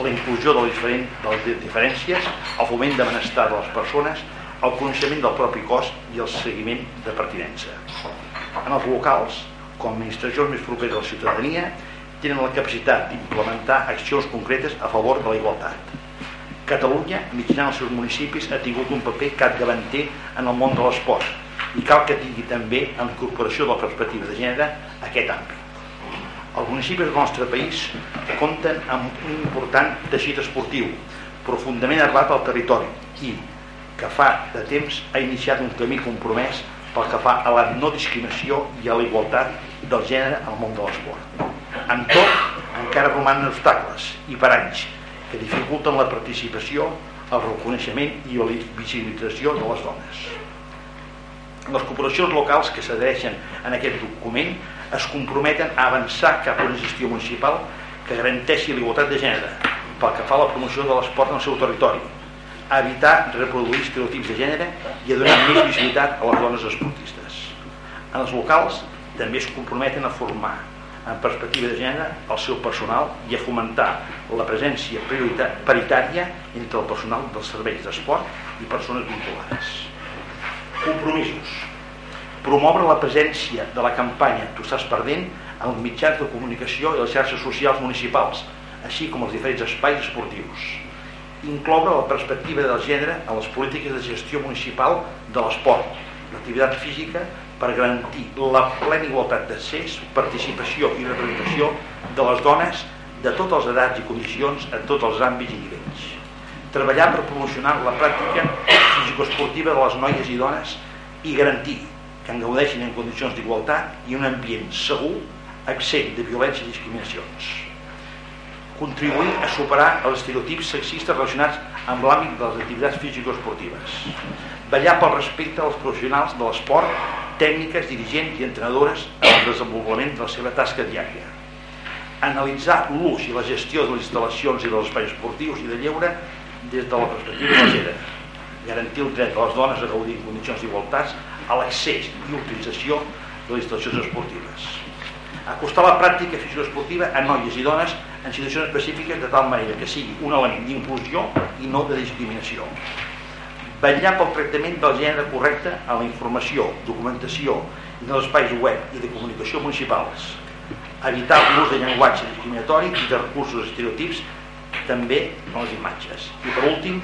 la inclusió de diferent, de les diferències, el foment de benestar de les persones, el coneixement del propi cos i el seguiment de pertinença. En els locals, com a administracions més properes a la ciutadania, tenen la capacitat d'implementar accions concretes a favor de la igualtat. Catalunya, mitjançant els seus municipis, ha tingut un paper capdavanter en el món de l'esport i cal que tingui també en incorporació de la perspectiva de gènere aquest àmbit. Els municipis del nostre país compten amb un important teixit esportiu profundament arrelat al territori i que fa de temps ha iniciat un camí compromès pel que fa a la no discriminació i a la igualtat del gènere al món de l'esport. En tot, encara romanen obstacles i paranys que dificulten la participació, el reconeixement i la visibilització de les dones. Les corporacions locals que s'adhereixen en aquest document es comprometen a avançar cap a una gestió municipal que garanteixi l'igualtat de gènere pel que fa a la promoció de l'esport en el seu territori, a evitar reproduir estereotips de gènere i a donar més visibilitat a les dones esportistes. En els locals també es comprometen a formar en perspectiva de gènere el seu personal i a fomentar la presència paritària entre el personal dels serveis d'esport i persones vinculades. Compromisos. Promoure la presència de la campanya Tu estàs perdent en els mitjans de comunicació i les xarxes socials municipals, així com els diferents espais esportius. Incloure la perspectiva del gènere en les polítiques de gestió municipal de l'esport, l'activitat física per garantir la plena igualtat d'accés, participació i representació de les dones de totes les edats i condicions en tots els àmbits i nivells. Treballar per promocionar la pràctica fisicoesportiva de les noies i dones i garantir que en gaudeixin en condicions d'igualtat i un ambient segur, accent de violència i discriminacions. Contribuir a superar els estereotips sexistes relacionats amb l'àmbit de les activitats físico-esportives. Ballar pel respecte als professionals de l'esport tècniques, dirigents i entrenadores en el desenvolupament de la seva tasca diària. Analitzar l'ús i la gestió de les instal·lacions i dels espais esportius i de lleure des de la perspectiva de la. Garantir el dret de les dones a gaudir en condicions d'igualtats a l'accés i utilització de les instal·lacions esportives. Acostar la pràctica fisioesportiva a noies i dones en situacions específiques de tal manera que sigui un element d'inclusió i no de discriminació vetllar pel tractament del gènere correcte a la informació, documentació i dels espais web i de comunicació municipals, evitar l'ús de llenguatge discriminatori i de recursos estereotips també en les imatges. I per últim,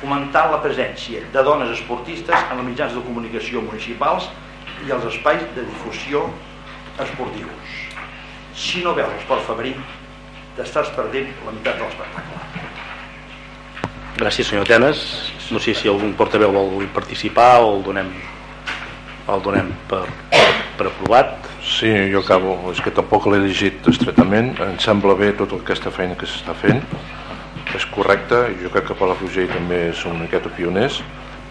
fomentar la presència de dones esportistes en els mitjans de comunicació municipals i els espais de difusió esportius. Si no veus l'esport femení, t'estàs perdent la meitat de l'espectacle. Gràcies, senyor Tenes. No sé si algun portaveu vol participar o el donem, el donem per, per, per aprovat. Sí, jo acabo. És que tampoc l'he llegit estretament. Em sembla bé tota aquesta feina que s'està fent. És correcte. Jo crec que Palafrugell també són una miqueta pioners.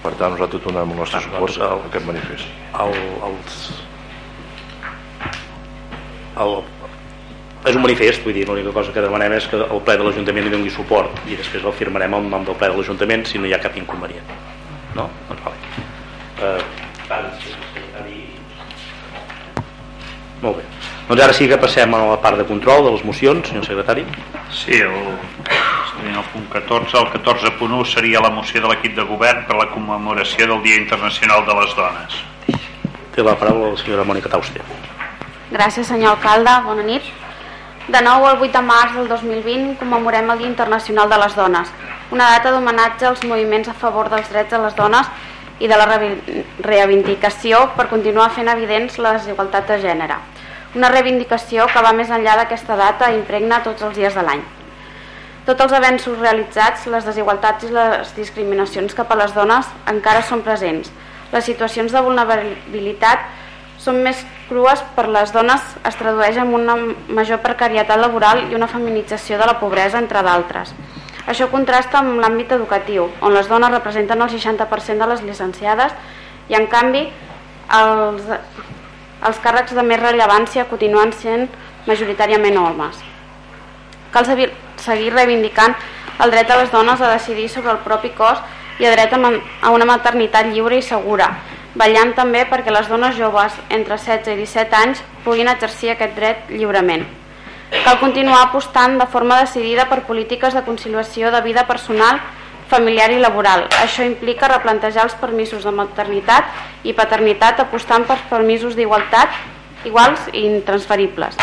Per tant, nosaltres donem el nostre suport a aquest manifest. El, els, el, és un manifest, vull dir, l'única cosa que demanem és que el ple de l'Ajuntament li doni suport i després el firmarem en nom del ple de l'Ajuntament si no hi ha cap inconvenient. No? Doncs vale. Uh, molt bé. Doncs ara sí que passem a la part de control de les mocions, senyor secretari. Sí, el, el punt 14, el 14.1 seria la moció de l'equip de govern per la commemoració del Dia Internacional de les Dones. Té la paraula la senyora Mònica Tauster. Gràcies, senyor alcalde. Bona nit. De nou, el 8 de març del 2020 commemorem el Dia Internacional de les Dones, una data d'homenatge als moviments a favor dels drets de les dones i de la reivindicació per continuar fent evidents la desigualtat de gènere. Una reivindicació que va més enllà d'aquesta data i impregna tots els dies de l'any. Tots els avenços realitzats, les desigualtats i les discriminacions cap a les dones encara són presents. Les situacions de vulnerabilitat són més crues per les dones es tradueix en una major precarietat laboral i una feminització de la pobresa, entre d'altres. Això contrasta amb l'àmbit educatiu, on les dones representen el 60% de les llicenciades i, en canvi, els, els càrrecs de més rellevància continuen sent majoritàriament homes. Cal seguir reivindicant el dret a les dones a decidir sobre el propi cos i el dret a una maternitat lliure i segura, ballant també perquè les dones joves entre 16 i 17 anys puguin exercir aquest dret lliurement. Cal continuar apostant de forma decidida per polítiques de conciliació de vida personal, familiar i laboral. Això implica replantejar els permisos de maternitat i paternitat apostant per permisos d'igualtat iguals i intransferibles.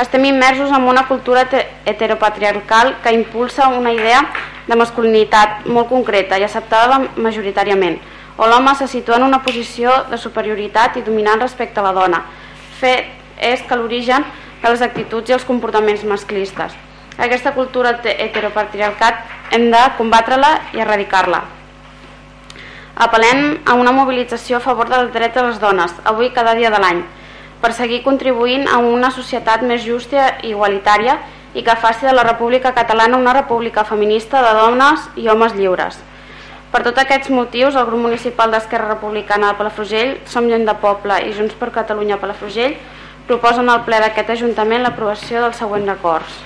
Estem immersos en una cultura heteropatriarcal que impulsa una idea de masculinitat molt concreta i acceptada majoritàriament, o l'home se situa en una posició de superioritat i dominant respecte a la dona. Fet és que l'origen de les actituds i els comportaments masclistes. Aquesta cultura heteropatriarcat hem de combatre-la i erradicar-la. Apel·lem a una mobilització a favor del dret de les dones, avui cada dia de l'any, per seguir contribuint a una societat més justa i igualitària i que faci de la República Catalana una república feminista de dones i homes lliures. Per tots aquests motius, el grup municipal d'Esquerra Republicana de Palafrugell, Som Gent de Poble i Junts per Catalunya Palafrugell proposen al ple d'aquest Ajuntament l'aprovació dels següents acords.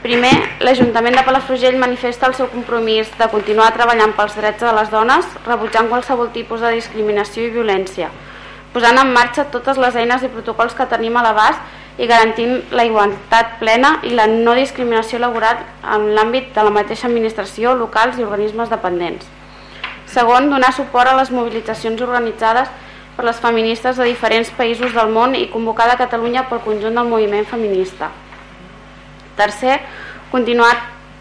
Primer, l'Ajuntament de Palafrugell manifesta el seu compromís de continuar treballant pels drets de les dones, rebutjant qualsevol tipus de discriminació i violència, posant en marxa totes les eines i protocols que tenim a l'abast i garantint la igualtat plena i la no discriminació laboral en l'àmbit de la mateixa administració, locals i organismes dependents. Segon, donar suport a les mobilitzacions organitzades per les feministes de diferents països del món i convocada a Catalunya pel conjunt del moviment feminista. Tercer, continuar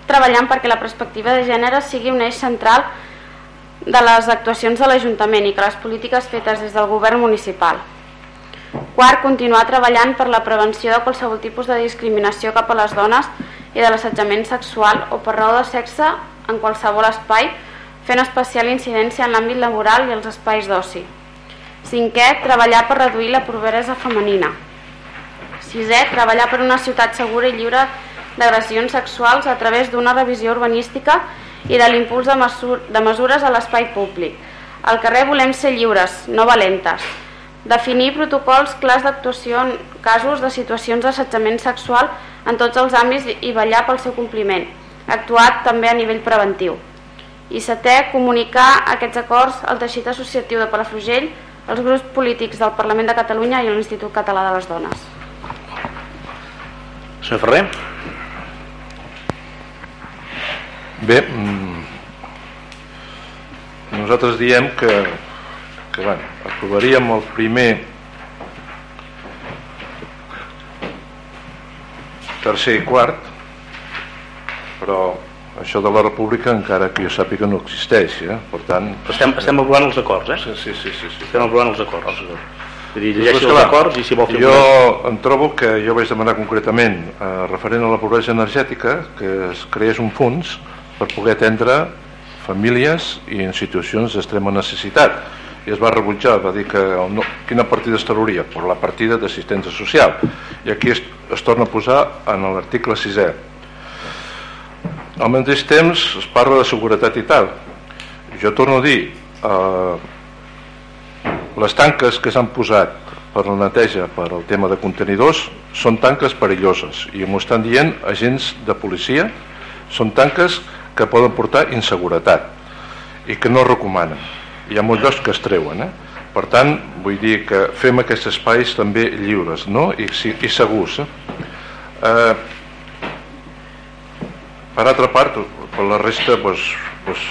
treballant perquè la perspectiva de gènere sigui un eix central de les actuacions de l'Ajuntament i que les polítiques fetes des del govern municipal. Quart, continuar treballant per la prevenció de qualsevol tipus de discriminació cap a les dones i de l'assetjament sexual o per raó de sexe en qualsevol espai, fent especial incidència en l'àmbit laboral i els espais d'oci. Cinquè, treballar per reduir la pobresa femenina. Sisè, treballar per una ciutat segura i lliure d'agressions sexuals a través d'una revisió urbanística i de l'impuls de, de mesures a l'espai públic. Al carrer volem ser lliures, no valentes. Definir protocols clars d'actuació en casos de situacions d'assetjament sexual en tots els àmbits i ballar pel seu compliment. Actuat també a nivell preventiu. I setè, comunicar aquests acords al teixit associatiu de Palafrugell, als grups polítics del Parlament de Catalunya i a l'Institut Català de les Dones. Senyor Ferrer. Bé, mm, nosaltres diem que, que bueno, aprovaríem el primer tercer i quart però això de la república encara que jo sàpiga no existeix eh? per tant... Estem, estem aprovant els acords, eh? Sí, sí, sí, sí, sí. Estem aprovant els acords. Vull dir, Llavors, llegeixi els acords i si vol fer jo em trobo que jo vaig demanar concretament eh, referent a la pobresa energètica que es creés un fons per poder atendre famílies i en situacions d'extrema necessitat. I es va rebutjar, va dir que no, quina partida es trauria? Per la partida d'assistència social. I aquí es, es torna a posar en l'article 6è al mateix temps es parla de seguretat i tal. Jo torno a dir eh, les tanques que s'han posat per la neteja per al tema de contenidors són tanques perilloses. I m'ho estan dient agents de policia són tanques que poden portar inseguretat i que no recomanen hi ha molts llocs que es treuen eh? per tant vull dir que fem aquests espais també lliures no? I, i segurs eh? Eh, per altra part per la resta doncs, doncs,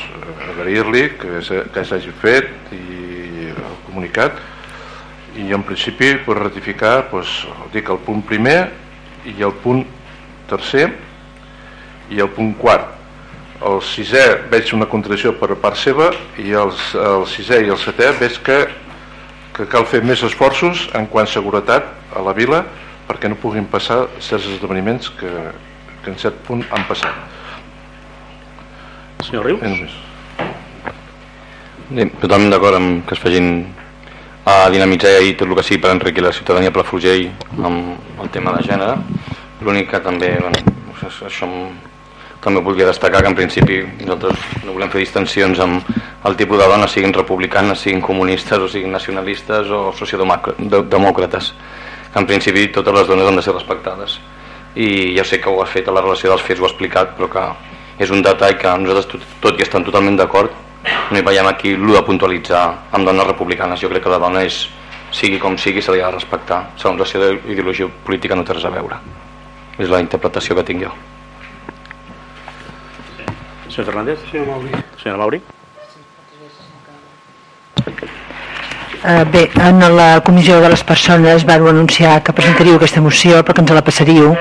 agrair-li que, que s'hagi fet i comunicat i en principi per ratificar doncs, dic el punt primer i el punt tercer i el punt quart el sisè veig una contradicció per part seva i els, el sisè i el setè veig que, que cal fer més esforços en quant a seguretat a la vila perquè no puguin passar certs esdeveniments que, que en cert punt han passat. Senyor Rius? Sí, totalment d'acord amb que es facin a dinamitzar i tot el que sigui per enriquir la ciutadania per Fugell amb el tema de gènere. L'únic que també bueno, això també volia destacar que en principi nosaltres no volem fer distensions amb el tipus de dones siguin republicanes, siguin comunistes o siguin nacionalistes o sociodemòcrates en principi totes les dones han de ser respectades. I ja sé que ho has fet a la relació dels fets ho ha explicat però que és un detall que nosaltres tot, tot i estan totalment d'acord no hi veiem aquí el de puntualitzar amb dones republicanes. Jo crec que la dona és sigui com sigui se li ha de respectar. Segons la seva ideologia política no té res a veure. És la interpretació que tinc jo Senyor Fernández? Senyor Mauri. Senyora Mauri? Uh, bé, en la comissió de les persones vau anunciar que presentaríeu aquesta moció perquè ens la passaríeu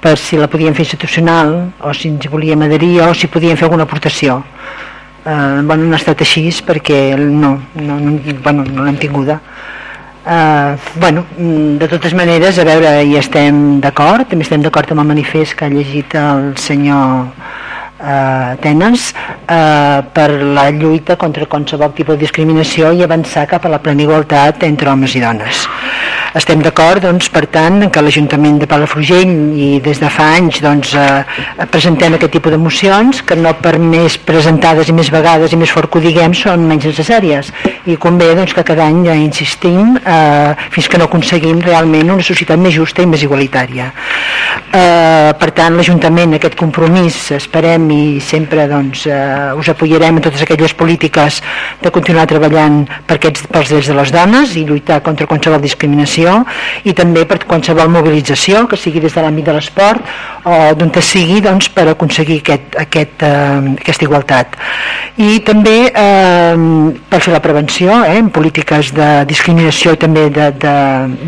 per si la podíem fer institucional o si ens volíem adherir o si podíem fer alguna aportació eh, bueno, no ha estat així perquè no, no, no, bueno, no l'hem tinguda eh, bueno, de totes maneres a veure, hi estem d'acord també estem d'acord amb el manifest que ha llegit el senyor eh, Tenes eh, per la lluita contra qualsevol tipus de discriminació i avançar cap a la plena igualtat entre homes i dones estem d'acord doncs, per tant que l'Ajuntament de Palafrugell i des de fa anys doncs, eh, presentem aquest tipus de mocions que no per més presentades i més vegades i més fort que ho diguem són menys necessàries. I convé doncs, que cada any ja insistim eh, fins que no aconseguim realment una societat més justa i més igualitària. Eh, per tant l'Ajuntament aquest compromís esperem i sempre doncs, eh, us apoyarem en totes aquelles polítiques de continuar treballant per aquests, pels drets de les dones i lluitar contra qualsevol discriminació i també per qualsevol mobilització que sigui des de l'àmbit de l'esport o d'on sigui doncs, per aconseguir aquest, aquest, eh, aquesta igualtat. I també eh, per fer la prevenció eh, en polítiques de discriminació i també de, de,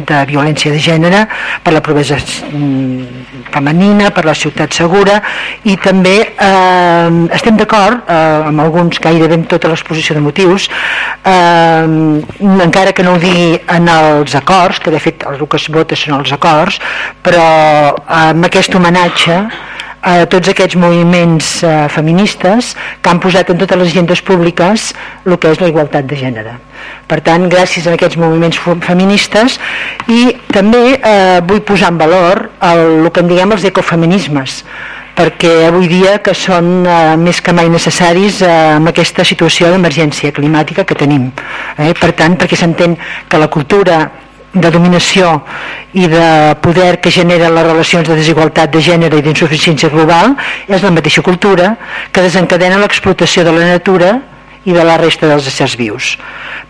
de violència de gènere per la pobresa mm, femenina, per la ciutat segura i també eh, estem d'acord eh, amb alguns gairebé en tota l'exposició de motius eh, encara que no ho digui en els acords que de fet el que es vota són els acords però eh, amb aquest homenatge a tots aquests moviments eh, feministes que han posat en totes les agendes públiques el que és la igualtat de gènere. Per tant, gràcies a aquests moviments feministes i també eh, vull posar en valor el, el que en diguem els ecofeminismes perquè avui dia que són eh, més que mai necessaris eh, amb aquesta situació d'emergència climàtica que tenim. Eh? Per tant, perquè s'entén que la cultura de dominació i de poder que genera les relacions de desigualtat de gènere i d'insuficiència global és la mateixa cultura que desencadena l'explotació de la natura i de la resta dels éssers vius.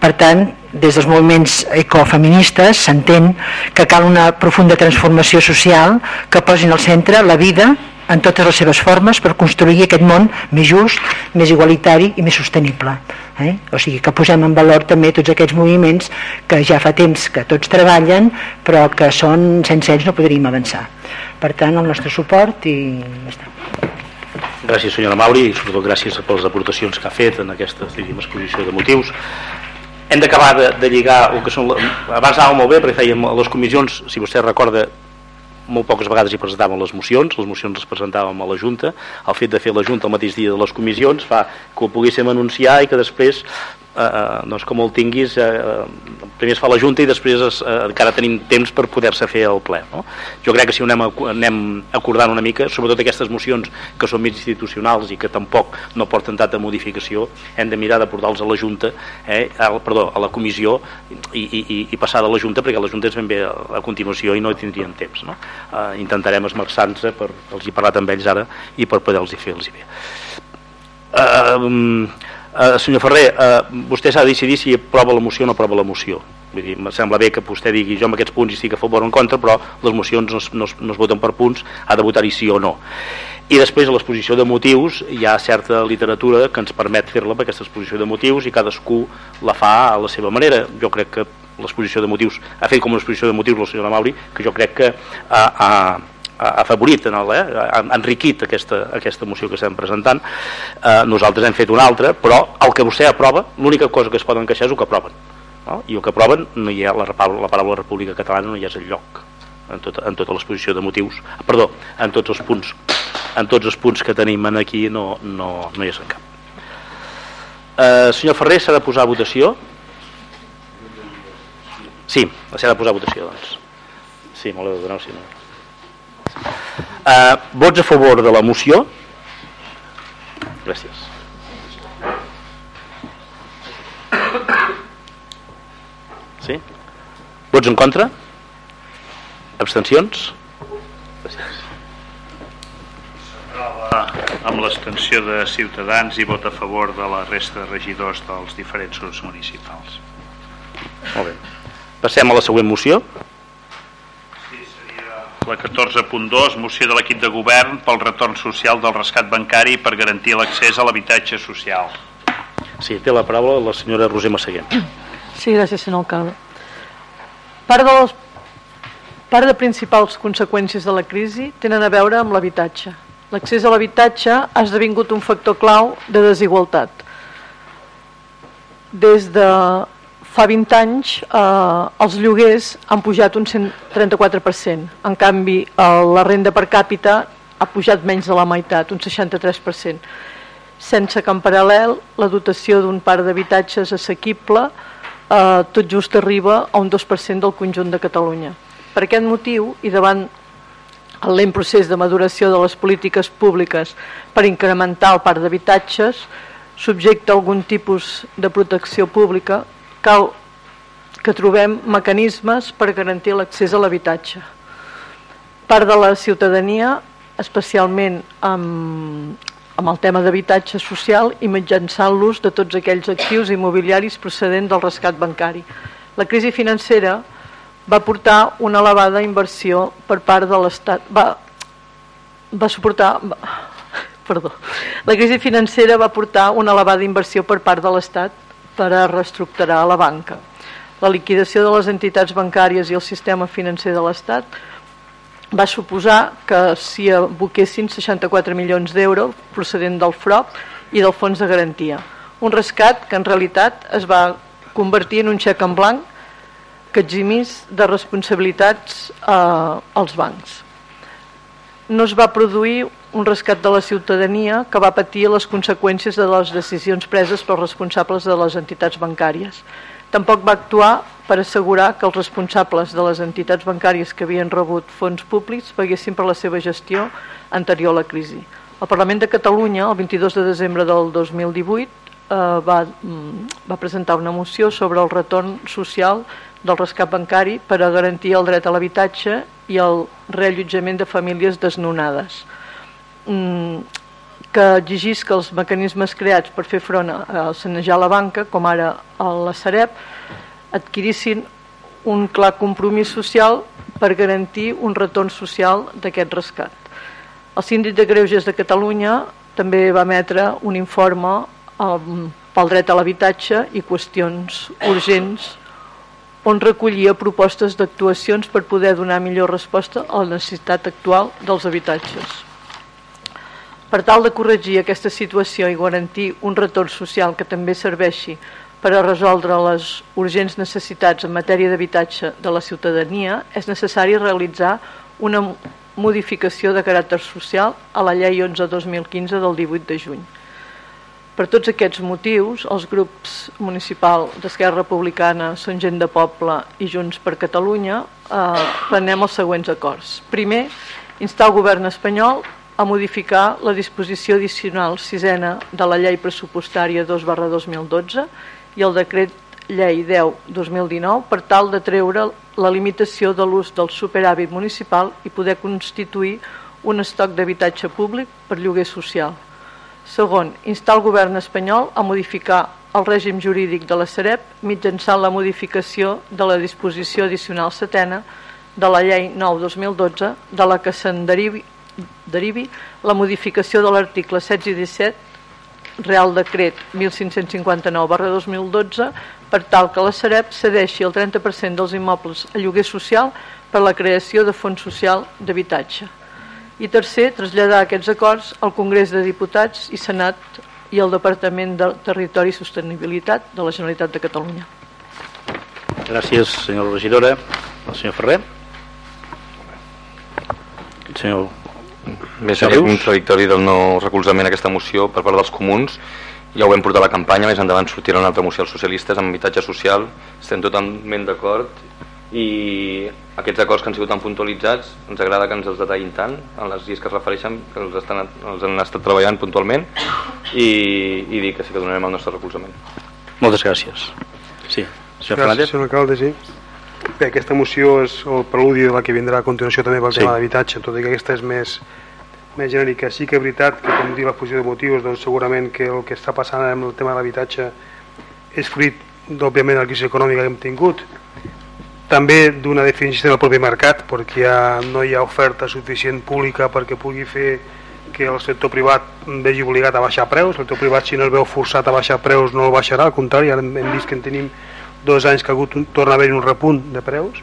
Per tant, des dels moviments ecofeministes s'entén que cal una profunda transformació social que posin al centre la vida en totes les seves formes per construir aquest món més just, més igualitari i més sostenible. Eh? O sigui que posem en valor també tots aquests moviments que ja fa temps que tots treballen però que són sense ells no podríem avançar. Per tant, el nostre suport i ja està. Gràcies senyora Mauri i sobretot gràcies per les aportacions que ha fet en aquesta diguem, exposició de motius. Hem d'acabar de, de lligar el que són... Abans anàvem molt bé perquè fèiem les comissions, si vostè recorda, molt poques vegades hi presentàvem les mocions, les mocions les presentàvem a la Junta, el fet de fer la Junta el mateix dia de les comissions fa que ho poguéssim anunciar i que després eh, eh, doncs com el tinguis eh, eh, primer es fa la Junta i després es, eh, encara tenim temps per poder-se fer el ple no? jo crec que si anem, anem acordant una mica sobretot aquestes mocions que són més institucionals i que tampoc no porten tanta modificació hem de mirar de portar-los a la Junta eh, a, perdó, a la comissió i, i, i passar de la Junta perquè la Junta és ben bé a, continuació i no hi tindrien temps no? eh, intentarem esmerçar-nos per, els he parlat amb ells ara i per poder-los fer-los bé eh, Uh, senyor Ferrer, uh, vostè s'ha de decidir si aprova la moció o no aprova la moció. Vull dir, em sembla bé que vostè digui jo amb aquests punts hi estic a favor o en contra, però les mocions no es, no es, no es voten per punts, ha de votar-hi sí o no. I després a l'exposició de motius hi ha certa literatura que ens permet fer-la per aquesta exposició de motius i cadascú la fa a la seva manera. Jo crec que l'exposició de motius ha fet com una exposició de motius la senyora Mauri, que jo crec que ha, ha, afavorit, en el, eh, enriquit aquesta, aquesta moció que estem presentant. Eh, nosaltres hem fet una altra, però el que vostè aprova, l'única cosa que es poden queixar és el que aproven. No? I el que aproven, no hi ha la, la paraula República Catalana no hi és el lloc en, tot, en tota l'exposició de motius, perdó, en tots els punts en tots els punts que tenim aquí no, no, no hi és en cap. Eh, senyor Ferrer, s'ha de posar a votació? Sí, s'ha de posar a votació, doncs. Sí, molt bé, doneu, si no. Uh, vots a favor de la moció? Gràcies. Sí? Vots en contra? Abstencions? Gràcies. amb l'extensió de Ciutadans i vot a favor de la resta de regidors dels diferents grups municipals. Molt bé. Passem a la següent moció. La 14.2, moció de l'equip de govern pel retorn social del rescat bancari per garantir l'accés a l'habitatge social. Sí, té la paraula la senyora Roser Massaguer. Sí, gràcies, senyor alcalde. Part de, les, part de principals conseqüències de la crisi tenen a veure amb l'habitatge. L'accés a l'habitatge ha esdevingut un factor clau de desigualtat. Des de fa 20 anys eh, els lloguers han pujat un 134%, en canvi eh, la renda per càpita ha pujat menys de la meitat, un 63%, sense que en paral·lel la dotació d'un parc d'habitatges assequible eh, tot just arriba a un 2% del conjunt de Catalunya. Per aquest motiu, i davant el lent procés de maduració de les polítiques públiques per incrementar el parc d'habitatges, subjecte a algun tipus de protecció pública, cal que trobem mecanismes per garantir l'accés a l'habitatge. Part de la ciutadania, especialment amb, amb el tema d'habitatge social i mitjançant l'ús de tots aquells actius immobiliaris procedents del rescat bancari. La crisi financera va portar una elevada inversió per part de l'Estat. Va, va suportar... Va, perdó. La crisi financera va portar una elevada inversió per part de l'Estat per a reestructurar la banca. La liquidació de les entitats bancàries i el sistema financer de l'Estat va suposar que s'hi aboquessin 64 milions d'euros procedent del FROP i del Fons de Garantia. Un rescat que en realitat es va convertir en un xec en blanc que eximís de responsabilitats eh, als bancs. No es va produir un rescat de la ciutadania que va patir les conseqüències de les decisions preses pels responsables de les entitats bancàries. Tampoc va actuar per assegurar que els responsables de les entitats bancàries que havien rebut fons públics paguessin per la seva gestió anterior a la crisi. El Parlament de Catalunya, el 22 de desembre del 2018, eh, va, mm, va presentar una moció sobre el retorn social del rescat bancari per a garantir el dret a l'habitatge i el reallotjament de famílies desnonades que exigís que els mecanismes creats per fer front a sanejar la banca, com ara la Sareb, adquirissin un clar compromís social per garantir un retorn social d'aquest rescat. El síndic de Greuges de Catalunya també va emetre un informe um, pel dret a l'habitatge i qüestions urgents on recollia propostes d'actuacions per poder donar millor resposta a la necessitat actual dels habitatges. Per tal de corregir aquesta situació i garantir un retorn social que també serveixi per a resoldre les urgents necessitats en matèria d'habitatge de la ciutadania, és necessari realitzar una modificació de caràcter social a la llei 11-2015 del 18 de juny. Per tots aquests motius, els grups municipal d'Esquerra Republicana, Són Gent de Poble i Junts per Catalunya eh, prenem els següents acords. Primer, instar el govern espanyol a modificar la disposició addicional sisena de la llei pressupostària 2 barra 2012 i el decret llei 10-2019 per tal de treure la limitació de l'ús del superàvit municipal i poder constituir un estoc d'habitatge públic per lloguer social. Segon, instar el govern espanyol a modificar el règim jurídic de la Sareb mitjançant la modificació de la disposició addicional setena de la llei 9-2012 de la que se'n derivi, derivi la modificació de l'article 16 i 17 Real Decret 1559 barra 2012 per tal que la Sareb cedeixi el 30% dels immobles a lloguer social per la creació de fons social d'habitatge. I tercer, traslladar aquests acords al Congrés de Diputats i Senat i al Departament de Territori i Sostenibilitat de la Generalitat de Catalunya. Gràcies, senyora regidora. El senyor Ferrer. El senyor... Bé, seria contradictori del no recolzament a aquesta moció per part dels comuns. Ja ho vam portar a la campanya, més endavant sortirà una altra moció als socialistes amb habitatge social. Estem totalment d'acord. I aquests acords que han sigut tan puntualitzats ens agrada que ens els detallin tant en les lleis que es refereixen que els, estan, els han estat treballant puntualment i, i dir que sí que donarem el nostre recolzament. Moltes gràcies. Sí, senyor Fernández. Gràcies, senyor alcalde, sí Bé, aquesta moció és el preludi de la que vindrà a continuació també pel sí. tema d'habitatge, tot i que aquesta és més, més genèrica. Sí que és veritat que, com diu l'exposició de motius, doncs segurament que el que està passant amb el tema de l'habitatge és fruit, òbviament, de la crisi econòmica que hem tingut, també d'una definició del propi mercat perquè ja no hi ha oferta suficient pública perquè pugui fer que el sector privat vegi obligat a baixar preus, el sector privat si no es veu forçat a baixar preus no el baixarà, al contrari, ara hem vist que en tenim dos anys que ha hagut un, torna a haver un repunt de preus.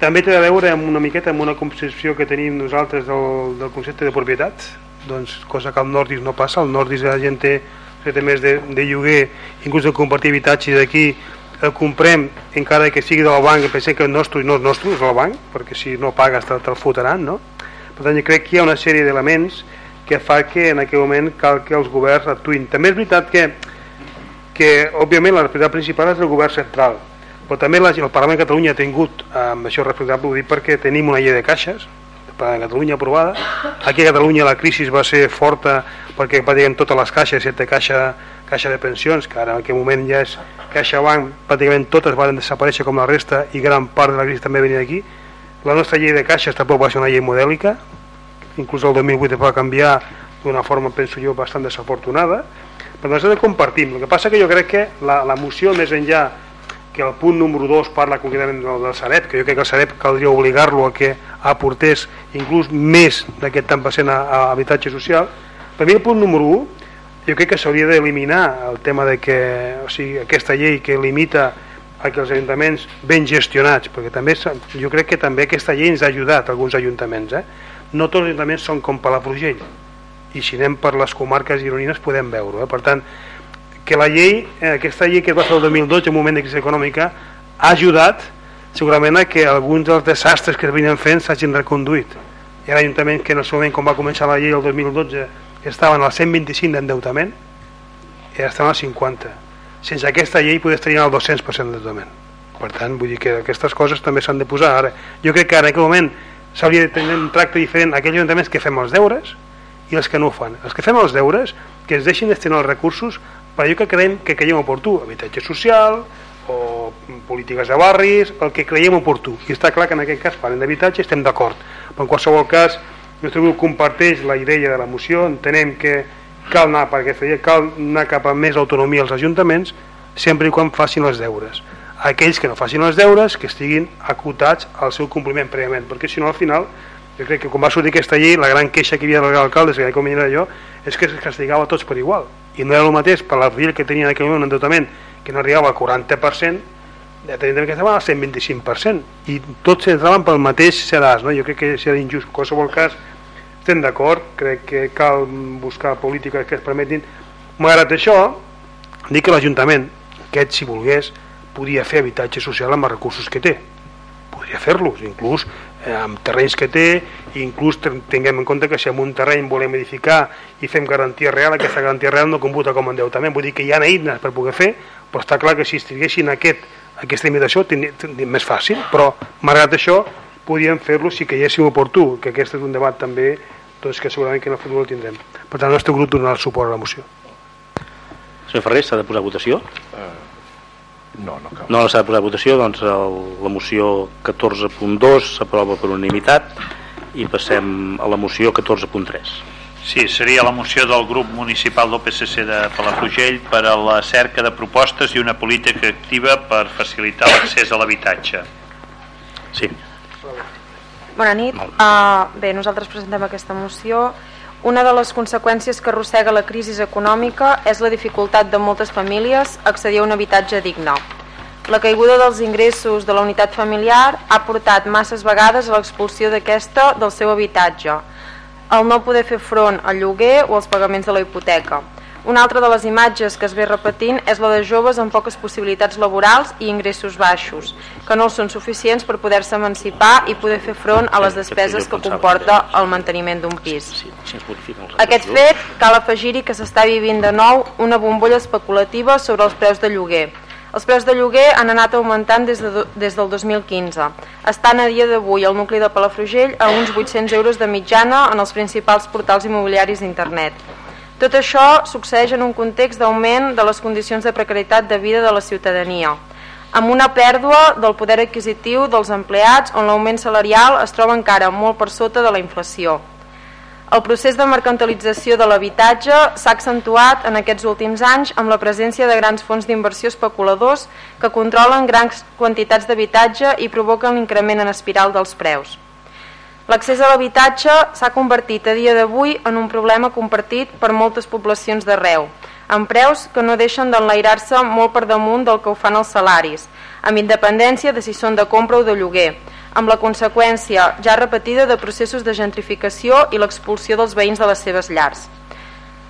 També té a veure amb una miqueta amb una concepció que tenim nosaltres del, del concepte de propietat, doncs, cosa que al Nordis no passa, al Nordis la gent té, té més de, de lloguer, inclús de compartir habitatges aquí, el comprem encara que sigui del banc pensem que el nostre no és nostre, és del banc perquè si no pagues te'l te fotran no? per tant crec que hi ha una sèrie d'elements que fa que en aquell moment cal que els governs actuïn també és veritat que que òbviament la responsabilitat principal és del govern central. Però també la, el Parlament de Catalunya ha tingut amb això respectable, ho dic perquè tenim una llei de caixes el de Catalunya aprovada. Aquí a Catalunya la crisi va ser forta perquè pràcticament totes les caixes excepte caixa, caixa de pensions que ara en aquell moment ja és Caixa Banc pràcticament totes van desaparèixer com la resta i gran part de la crisi també venia d'aquí. La nostra llei de caixes tampoc va ser una llei modèlica inclús el 2008 es va canviar d'una forma, penso jo, bastant desafortunada però nosaltres compartim el que passa que jo crec que la, la moció més enllà que el punt número 2 parla concretament del, del Sareb, que jo crec que el Sareb caldria obligar-lo a que aportés inclús més d'aquest tant per cent a, a habitatge social. Per mi el punt número 1 jo crec que s'hauria d'eliminar el tema de que, o sigui, aquesta llei que limita a que els ajuntaments ben gestionats, perquè també jo crec que també aquesta llei ens ha ajudat alguns ajuntaments, eh? no tots els ajuntaments són com Palafrugell i si anem per les comarques gironines podem veure, eh? per tant que la llei, eh, aquesta llei que es va fer el 2012 en moment de crisi econòmica ha ajudat segurament a que alguns dels desastres que venien fent s'hagin reconduït. Hi ha ajuntaments que en el moment quan va començar la llei el 2012 estaven al 125 d'endeutament i ara estan al 50 sense aquesta llei podria estar al 200% d'endeutament. Per tant vull dir que aquestes coses també s'han de posar ara. Jo crec que en aquest moment s'hauria de tenir un tracte diferent a aquells ajuntaments que fem els deures i els que no ho fan els que fem els deures que es deixin destinar els recursos per allò que creiem que creiem oportú, habitatge social o polítiques de barris, el que creiem oportú. I està clar que en aquest cas, parlant d'habitatge, estem d'acord. Però en qualsevol cas, el nostre grup comparteix la idea de la moció, entenem que cal anar, perquè feia, cal anar cap a més autonomia als ajuntaments, sempre i quan facin els deures. Aquells que no facin els deures, que estiguin acotats al seu compliment prèviament, perquè si no, al final, jo crec que quan va sortir aquesta llei, la gran queixa que hi havia dels alcaldes, que com era jo, és que es castigava tots per igual. I no era el mateix per la que tenia en aquell moment un endeutament que no arribava al 40% ja teníem que estar al 125% i tots entraven pel mateix seràs no? jo crec que serà injust en qualsevol cas estem d'acord, crec que cal buscar polítiques que es permetin. Malgrat això dir que l'Ajuntament aquest si volgués podia fer habitatge social amb els recursos que té. Podria fer-los, inclús amb terrenys que té i inclús tinguem en compte que si en un terreny volem edificar i fem garantia real, aquesta garantia real no computa com a endeutament, vull dir que hi ha eines per poder fer, però està clar que si estiguessin aquest, aquesta imitació tindria, tindria més fàcil, però malgrat això podíem fer-lo si creiéssim oportú, que aquest és un debat també doncs, que segurament que en el futur el tindrem. Per tant, el nostre grup donarà el suport a la moció. Senyor Ferrer, s'ha de posar votació? Uh, no, no cal. No s'ha de posar votació, doncs el, la moció 14.2 s'aprova per unanimitat i passem a la moció 14.3. Sí, seria la moció del grup municipal del PSC de Palafrugell per a la cerca de propostes i una política activa per facilitar l'accés a l'habitatge. Sí. Bona nit. Uh, bé, nosaltres presentem aquesta moció. Una de les conseqüències que arrossega la crisi econòmica és la dificultat de moltes famílies accedir a un habitatge digne. La caiguda dels ingressos de la unitat familiar ha portat masses vegades a l'expulsió d'aquesta del seu habitatge, el no poder fer front al lloguer o als pagaments de la hipoteca. Una altra de les imatges que es ve repetint és la de joves amb poques possibilitats laborals i ingressos baixos, que no són suficients per poder-se emancipar i poder fer front a les despeses que comporta el manteniment d'un pis. Aquest fet cal afegir-hi que s'està vivint de nou una bombolla especulativa sobre els preus de lloguer. Els preus de lloguer han anat augmentant des, de, des del 2015. Estan a dia d'avui al nucli de Palafrugell a uns 800 euros de mitjana en els principals portals immobiliaris d'internet. Tot això succeeix en un context d'augment de les condicions de precarietat de vida de la ciutadania, amb una pèrdua del poder adquisitiu dels empleats on l'augment salarial es troba encara molt per sota de la inflació. El procés de mercantilització de l'habitatge s'ha accentuat en aquests últims anys amb la presència de grans fons d'inversió especuladors que controlen grans quantitats d'habitatge i provoquen l'increment en espiral dels preus. L'accés a l'habitatge s'ha convertit a dia d'avui en un problema compartit per moltes poblacions d'arreu, amb preus que no deixen d'enlairar-se molt per damunt del que ho fan els salaris, amb independència de si són de compra o de lloguer, amb la conseqüència ja repetida de processos de gentrificació i l'expulsió dels veïns de les seves llars.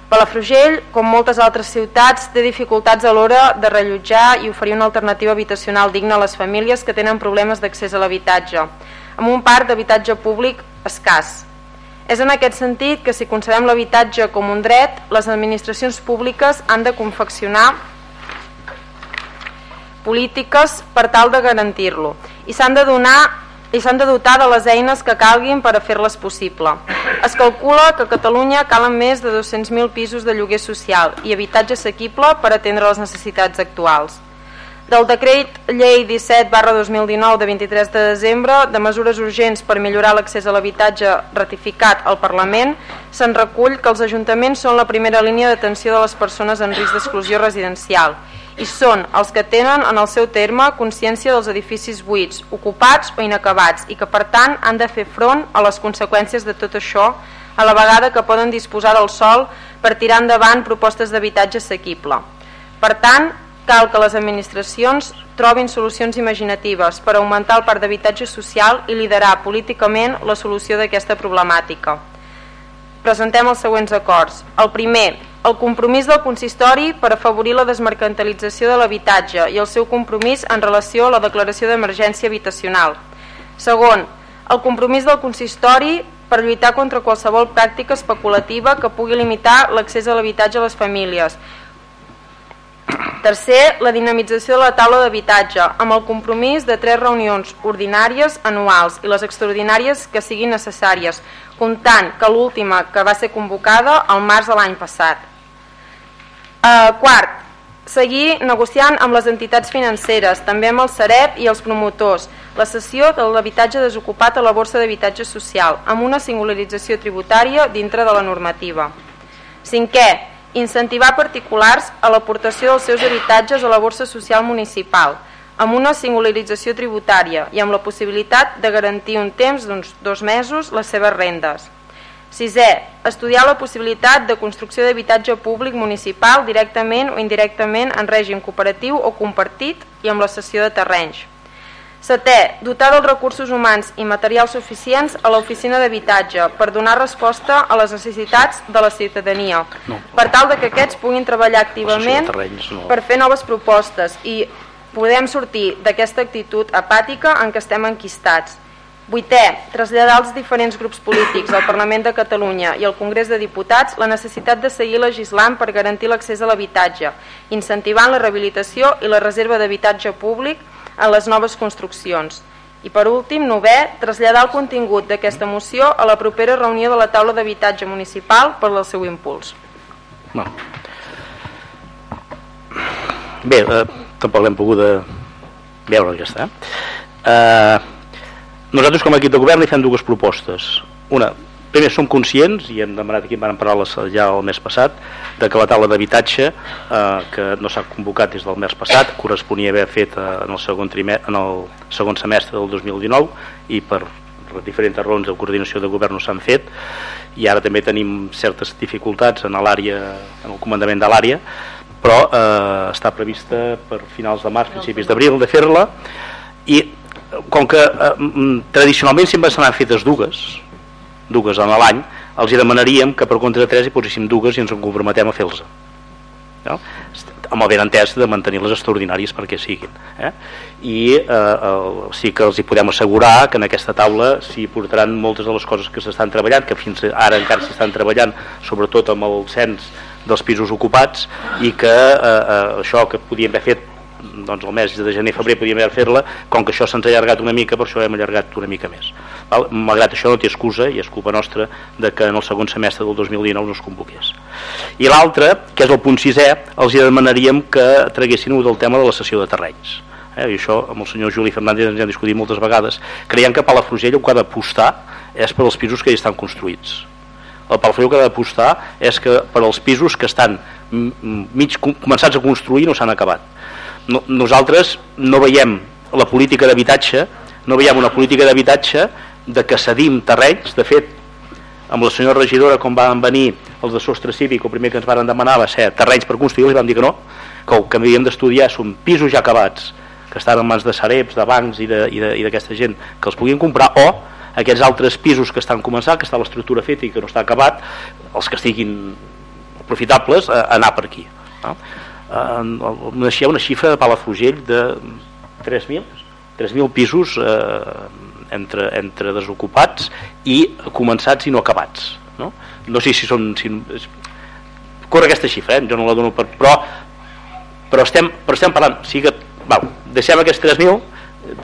Palafrugell, com moltes altres ciutats, té dificultats a l'hora de rellotjar i oferir una alternativa habitacional digna a les famílies que tenen problemes d'accés a l'habitatge, amb un parc d'habitatge públic escàs. És en aquest sentit que si concebem l'habitatge com un dret, les administracions públiques han de confeccionar polítiques per tal de garantir-lo i s'han de donar i s'han de dotar de les eines que calguin per a fer-les possible. Es calcula que a Catalunya calen més de 200.000 pisos de lloguer social i habitatge assequible per atendre les necessitats actuals. Del decret llei 17 barra 2019 de 23 de desembre de mesures urgents per millorar l'accés a l'habitatge ratificat al Parlament se'n recull que els ajuntaments són la primera línia d'atenció de les persones en risc d'exclusió residencial i són els que tenen en el seu terme consciència dels edificis buits, ocupats o inacabats i que per tant han de fer front a les conseqüències de tot això a la vegada que poden disposar del sol per tirar endavant propostes d'habitatge assequible. Per tant, cal que les administracions trobin solucions imaginatives per augmentar el parc d'habitatge social i liderar políticament la solució d'aquesta problemàtica. Presentem els següents acords. El primer, el compromís del consistori per afavorir la desmercantilització de l'habitatge i el seu compromís en relació a la declaració d'emergència habitacional. Segon, el compromís del consistori per lluitar contra qualsevol pràctica especulativa que pugui limitar l'accés a l'habitatge a les famílies, Tercer, la dinamització de la taula d'habitatge, amb el compromís de tres reunions ordinàries anuals i les extraordinàries que siguin necessàries, comptant que l'última que va ser convocada al març de l'any passat. Eh, quart, seguir negociant amb les entitats financeres, també amb el Sareb i els promotors, la cessió de l'habitatge desocupat a la borsa d'habitatge social, amb una singularització tributària dintre de la normativa. Cinquè, incentivar particulars a l'aportació dels seus habitatges a la borsa social municipal, amb una singularització tributària i amb la possibilitat de garantir un temps d'uns dos mesos les seves rendes. Sisè, estudiar la possibilitat de construcció d'habitatge públic municipal directament o indirectament en règim cooperatiu o compartit i amb la cessió de terrenys. Setè, dotar dels recursos humans i materials suficients a l'oficina d'habitatge per donar resposta a les necessitats de la ciutadania, no. per tal de que aquests puguin treballar activament terrenys, no. per fer noves propostes i podem sortir d'aquesta actitud apàtica en què estem enquistats. Vuitè, traslladar als diferents grups polítics, al Parlament de Catalunya i al Congrés de Diputats la necessitat de seguir legislant per garantir l'accés a l'habitatge, incentivant la rehabilitació i la reserva d'habitatge públic a les noves construccions. I per últim, novè, traslladar el contingut d'aquesta moció a la propera reunió de la taula d'habitatge municipal per al seu impuls. No. Bé, eh, tampoc l'hem pogut eh, veure aquesta. Eh? Eh, nosaltres com a equip de govern li fem dues propostes. Una, primer som conscients, i hem demanat aquí, vam parlar ja el mes passat, de que la taula d'habitatge, eh, que no s'ha convocat des del mes passat, corresponia haver fet eh, en, el segon trimestre, en el segon semestre del 2019 i per diferents raons de coordinació de govern no s'han fet. I ara també tenim certes dificultats en l'àrea en el comandament de l'àrea però eh, està prevista per finals de març, principis d'abril de fer-la. I com que eh, tradicionalment sempre se n'han fetes dues dues en l'any, els hi demanaríem que per compte de tres hi poséssim dues i ens en comprometem a fer-los. No? amb el ben entès de mantenir les extraordinàries perquè siguin eh? i eh, eh, sí que els hi podem assegurar que en aquesta taula s'hi portaran moltes de les coses que s'estan treballant que fins ara encara s'estan treballant sobretot amb el cens dels pisos ocupats i que eh, eh, això que podíem haver fet doncs el mes de gener i febrer podíem haver fer-la com que això se'ns ha allargat una mica per això hem allargat una mica més Val? malgrat això no té excusa i és culpa nostra de que en el segon semestre del 2019 no es convoqués i l'altre, que és el punt sisè els hi demanaríem que traguessin del tema de la sessió de terrenys eh? i això amb el senyor Juli Fernández ens hem discutit moltes vegades creiem que Palafrugell el que ha d'apostar és per als pisos que ja estan construïts el Palafrugell que ha d'apostar és que per als pisos que estan mig començats a construir no s'han acabat no, nosaltres no veiem la política d'habitatge no veiem una política d'habitatge de que cedim terrenys, de fet amb la senyora regidora quan van venir els de sostre cívic, el primer que ens van demanar va ser terrenys per construir, els vam dir que no que el que havíem d'estudiar són pisos ja acabats que estan en mans de Sareps, de bancs i d'aquesta gent que els puguin comprar o aquests altres pisos que estan començant, que està l'estructura feta i que no està acabat, els que estiguin profitables, a anar per aquí. No? Naixia una xifra de Palafrugell de 3.000 3.000 pisos eh, entre, entre desocupats i començats i no acabats no, no sé si són si, corre aquesta xifra, eh? jo no la dono per, però, però, estem, però estem parlant sigui que va, deixem aquests 3.000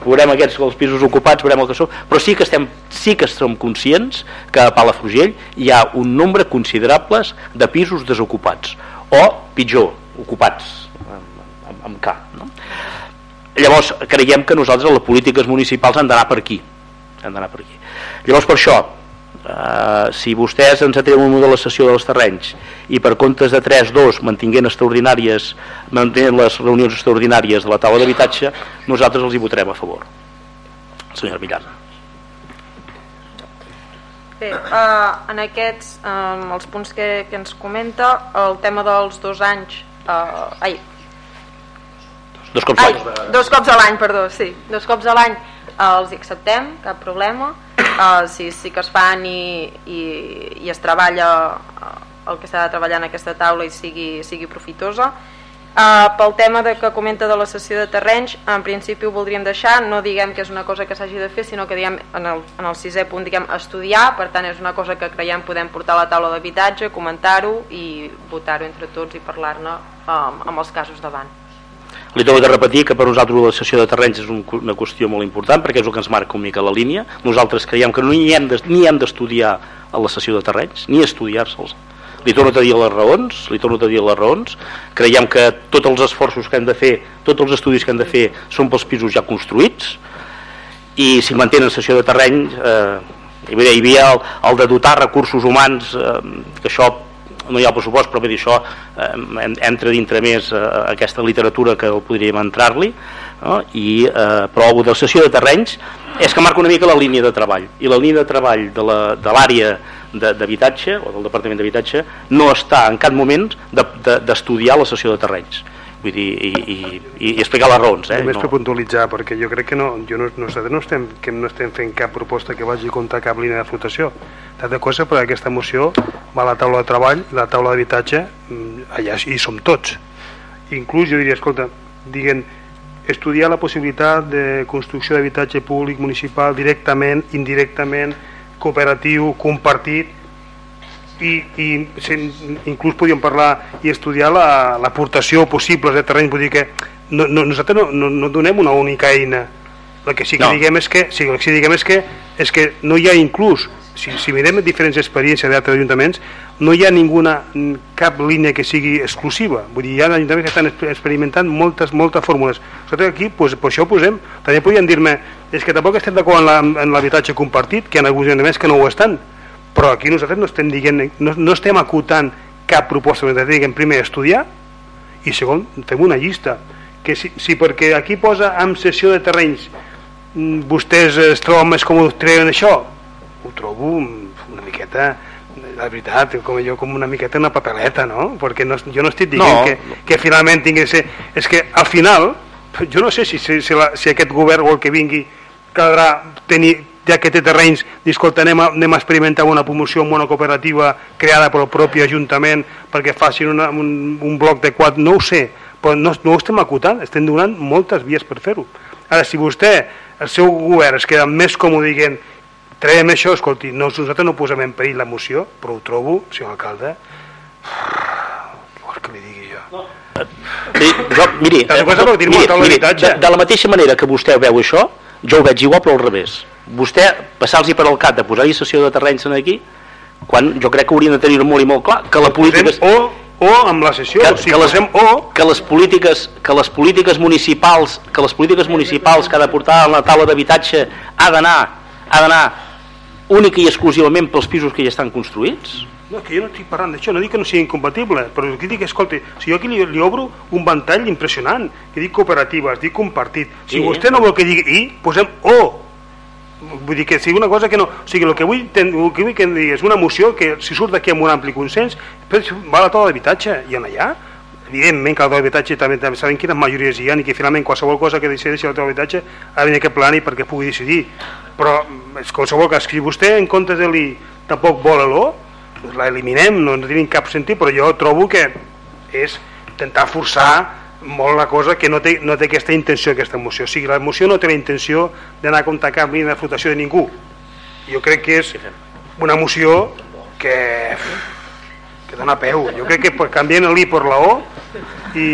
veurem aquests els pisos ocupats, veurem el que són, però sí que estem sí que som conscients que a Palafrugell hi ha un nombre considerables de pisos desocupats o pitjor, ocupats amb, amb, amb K no? llavors creiem que nosaltres les polítiques municipals han d'anar per aquí han d'anar per aquí. Llavors per això Uh, si vostès ens atreuen de sessió dels terrenys i per comptes de 3-2 mantinguent extraordinàries mantenint les reunions extraordinàries de la taula d'habitatge nosaltres els hi votarem a favor. Senyora Millar Bé, uh, en aquests um, els punts que, que ens comenta el tema dels dos anys uh, ai, dos cops ai, dos cops a l'any perdó, sí, dos cops a l'any uh, els hi acceptem, cap problema. Uh, si sí que es fan i, i, i es treballa uh, el que s'ha de treballar en aquesta taula i sigui, sigui profitosa uh, pel tema de que comenta de la sessió de terrenys en principi ho voldríem deixar no diguem que és una cosa que s'hagi de fer sinó que diguem en el, en el sisè punt diguem estudiar per tant és una cosa que creiem podem portar a la taula d'habitatge comentar-ho i votar-ho entre tots i parlar-ne um, amb els casos davant li torno de repetir que per nosaltres la sessió de terrenys és un, una qüestió molt important perquè és el que ens marca una mica la línia. Nosaltres creiem que no hi hem d'estudiar a la sessió de terrenys, ni estudiar-se'ls. Li torno a dir les raons, li torno a dir les raons. Creiem que tots els esforços que hem de fer, tots els estudis que hem de fer són pels pisos ja construïts i si mantenen sessió de terreny eh, hi havia el, el de dotar recursos humans eh, que això no hi ha pressupost però dir això eh, entra dintre més eh, aquesta literatura que podríem entrar-li no? i eh, però la votació de terrenys és que marca una mica la línia de treball i la línia de treball de l'àrea de d'habitatge o del Departament d'Habitatge no està en cap moment d'estudiar de, de, la sessió de terrenys vull dir, i, i, i explicar les raons eh? només no. per puntualitzar perquè jo crec que no, jo no, nosaltres no estem, que no estem fent cap proposta que vagi a comptar cap línia de flotació de cosa perquè aquesta moció va a la taula de treball la taula d'habitatge mm, allà hi som tots inclús jo diria, escolta, diguen estudiar la possibilitat de construcció d'habitatge públic municipal directament, indirectament cooperatiu, compartit i, i inclús podíem parlar i estudiar l'aportació la, possible de terreny, vull dir que no, no, nosaltres no, no, no donem una única eina el que sí que no. diguem és que, sí, el que sí diguem és que, és que no hi ha inclús si, si mirem diferents experiències d'altres ajuntaments no hi ha ninguna cap línia que sigui exclusiva. Vull dir, hi ha ajuntaments que estan experimentant moltes, moltes fórmules. Nosaltres aquí, pues, per això ho posem. També podien dir-me és que tampoc estem d'acord en l'habitatge compartit que hi ha alguns ajuntaments que no ho estan. Però aquí nosaltres no estem dient no, no estem acotant cap proposta. Diguem primer estudiar i segon fem una llista. Que si, si perquè aquí posa amb sessió de terrenys vostès es troben més còmodes treuen això ho trobo una miqueta la veritat, com jo com una miqueta una papeleta, no? Perquè no, jo no estic dient no. que, que finalment tingui ser... És que al final, jo no sé si, si, si, la, si aquest govern o el que vingui caldrà tenir, ja que té terrenys, escolta, anem a, anem a experimentar una promoció amb una cooperativa creada pel propi Ajuntament perquè facin una, un, un bloc de quatre, no ho sé, però no, no ho estem acotant, estem donant moltes vies per fer-ho. Ara, si vostè, el seu govern, es queda més còmode dient traiem això, escolti, no, nosaltres no posem en perill la moció, però ho trobo, senyor alcalde, vols que li digui jo? No. Sí, jo, miri, eh, miri, miri de, de la mateixa manera que vostè veu això, jo ho veig igual però al revés vostè passar-los per al cap de posar-hi sessió de terrenys aquí quan jo crec que haurien de tenir molt i molt clar que la política o, o amb la sessió que, si que, les, o... que les polítiques que les polítiques municipals que les polítiques municipals que ha de portar a la taula d'habitatge ha d'anar ha d'anar única i exclusivament pels pisos que ja estan construïts? No, que jo no estic parlant d'això, no dic que no sigui incompatible, però el que dic, escolta, si jo aquí li, li obro un ventall impressionant, que dic cooperativa, dic compartit, si sí, vostè no vol que digui i, posem o, vull dir que sigui una cosa que no... O sigui, el que vull, ten, el que vull que és una moció que si surt d'aquí amb un ampli consens va a la taula d'habitatge i en allà evidentment que taula d'habitatge també, també sabem quines majories hi ha i que finalment qualsevol cosa que decideixi taula d'habitatge ha de venir aquest plani perquè pugui decidir. Però és qualsevol cas si vostè en comptes de l'I tampoc vol l'O doncs l'eliminem, no, no tenim cap sentit però jo trobo que és intentar forçar molt la cosa que no té, no té aquesta intenció aquesta moció, o sigui, la moció no té la intenció d'anar a comptar cap línia de flotació de ningú jo crec que és una moció que que dona peu, jo crec que canviant l'I per la O i...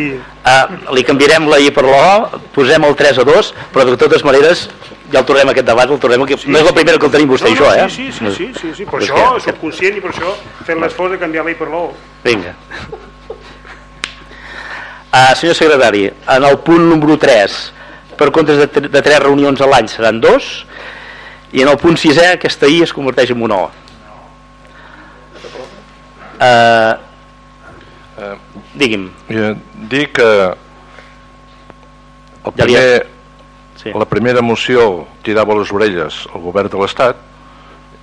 Uh, li canviarem la I per l'O, posem el 3 a 2, però de totes maneres ja el tornem a aquest debat, el tornem aquí. Sí, no és la primera que el tenim vostè no, i jo, eh? Sí, sí, sí, sí, sí, sí. per això que- soc conscient i per això fem l'esforç de canviar la I per l'O. Vinga. Uh, senyor secretari, en el punt número 3, per comptes de, de 3 reunions a l'any seran 2, i en el punt 6è aquesta I es converteix en una O. Uh, digui'm. eh, dir que el Ja ha- primer, Sí. la primera moció tirava les orelles al govern de l'Estat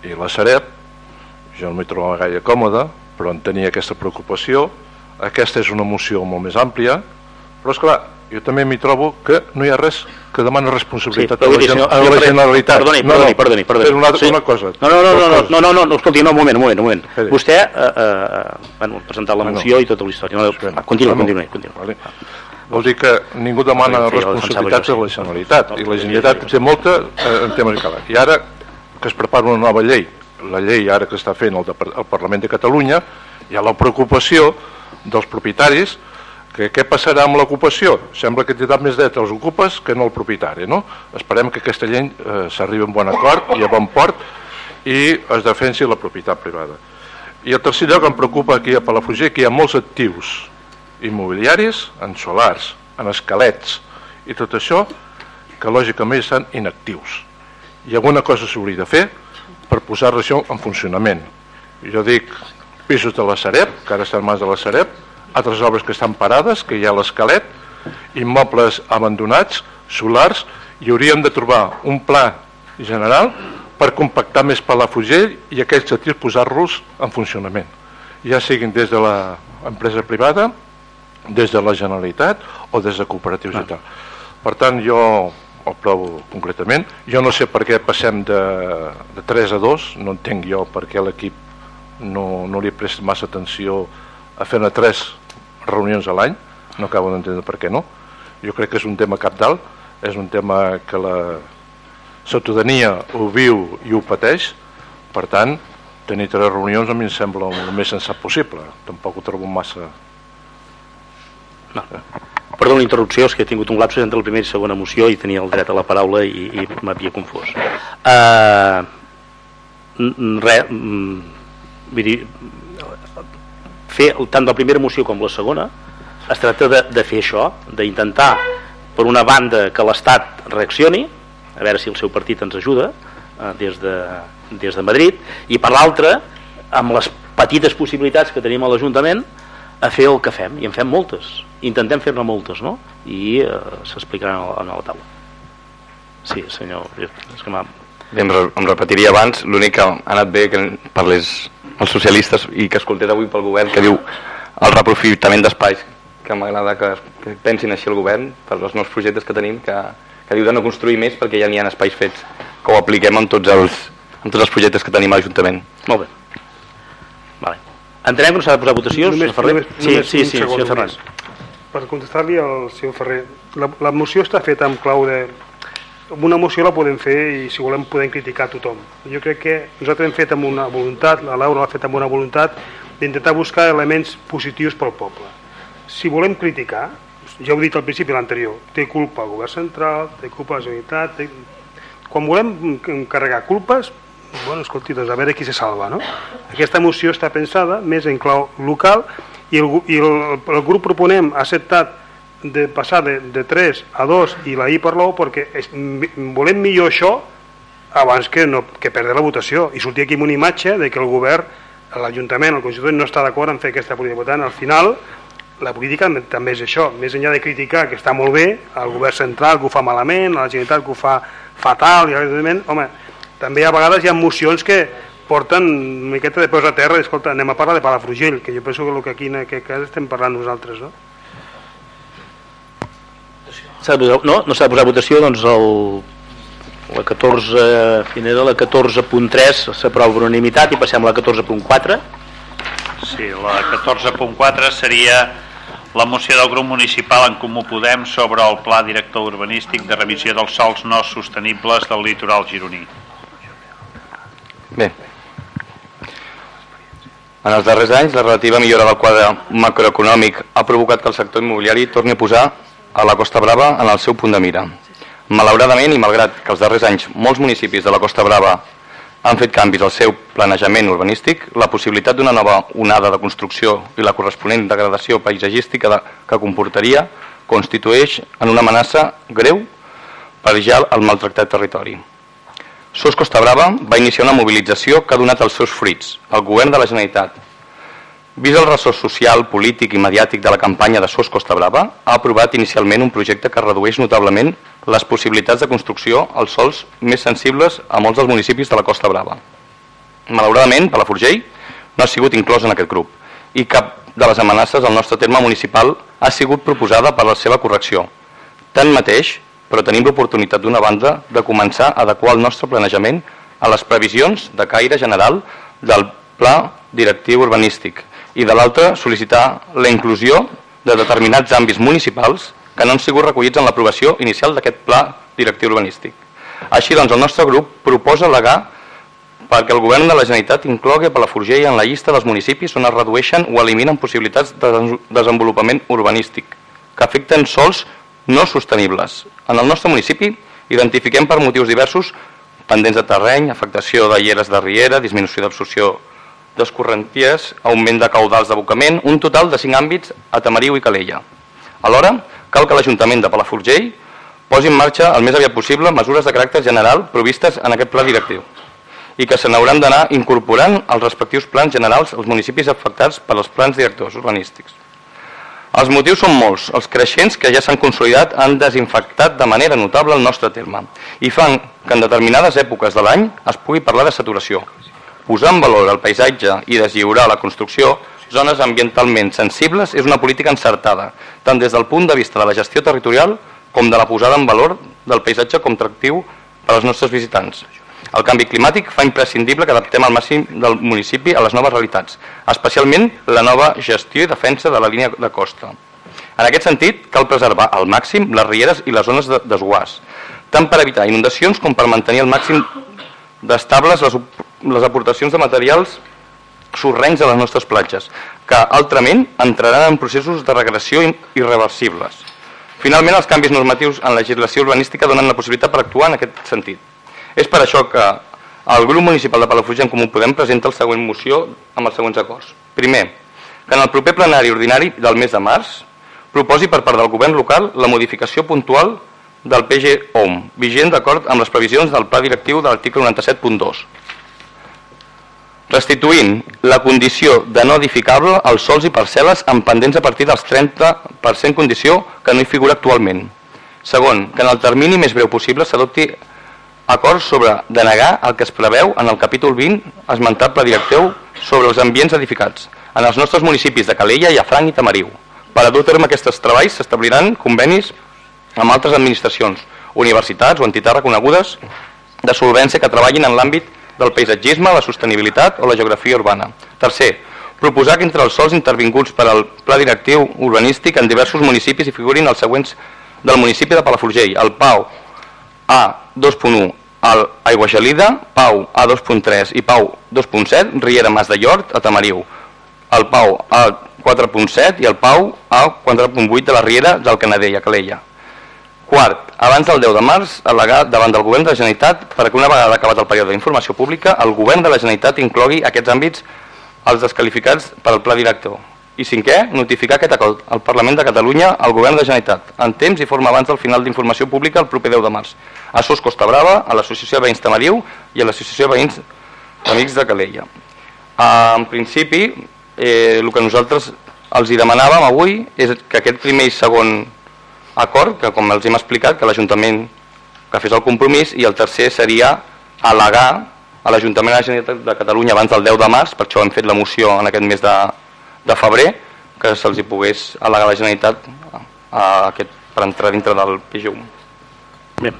i la Sareb, jo no m'hi trobava gaire còmode, però en tenia aquesta preocupació. Aquesta és una moció molt més àmplia, però és clar, jo també m'hi trobo que no hi ha res que demana responsabilitat Sí, a, la, dir, senyor- a la Generalitat. Perdoni, no, perdoni, no, perdoni, perdoni. Una, Sí. una cosa. No, no, no, no, no, no, no, no, no, escolti, no, un moment, un moment, un moment. Esperi. Vostè eh, eh, bueno, ha presentat la moció i tota la història. No, va, continua, Bueno, continua, continua. Vale. Vol dir que ningú demana Sí, sí, responsabilitats a la sí. Generalitat No, i la sí, Generalitat sí, sí. té molta eh, en temes de cala. I ara que es prepara una nova llei, la llei ara que està fent el, el Parlament de Catalunya, hi ha la preocupació dels propietaris que què passarà amb l'ocupació? Sembla que tindrà més dret als ocupes que no al propietari, no? Esperem que aquesta llei eh, s'arribi a un bon acord i a bon port i es defensi la propietat privada. I el tercer lloc em preocupa aquí a Palafrugell que hi ha molts actius immobiliaris, en solars, en esquelets i tot això que lògicament estan inactius. I alguna cosa s'hauria de fer per posar això en funcionament. Jo dic pisos de la Sareb, que ara estan mans de la Sareb, altres obres que estan parades, que hi ha l'esquelet, immobles abandonats, solars, i hauríem de trobar un pla general per compactar més Palafrugell i aquests actius posar-los en funcionament. Ja siguin des de l'empresa privada, des de la Generalitat o des de cooperatius i tal. Per tant, jo el provo concretament. Jo no sé per què passem de, de 3 a 2, no entenc jo per què l'equip no, no li presta massa atenció a fer-ne 3 reunions a l'any, no acabo d'entendre per què no. Jo crec que és un tema capdalt, és un tema que la ciutadania ho viu i ho pateix, per tant, tenir tres reunions a mi em sembla el més sensat possible, tampoc ho trobo massa... Perdó la interrupció, és que he tingut un lapsus entre la primera i segona moció i tenia el dret a la paraula i, i m'havia confós. Uh, mm, vull dir, fer tant la primera moció com la segona es tracta de, de fer això, d'intentar per una banda que l'Estat reaccioni, a veure si el seu partit ens ajuda eh, des, de, des de Madrid, i per l'altra, amb les petites possibilitats que tenim a l'Ajuntament, a fer el que fem, i en fem moltes. Intentem fer-ne moltes, no? I eh, s'explicaran a, a la taula. Sí, senyor, és que. Bé, em repetiria abans, l'únic que ha anat bé que parlés els socialistes i que escoltés avui pel govern que diu el reprofitament d'espais que m'agrada que, que pensin així el govern per als nous projectes que tenim que, que diu de no construir més perquè ja n'hi ha espais fets que ho apliquem en tots els, en tots els projectes que tenim a l'Ajuntament Molt bé. Vale. Entenem que no s'ha de posar votació, Només- senyor Ferrer? només- sí, només sí, sí, segon, senyor. Fernández. Per contestar-li al senyor Ferrer, la, la moció està feta amb clau de... Amb una moció la podem fer i si volem podem criticar tothom. Jo crec que nosaltres hem fet amb una voluntat, la Laura l'ha fet amb una voluntat d'intentar buscar elements positius pel poble. Si volem criticar, ja ho he dit al principi l'anterior, té culpa el govern central, té culpa la Generalitat, té... quan volem carregar culpes, bueno, escolti, doncs a veure qui se salva, no? Aquesta moció està pensada més en clau local i el, i el, el grup proponent ha acceptat de passar de, de 3 a 2 i la I per l'O perquè és, volem millor això abans que, no, que perdre la votació i sortir aquí amb una imatge de que el govern, l'Ajuntament, el Constituent no està d'acord en fer aquesta política. Per tant, al final, la política també és això, més enllà de criticar que està molt bé, el govern central que ho fa malament, la Generalitat que ho fa fatal, i home, també a vegades hi ha mocions que porten una miqueta de peus a terra, escolta, anem a parlar de Palafrugell, que jo penso que el que aquí en aquest cas estem parlant nosaltres, no? S'ha de posar, no, no s'ha de posar a votació, doncs el, la 14, quina era, la 14.3 s'aprova per unanimitat i passem a la 14.4. Sí, la 14.4 seria la moció del grup municipal en Comú Podem sobre el pla director urbanístic de revisió dels sols no sostenibles del litoral gironí. Bé. En els darrers anys, la relativa millora del quadre macroeconòmic ha provocat que el sector immobiliari torni a posar a la Costa Brava en el seu punt de mira. Malauradament, i malgrat que els darrers anys molts municipis de la Costa Brava han fet canvis al seu planejament urbanístic, la possibilitat d'una nova onada de construcció i la corresponent degradació paisatgística de, que comportaria constitueix en una amenaça greu per ja el maltractat territori. SOS Costa Brava va iniciar una mobilització que ha donat els seus fruits. El govern de la Generalitat, vist el ressò social, polític i mediàtic de la campanya de SOS Costa Brava, ha aprovat inicialment un projecte que redueix notablement les possibilitats de construcció als sols més sensibles a molts dels municipis de la Costa Brava. Malauradament, Palafrugell no ha sigut inclòs en aquest grup i cap de les amenaces al nostre terme municipal ha sigut proposada per la seva correcció. Tanmateix, però tenim l'oportunitat d'una banda de començar a adequar el nostre planejament a les previsions de caire general del pla directiu urbanístic i de l'altra sol·licitar la inclusió de determinats àmbits municipals que no han sigut recollits en l'aprovació inicial d'aquest pla directiu urbanístic. Així doncs, el nostre grup proposa legar perquè el govern de la Generalitat inclogui per la Forgell en la llista dels municipis on es redueixen o eliminen possibilitats de desenvolupament urbanístic que afecten sols no sostenibles. En el nostre municipi identifiquem per motius diversos pendents de terreny, afectació de lleres de riera, disminució d'absorció d'escorrenties, augment de caudals d'abocament, un total de 5 àmbits a Tamariu i Calella. Alhora, cal que l'Ajuntament de Palafrugell posi en marxa el més aviat possible mesures de caràcter general provistes en aquest pla directiu i que se n'hauran d'anar incorporant els respectius plans generals als municipis afectats per als plans directors urbanístics. Els motius són molts. Els creixents que ja s'han consolidat han desinfectat de manera notable el nostre terme i fan que en determinades èpoques de l'any es pugui parlar de saturació. Posar en valor el paisatge i deslliurar la construcció zones ambientalment sensibles és una política encertada, tant des del punt de vista de la gestió territorial com de la posada en valor del paisatge com tractiu per als nostres visitants. El canvi climàtic fa imprescindible que adaptem al màxim del municipi a les noves realitats, especialment la nova gestió i defensa de la línia de costa. En aquest sentit, cal preservar al màxim les rieres i les zones de desguàs, tant per evitar inundacions com per mantenir al màxim d'estables les, les aportacions de materials sorrencs a les nostres platges, que altrament entraran en processos de regressió irreversibles. Finalment, els canvis normatius en la legislació urbanística donen la possibilitat per actuar en aquest sentit. És per això que el grup municipal de Palafrugell en Comú Podem presenta el següent moció amb els següents acords. Primer, que en el proper plenari ordinari del mes de març proposi per part del govern local la modificació puntual del PG-OM, vigent d'acord amb les previsions del pla directiu de l'article 97.2, restituint la condició de no edificable als sols i parcel·les amb pendents a partir dels 30% condició que no hi figura actualment. Segon, que en el termini més breu possible s'adopti acord sobre denegar el que es preveu en el capítol 20 esmentat pla directiu sobre els ambients edificats en els nostres municipis de Calella, Llafranc i Tamariu. Per a dur terme aquests treballs s'establiran convenis amb altres administracions, universitats o entitats reconegudes de solvència que treballin en l'àmbit del paisatgisme, la sostenibilitat o la geografia urbana. Tercer, proposar que entre els sols intervinguts per al pla directiu urbanístic en diversos municipis hi figurin els següents del municipi de Palafrugell, el Pau, a 2.1 al Aigua Gelida, Pau a 2.3 i Pau 2.7, Riera Mas de Llort a Tamariu, el Pau a 4.7 i el Pau a 4.8 de la Riera del Canadell a Calella. Quart, abans del 10 de març, al·legar davant del Govern de la Generalitat perquè una vegada acabat el període d'informació pública, el Govern de la Generalitat inclogui aquests àmbits als descalificats per al pla director i cinquè, notificar aquest acord al Parlament de Catalunya al Govern de Generalitat, en temps i forma abans del final d'informació pública el proper 10 de març, a SOS Costa Brava, a l'Associació de Veïns Tamariu i a l'Associació de Veïns Amics de Calella. En principi, eh, el que nosaltres els hi demanàvem avui és que aquest primer i segon acord, que com els hem explicat, que l'Ajuntament que fes el compromís, i el tercer seria al·legar a l'Ajuntament de la Generalitat de Catalunya abans del 10 de març, per això hem fet la moció en aquest mes de, de febrer que se'ls hi pogués al·legar la Generalitat a, a aquest, per entrar dintre del PGU. Bé.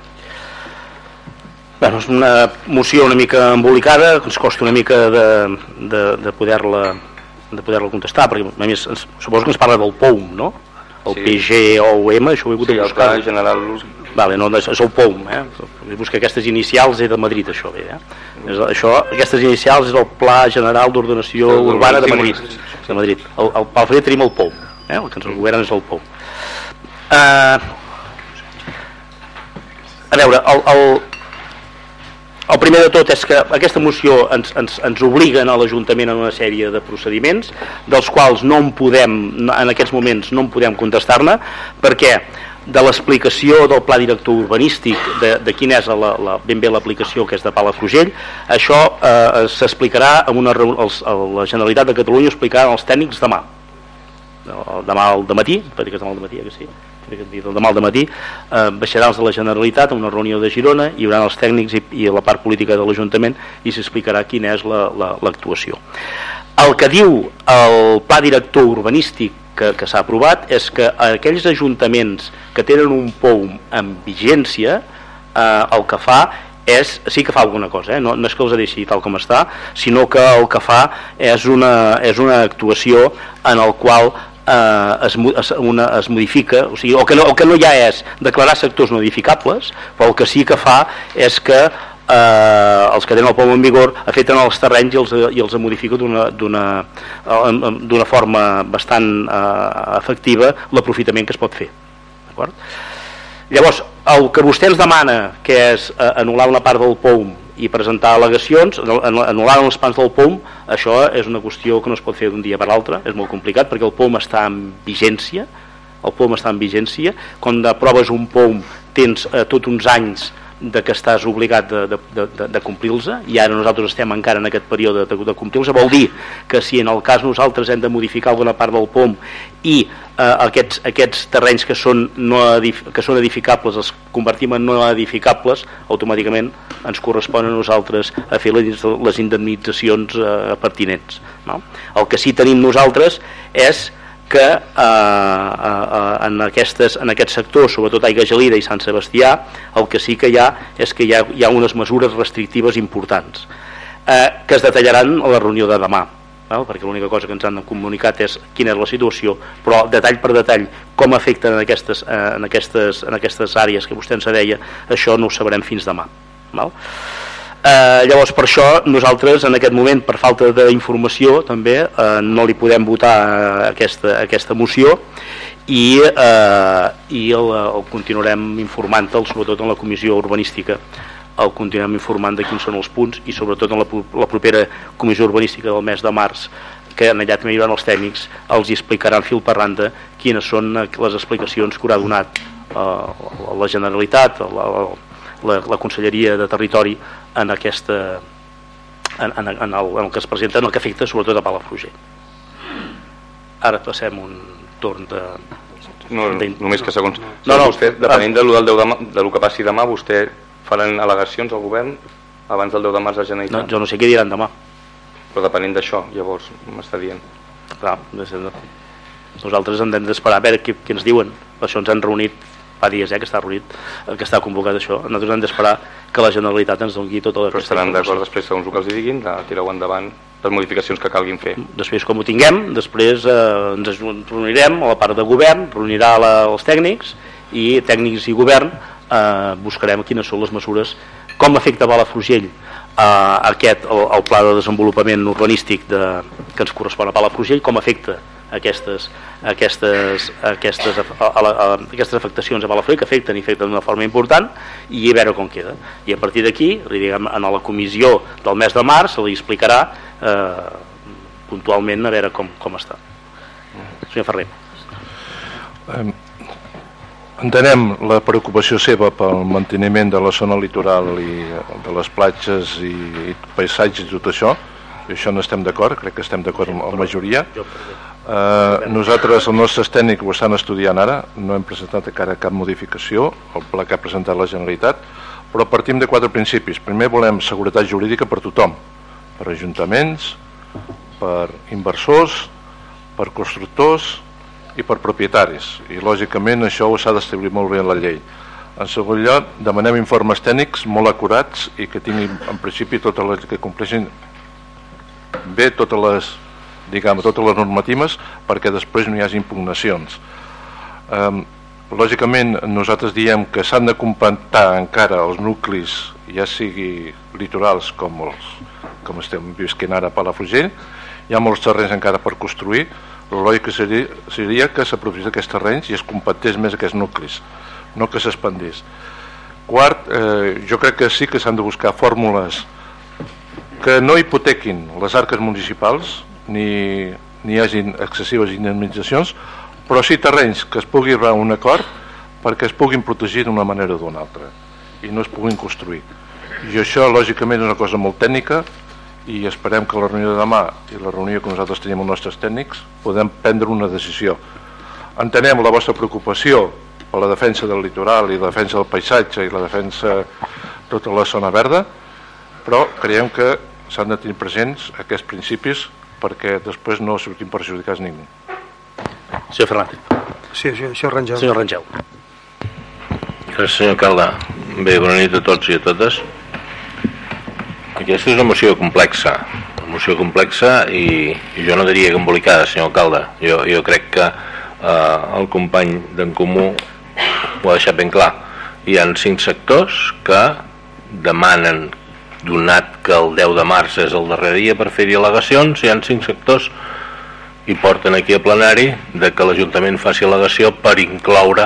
Bueno, és una moció una mica embolicada, ens costa una mica de, de, de poder-la de poder-la contestar, perquè a més suposo que ens parla del POUM, no? El sí. PGOM, això ho he hagut sí, de buscar. el general... Vale, no, és el POUM, eh? Busca aquestes inicials és de Madrid, això bé, eh? És, això, aquestes inicials és el Pla General d'Ordenació sí, Urbana de Madrid. De Madrid. El, el Palafrugell tenim el POUM, eh? el que ens governa és el POUM. Uh, a veure, el, el, el primer de tot és que aquesta moció ens, ens, ens obliguen a l'Ajuntament en una sèrie de procediments dels quals no en podem, en aquests moments no en podem contestar-ne perquè de l'explicació del pla director urbanístic de, de quina és la, la, ben bé l'aplicació que és de Palafrugell això eh, s'explicarà en una els, la Generalitat de Catalunya explicarà als tècnics demà. Demà al matí perquè demà al matí, eh, que sí demà al matí eh, baixaran els de la Generalitat a una reunió de Girona, hi haurà els tècnics i, i la part política de l'Ajuntament i s'explicarà quina és l'actuació. La, la, el que diu el pla director urbanístic que, que s'ha aprovat és que aquells ajuntaments que tenen un POUM en vigència eh, el que fa és, sí que fa alguna cosa, eh? no, no és que els deixi tal com està, sinó que el que fa és una, és una actuació en el qual eh, es, es, una, es modifica, o sigui, el que, no, el que no ha és declarar sectors no edificables, però el que sí que fa és que eh, els que tenen el POM en vigor afecten els terrenys i els, i els modifica d'una forma bastant eh, efectiva l'aprofitament que es pot fer. Llavors, el que vostè ens demana, que és eh, anul·lar una part del POUM i presentar al·legacions, anul·lar els plans del POUM, això és una qüestió que no es pot fer d'un dia per l'altre, és molt complicat perquè el POUM està en vigència, el POUM està en vigència, quan aproves un POUM tens eh, tots uns anys de que estàs obligat de, de, de, de complir-los i ara nosaltres estem encara en aquest període de, de complir-los vol dir que si en el cas nosaltres hem de modificar alguna part del POM i eh, aquests, aquests terrenys que són, no edif que són edificables els convertim en no edificables automàticament ens correspon a nosaltres a fer les, les indemnitzacions eh, pertinents no? el que sí tenim nosaltres és que eh, eh, en, aquestes, en aquest sector, sobretot Aigua Gelida i Sant Sebastià, el que sí que hi ha és que hi ha, hi ha unes mesures restrictives importants eh, que es detallaran a la reunió de demà val? perquè l'única cosa que ens han comunicat és quina és la situació, però detall per detall com afecten en aquestes, eh, en aquestes, en aquestes àrees que vostè ens deia, això no ho sabrem fins demà. Val? Eh, llavors per això nosaltres en aquest moment per falta d'informació també eh, no li podem votar aquesta, aquesta moció i, eh, i el, el continuarem informant-el sobretot en la comissió urbanística. El continuem informant de quins són els punts i sobretot en la, la propera comissió urbanística del mes de març que en allà també hi haurà els tècnics els explicaran fil per randa quines són les explicacions que haurà donat eh, la Generalitat la, la, la Conselleria de Territori en aquesta en, en, en, el, en el que es presenta en el que afecta sobretot a Palafrugell. Ara passem un torn de no, només que segons no, no, no, vostè, depenent de lo, del 10 de, de lo que passi demà vostè faran al·legacions al govern abans del 10 de març a Generalitat? No, jo no sé què diran demà. Però depenent d'això llavors m'està dient. Clar, nosaltres hem d'esperar a veure què, què ens diuen. Per això ens han reunit fa dies eh, que està reunit, que està convocat això. Nosaltres hem d'esperar que la Generalitat ens doni tota la Però estaran d'acord després, segons el que els diguin, de tirar endavant les modificacions que calguin fer. Després, com ho tinguem, després eh, ens reunirem a la part de govern, reunirà la, els tècnics i tècnics i govern eh, buscarem quines són les mesures, com afecta Palafrugell eh, aquest, el, el pla de desenvolupament urbanístic de, que ens correspon a Palafrugell, com afecta aquestes, aquestes, aquestes, a, a, a, aquestes afectacions a Balafré que afecten i afecten d'una forma important i a veure com queda. I a partir d'aquí, en la comissió del mes de març se li explicarà eh, puntualment a veure com, com està. Senyor Ferrer. Entenem la preocupació seva pel manteniment de la zona litoral i de les platges i, i paisatges i tot això, i això no estem d'acord, crec que estem d'acord amb la majoria. Eh, nosaltres, els nostres tècnics ho estan estudiant ara, no hem presentat encara cap modificació, el pla que ha presentat la Generalitat, però partim de quatre principis. Primer volem seguretat jurídica per tothom, per ajuntaments, per inversors, per constructors i per propietaris. I lògicament això ho s'ha d'establir molt bé en la llei. En segon lloc, demanem informes tècnics molt acurats i que tinguin en principi totes les que compleixin bé totes les diguem, totes les normatives perquè després no hi hagi impugnacions. eh, lògicament nosaltres diem que s'han de compactar encara els nuclis ja sigui litorals com els com estem visquent ara a Palafrugell hi ha molts terrenys encara per construir el lògic seria, seria que s'aprofités aquests terrenys i es compactés més aquests nuclis no que s'expandís. Quart, eh, jo crec que sí que s'han de buscar fórmules que no hipotequin les arques municipals ni, ni hi hagin excessives indemnitzacions però sí terrenys que es pugui arribar un acord perquè es puguin protegir d'una manera o d'una altra i no es puguin construir. I això lògicament és una cosa molt tècnica i esperem que la reunió de demà i la reunió que nosaltres tenim amb els nostres tècnics podem prendre una decisió entenem la vostra preocupació per la defensa del litoral i la defensa del paisatge i la defensa de tota la zona verda però creiem que s'han de tenir presents aquests principis perquè després no sortim perjudicats ningú. Senyor Fernández. Sí, sí, senyor Rangel. Senyor Rangel. Gràcies, senyor Calda. Bé, bona nit a tots i a totes. Aquesta és una moció complexa, una moció complexa i, jo no diria que embolicada, senyor Calda. Jo, jo crec que eh, el company d'en Comú ho ha deixat ben clar. Hi han cinc sectors que demanen, donat que el 10 de març és el darrer dia per fer-hi al·legacions, hi han cinc sectors i porten aquí a plenari de que l'Ajuntament faci al·legació per incloure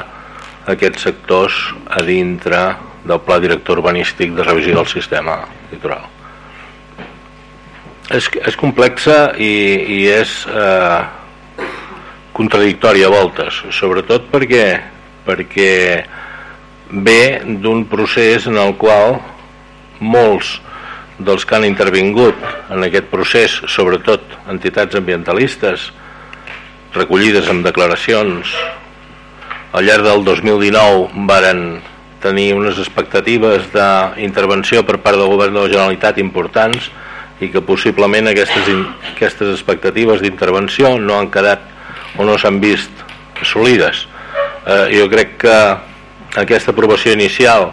aquests sectors a dintre del pla director urbanístic de revisió del sistema litoral. És, és complexa i, i és eh, contradictòria a voltes, sobretot perquè, perquè ve d'un procés en el qual molts dels que han intervingut en aquest procés, sobretot entitats ambientalistes, recollides en declaracions, al llarg del 2019 varen tenir unes expectatives d'intervenció per part del govern de la Generalitat importants i que possiblement aquestes, aquestes expectatives d'intervenció no han quedat o no s'han vist assolides. Eh, jo crec que aquesta aprovació inicial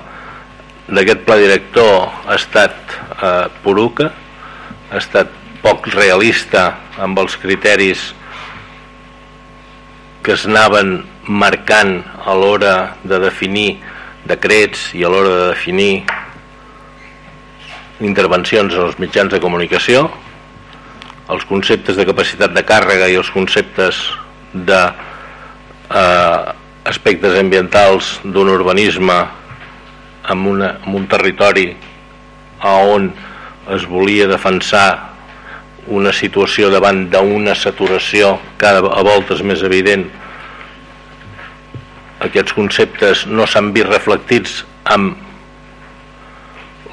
d'aquest pla director ha estat eh, poruca, ha estat poc realista amb els criteris que es anaven marcant a l'hora de definir decrets i a l'hora de definir intervencions en els mitjans de comunicació, els conceptes de capacitat de càrrega i els conceptes de eh, aspectes ambientals d'un urbanisme en, una, en un territori on es volia defensar una situació davant d'una saturació cada a voltes més evident aquests conceptes no s'han vist reflectits amb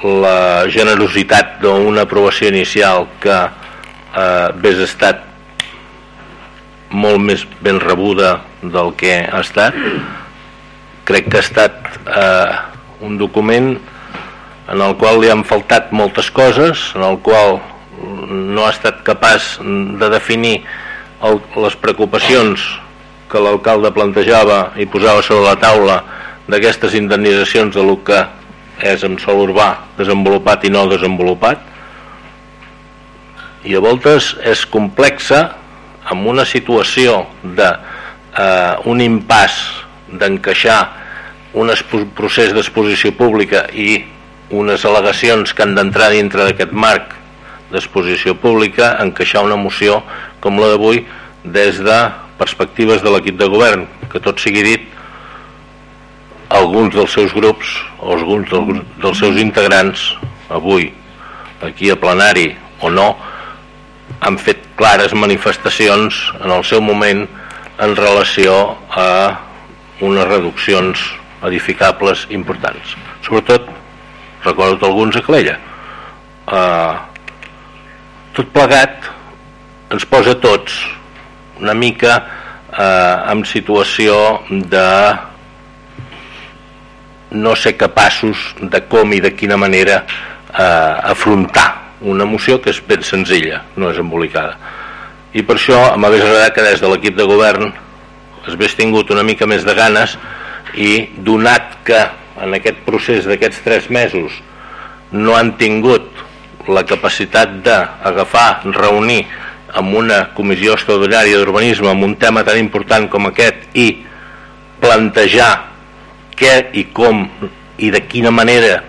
la generositat d'una aprovació inicial que eh, hagués estat molt més ben rebuda del que ha estat crec que ha estat eh, un document en el qual li han faltat moltes coses en el qual no ha estat capaç de definir el, les preocupacions que l'alcalde plantejava i posava sobre la taula d'aquestes indemnitzacions de lo que és en sol urbà desenvolupat i no desenvolupat i a voltes és complexa amb una situació de eh, un impàs d'encaixar un procés d'exposició pública i unes al·legacions que han d'entrar dintre d'aquest marc d'exposició pública encaixar una moció com la d'avui des de perspectives de l'equip de govern que tot sigui dit alguns dels seus grups alguns dels seus integrants avui aquí a plenari o no han fet clares manifestacions en el seu moment en relació a unes reduccions edificables importants. Sobretot recordo alguns a Clella uh, tot plegat ens posa tots una mica eh, en situació de no ser capaços de com i de quina manera eh, afrontar una moció que és ben senzilla, no és embolicada. I per això m'hagués agradat que des de l'equip de govern es hagués tingut una mica més de ganes i donat que en aquest procés d'aquests tres mesos no han tingut la capacitat d'agafar, reunir amb una comissió extraordinària d'urbanisme amb un tema tan important com aquest i plantejar què i com i de quina manera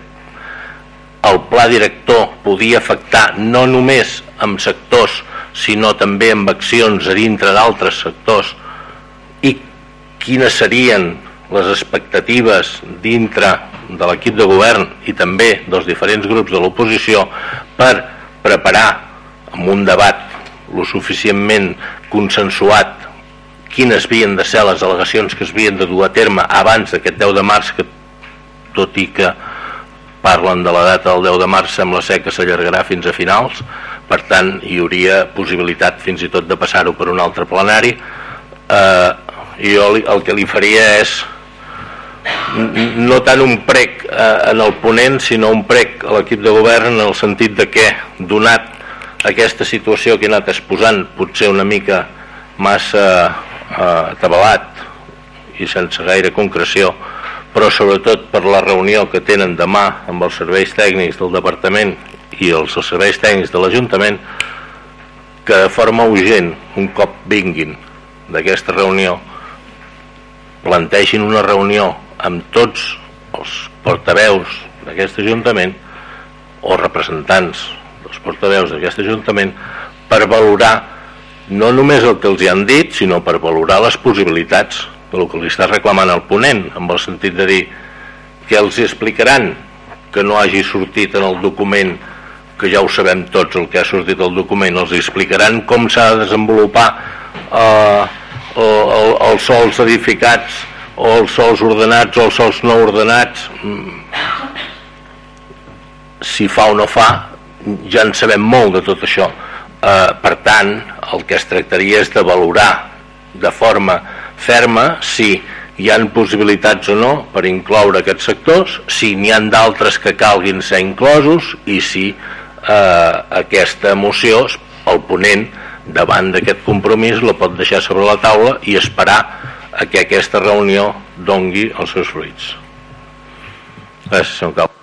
el pla director podia afectar no només amb sectors sinó també amb accions a dintre d'altres sectors? I quines serien les expectatives dintre de l'equip de govern i també dels diferents grups de l'oposició per preparar amb un debat lo suficientment consensuat quines havien de ser les al·legacions que es havien de dur a terme abans d'aquest 10 de març que tot i que parlen de la data del 10 de març sembla ser que s'allargarà fins a finals. Per tant hi hauria possibilitat fins i tot de passar-ho per un altre plenari. Eh, jo el que li faria és no tant un prec eh, en el ponent sinó un prec a l'equip de govern en el sentit de que donat aquesta situació que he anat exposant potser una mica massa eh, atabalat i sense gaire concreció però sobretot per la reunió que tenen demà amb els serveis tècnics del departament i els serveis tècnics de l'Ajuntament que de forma urgent un cop vinguin d'aquesta reunió plantegin una reunió amb tots els portaveus d'aquest Ajuntament o representants dels portaveus d'aquest Ajuntament per valorar no només el que els hi han dit, sinó per valorar les possibilitats del que li està reclamant el ponent, amb el sentit de dir que els explicaran que no hagi sortit en el document que ja ho sabem tots el que ha sortit al document, els explicaran com s'ha de desenvolupar eh, el, el, els sols edificats o els sols ordenats o els sols no ordenats mm. si fa o no fa ja en sabem molt de tot això eh, per tant el que es tractaria és de valorar de forma ferma si hi han possibilitats o no per incloure aquests sectors, si n'hi han d'altres que calguin ser inclosos i si eh, aquesta moció, el ponent, davant d'aquest compromís, la pot deixar sobre la taula i esperar a que aquesta reunió dongui els seus fruits. Gràcies, senyor Cal.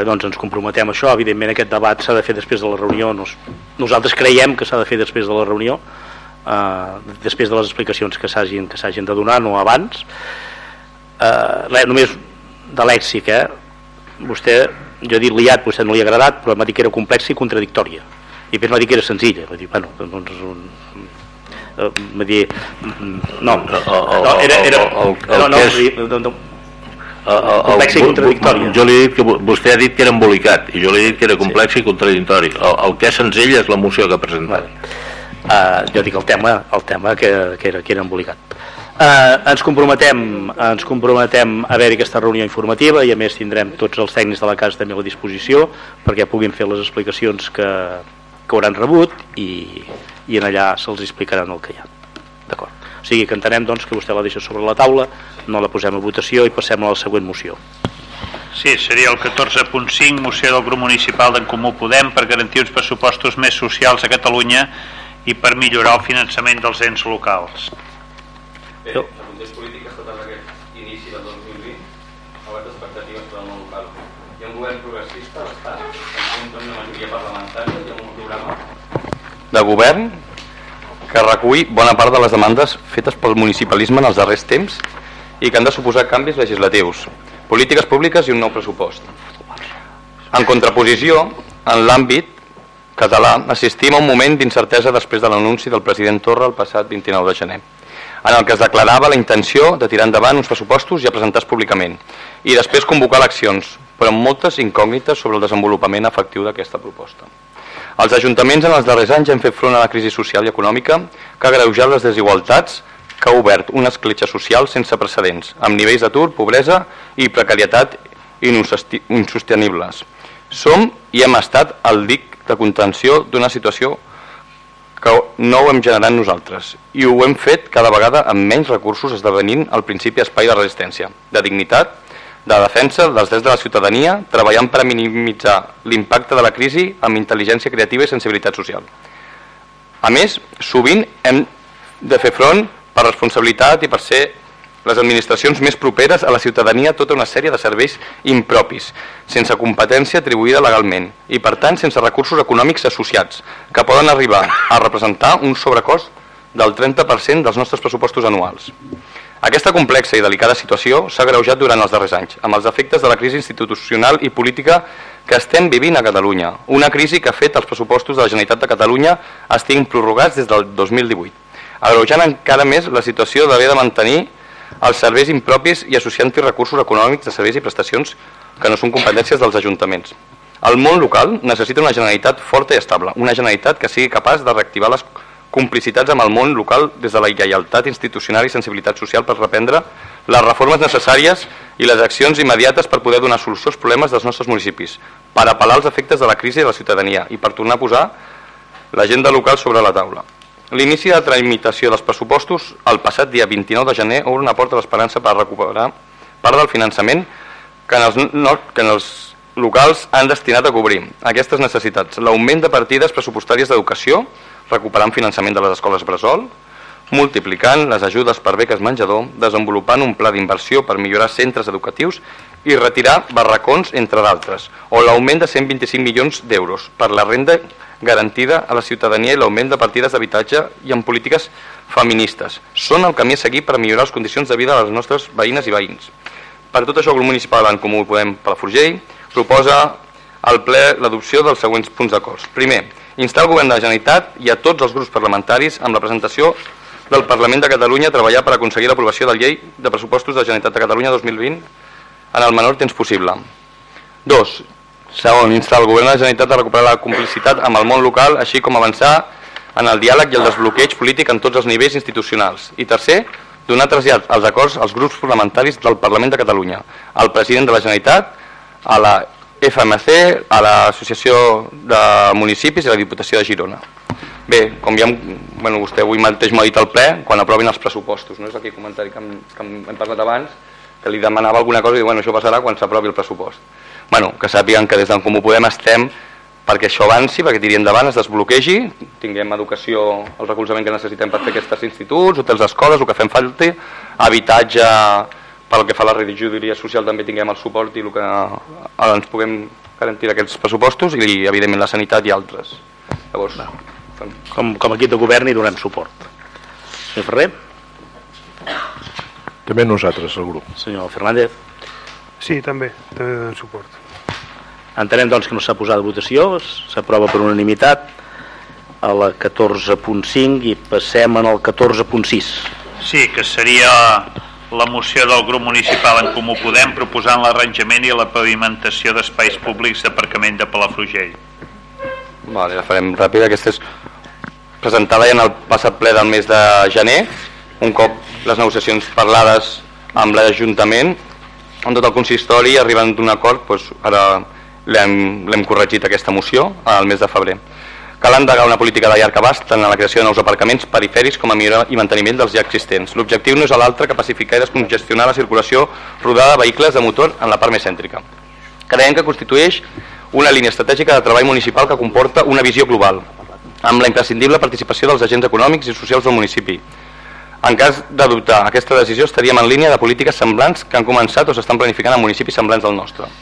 Vale, doncs ens comprometem a això. Evidentment aquest debat s'ha de fer després de la reunió. Nos, nosaltres creiem que s'ha de fer després de la reunió, eh, després de les explicacions que s'hagin que s'hagin de donar, no abans. Eh, només de lèxic, eh? Vostè, jo he dit liat, vostè no li ha agradat, però m'ha dit que era complexa i contradictòria. I després m'ha dit que era senzilla. Va dir, bueno, doncs un, m'ha dit no, no, era, era, no, no, no, no, complex i contradictòria. Jo li he dit que vostè ha dit que era embolicat i jo li he dit que era complex sí. i contradictori. El, el que és senzill és la moció que ha presentat. Vale. Uh, jo dic el tema, el tema que, que, era, que era embolicat. Uh, ens comprometem ens comprometem a haver aquesta reunió informativa i a més tindrem tots els tècnics de la casa també a la disposició perquè puguin fer les explicacions que, que hauran rebut i, i en allà se'ls explicaran el que hi ha d'acord o sigui que entenem doncs, que vostè la deixa sobre la taula, no la posem a votació i passem a la següent moció. Sí, seria el 14.5, moció del grup municipal d'en Comú Podem per garantir uns pressupostos més socials a Catalunya i per millorar el finançament dels ens locals. Bé, el context polític ha estat aquest inici del 2020, a les expectatives per al món local. Hi ha un govern progressista a l'Estat, amb una majoria parlamentària i amb un programa de govern que recull bona part de les demandes fetes pel municipalisme en els darrers temps i que han de suposar canvis legislatius, polítiques públiques i un nou pressupost. En contraposició, en l'àmbit català, assistim a un moment d'incertesa després de l'anunci del president Torra el passat 29 de gener, en el que es declarava la intenció de tirar endavant uns pressupostos ja presentats públicament i després convocar eleccions, però amb moltes incògnites sobre el desenvolupament efectiu d'aquesta proposta. Els ajuntaments en els darrers anys han fet front a la crisi social i econòmica que ha greujat les desigualtats, que ha obert una escletxa social sense precedents, amb nivells d'atur, pobresa i precarietat insostenibles. Som i hem estat al dic de contenció d'una situació que no ho hem generat nosaltres i ho hem fet cada vegada amb menys recursos esdevenint el principi espai de resistència, de dignitat, de defensa dels drets de la ciutadania, treballant per minimitzar l'impacte de la crisi amb intel·ligència creativa i sensibilitat social. A més, sovint hem de fer front per responsabilitat i per ser les administracions més properes a la ciutadania tota una sèrie de serveis impropis, sense competència atribuïda legalment i, per tant, sense recursos econòmics associats, que poden arribar a representar un sobrecost del 30% dels nostres pressupostos anuals. Aquesta complexa i delicada situació s'ha greujat durant els darrers anys, amb els efectes de la crisi institucional i política que estem vivint a Catalunya, una crisi que ha fet els pressupostos de la Generalitat de Catalunya estiguin prorrogats des del 2018, agreujant encara més la situació d'haver de mantenir els serveis impropis i associant-hi recursos econòmics de serveis i prestacions que no són competències dels ajuntaments. El món local necessita una Generalitat forta i estable, una Generalitat que sigui capaç de reactivar les complicitats amb el món local des de la lleialtat institucional i sensibilitat social per reprendre les reformes necessàries i les accions immediates per poder donar solució als problemes dels nostres municipis, per apel·lar els efectes de la crisi de la ciutadania i per tornar a posar l'agenda local sobre la taula. L'inici de la tramitació dels pressupostos el passat dia 29 de gener obre una porta d'esperança per recuperar part del finançament que en els, no, que en els locals han destinat a cobrir aquestes necessitats. L'augment de partides pressupostàries d'educació, recuperant finançament de les escoles Bressol, multiplicant les ajudes per beques menjador, desenvolupant un pla d'inversió per millorar centres educatius i retirar barracons, entre d'altres, o l'augment de 125 milions d'euros per la renda garantida a la ciutadania i l'augment de partides d'habitatge i en polítiques feministes. Són el camí a seguir per millorar les condicions de vida de les nostres veïnes i veïns. Per tot això, el grup municipal en Comú Podem Palafrugell proposa al ple l'adopció dels següents punts d'acords. Primer, instar el govern de la Generalitat i a tots els grups parlamentaris amb la presentació del Parlament de Catalunya a treballar per aconseguir l'aprovació de la llei de pressupostos de la Generalitat de Catalunya 2020 en el menor temps possible. 2. Segon, instar el govern de la Generalitat a recuperar la complicitat amb el món local, així com avançar en el diàleg i el desbloqueig polític en tots els nivells institucionals. I tercer, donar trasllat als acords als grups parlamentaris del Parlament de Catalunya, al president de la Generalitat, a la FMC, a l'Associació de Municipis i a la Diputació de Girona. Bé, com ja bueno, vostè avui mateix m'ha dit al ple, quan aprovin els pressupostos, no és aquí comentari que hem, que hem parlat abans, que li demanava alguna cosa i diu, bueno, això passarà quan s'aprovi el pressupost. Bueno, que sàpiguen que des d'en Comú Podem estem perquè això avanci, perquè tiri endavant, es desbloquegi, tinguem educació, el recolzament que necessitem per fer aquests instituts, hotels, escoles, el que fem falti, habitatge, pel que fa a la regidoria social també tinguem el suport i el que ens puguem garantir aquests pressupostos i evidentment la sanitat i altres. Llavors, com, com a equip de govern hi donem suport. Senyor Ferrer? També nosaltres, el grup. Senyor Fernández? Sí, també, també donem suport. Entenem doncs que no s'ha posat a votació, s'aprova per unanimitat a la 14.5 i passem en el 14.6. Sí, que seria la moció del grup municipal en Comú Podem proposant l'arranjament i la pavimentació d'espais públics d'aparcament de Palafrugell. Vale, la farem ràpida. Aquesta és presentada ja en el passat ple del mes de gener, un cop les negociacions parlades amb l'Ajuntament, amb tot el consistori, arribant d'un acord, doncs ara l'hem corregit aquesta moció al mes de febrer. Cal endegar una política de llarg abast tant en la creació de nous aparcaments perifèrics com a millora i manteniment dels ja existents. L'objectiu no és l'altre que pacificar i descongestionar la circulació rodada de vehicles de motor en la part més cèntrica. Creiem que constitueix una línia estratègica de treball municipal que comporta una visió global, amb la imprescindible participació dels agents econòmics i socials del municipi. En cas d'adoptar aquesta decisió estaríem en línia de polítiques semblants que han començat o s'estan planificant en municipis semblants del nostre.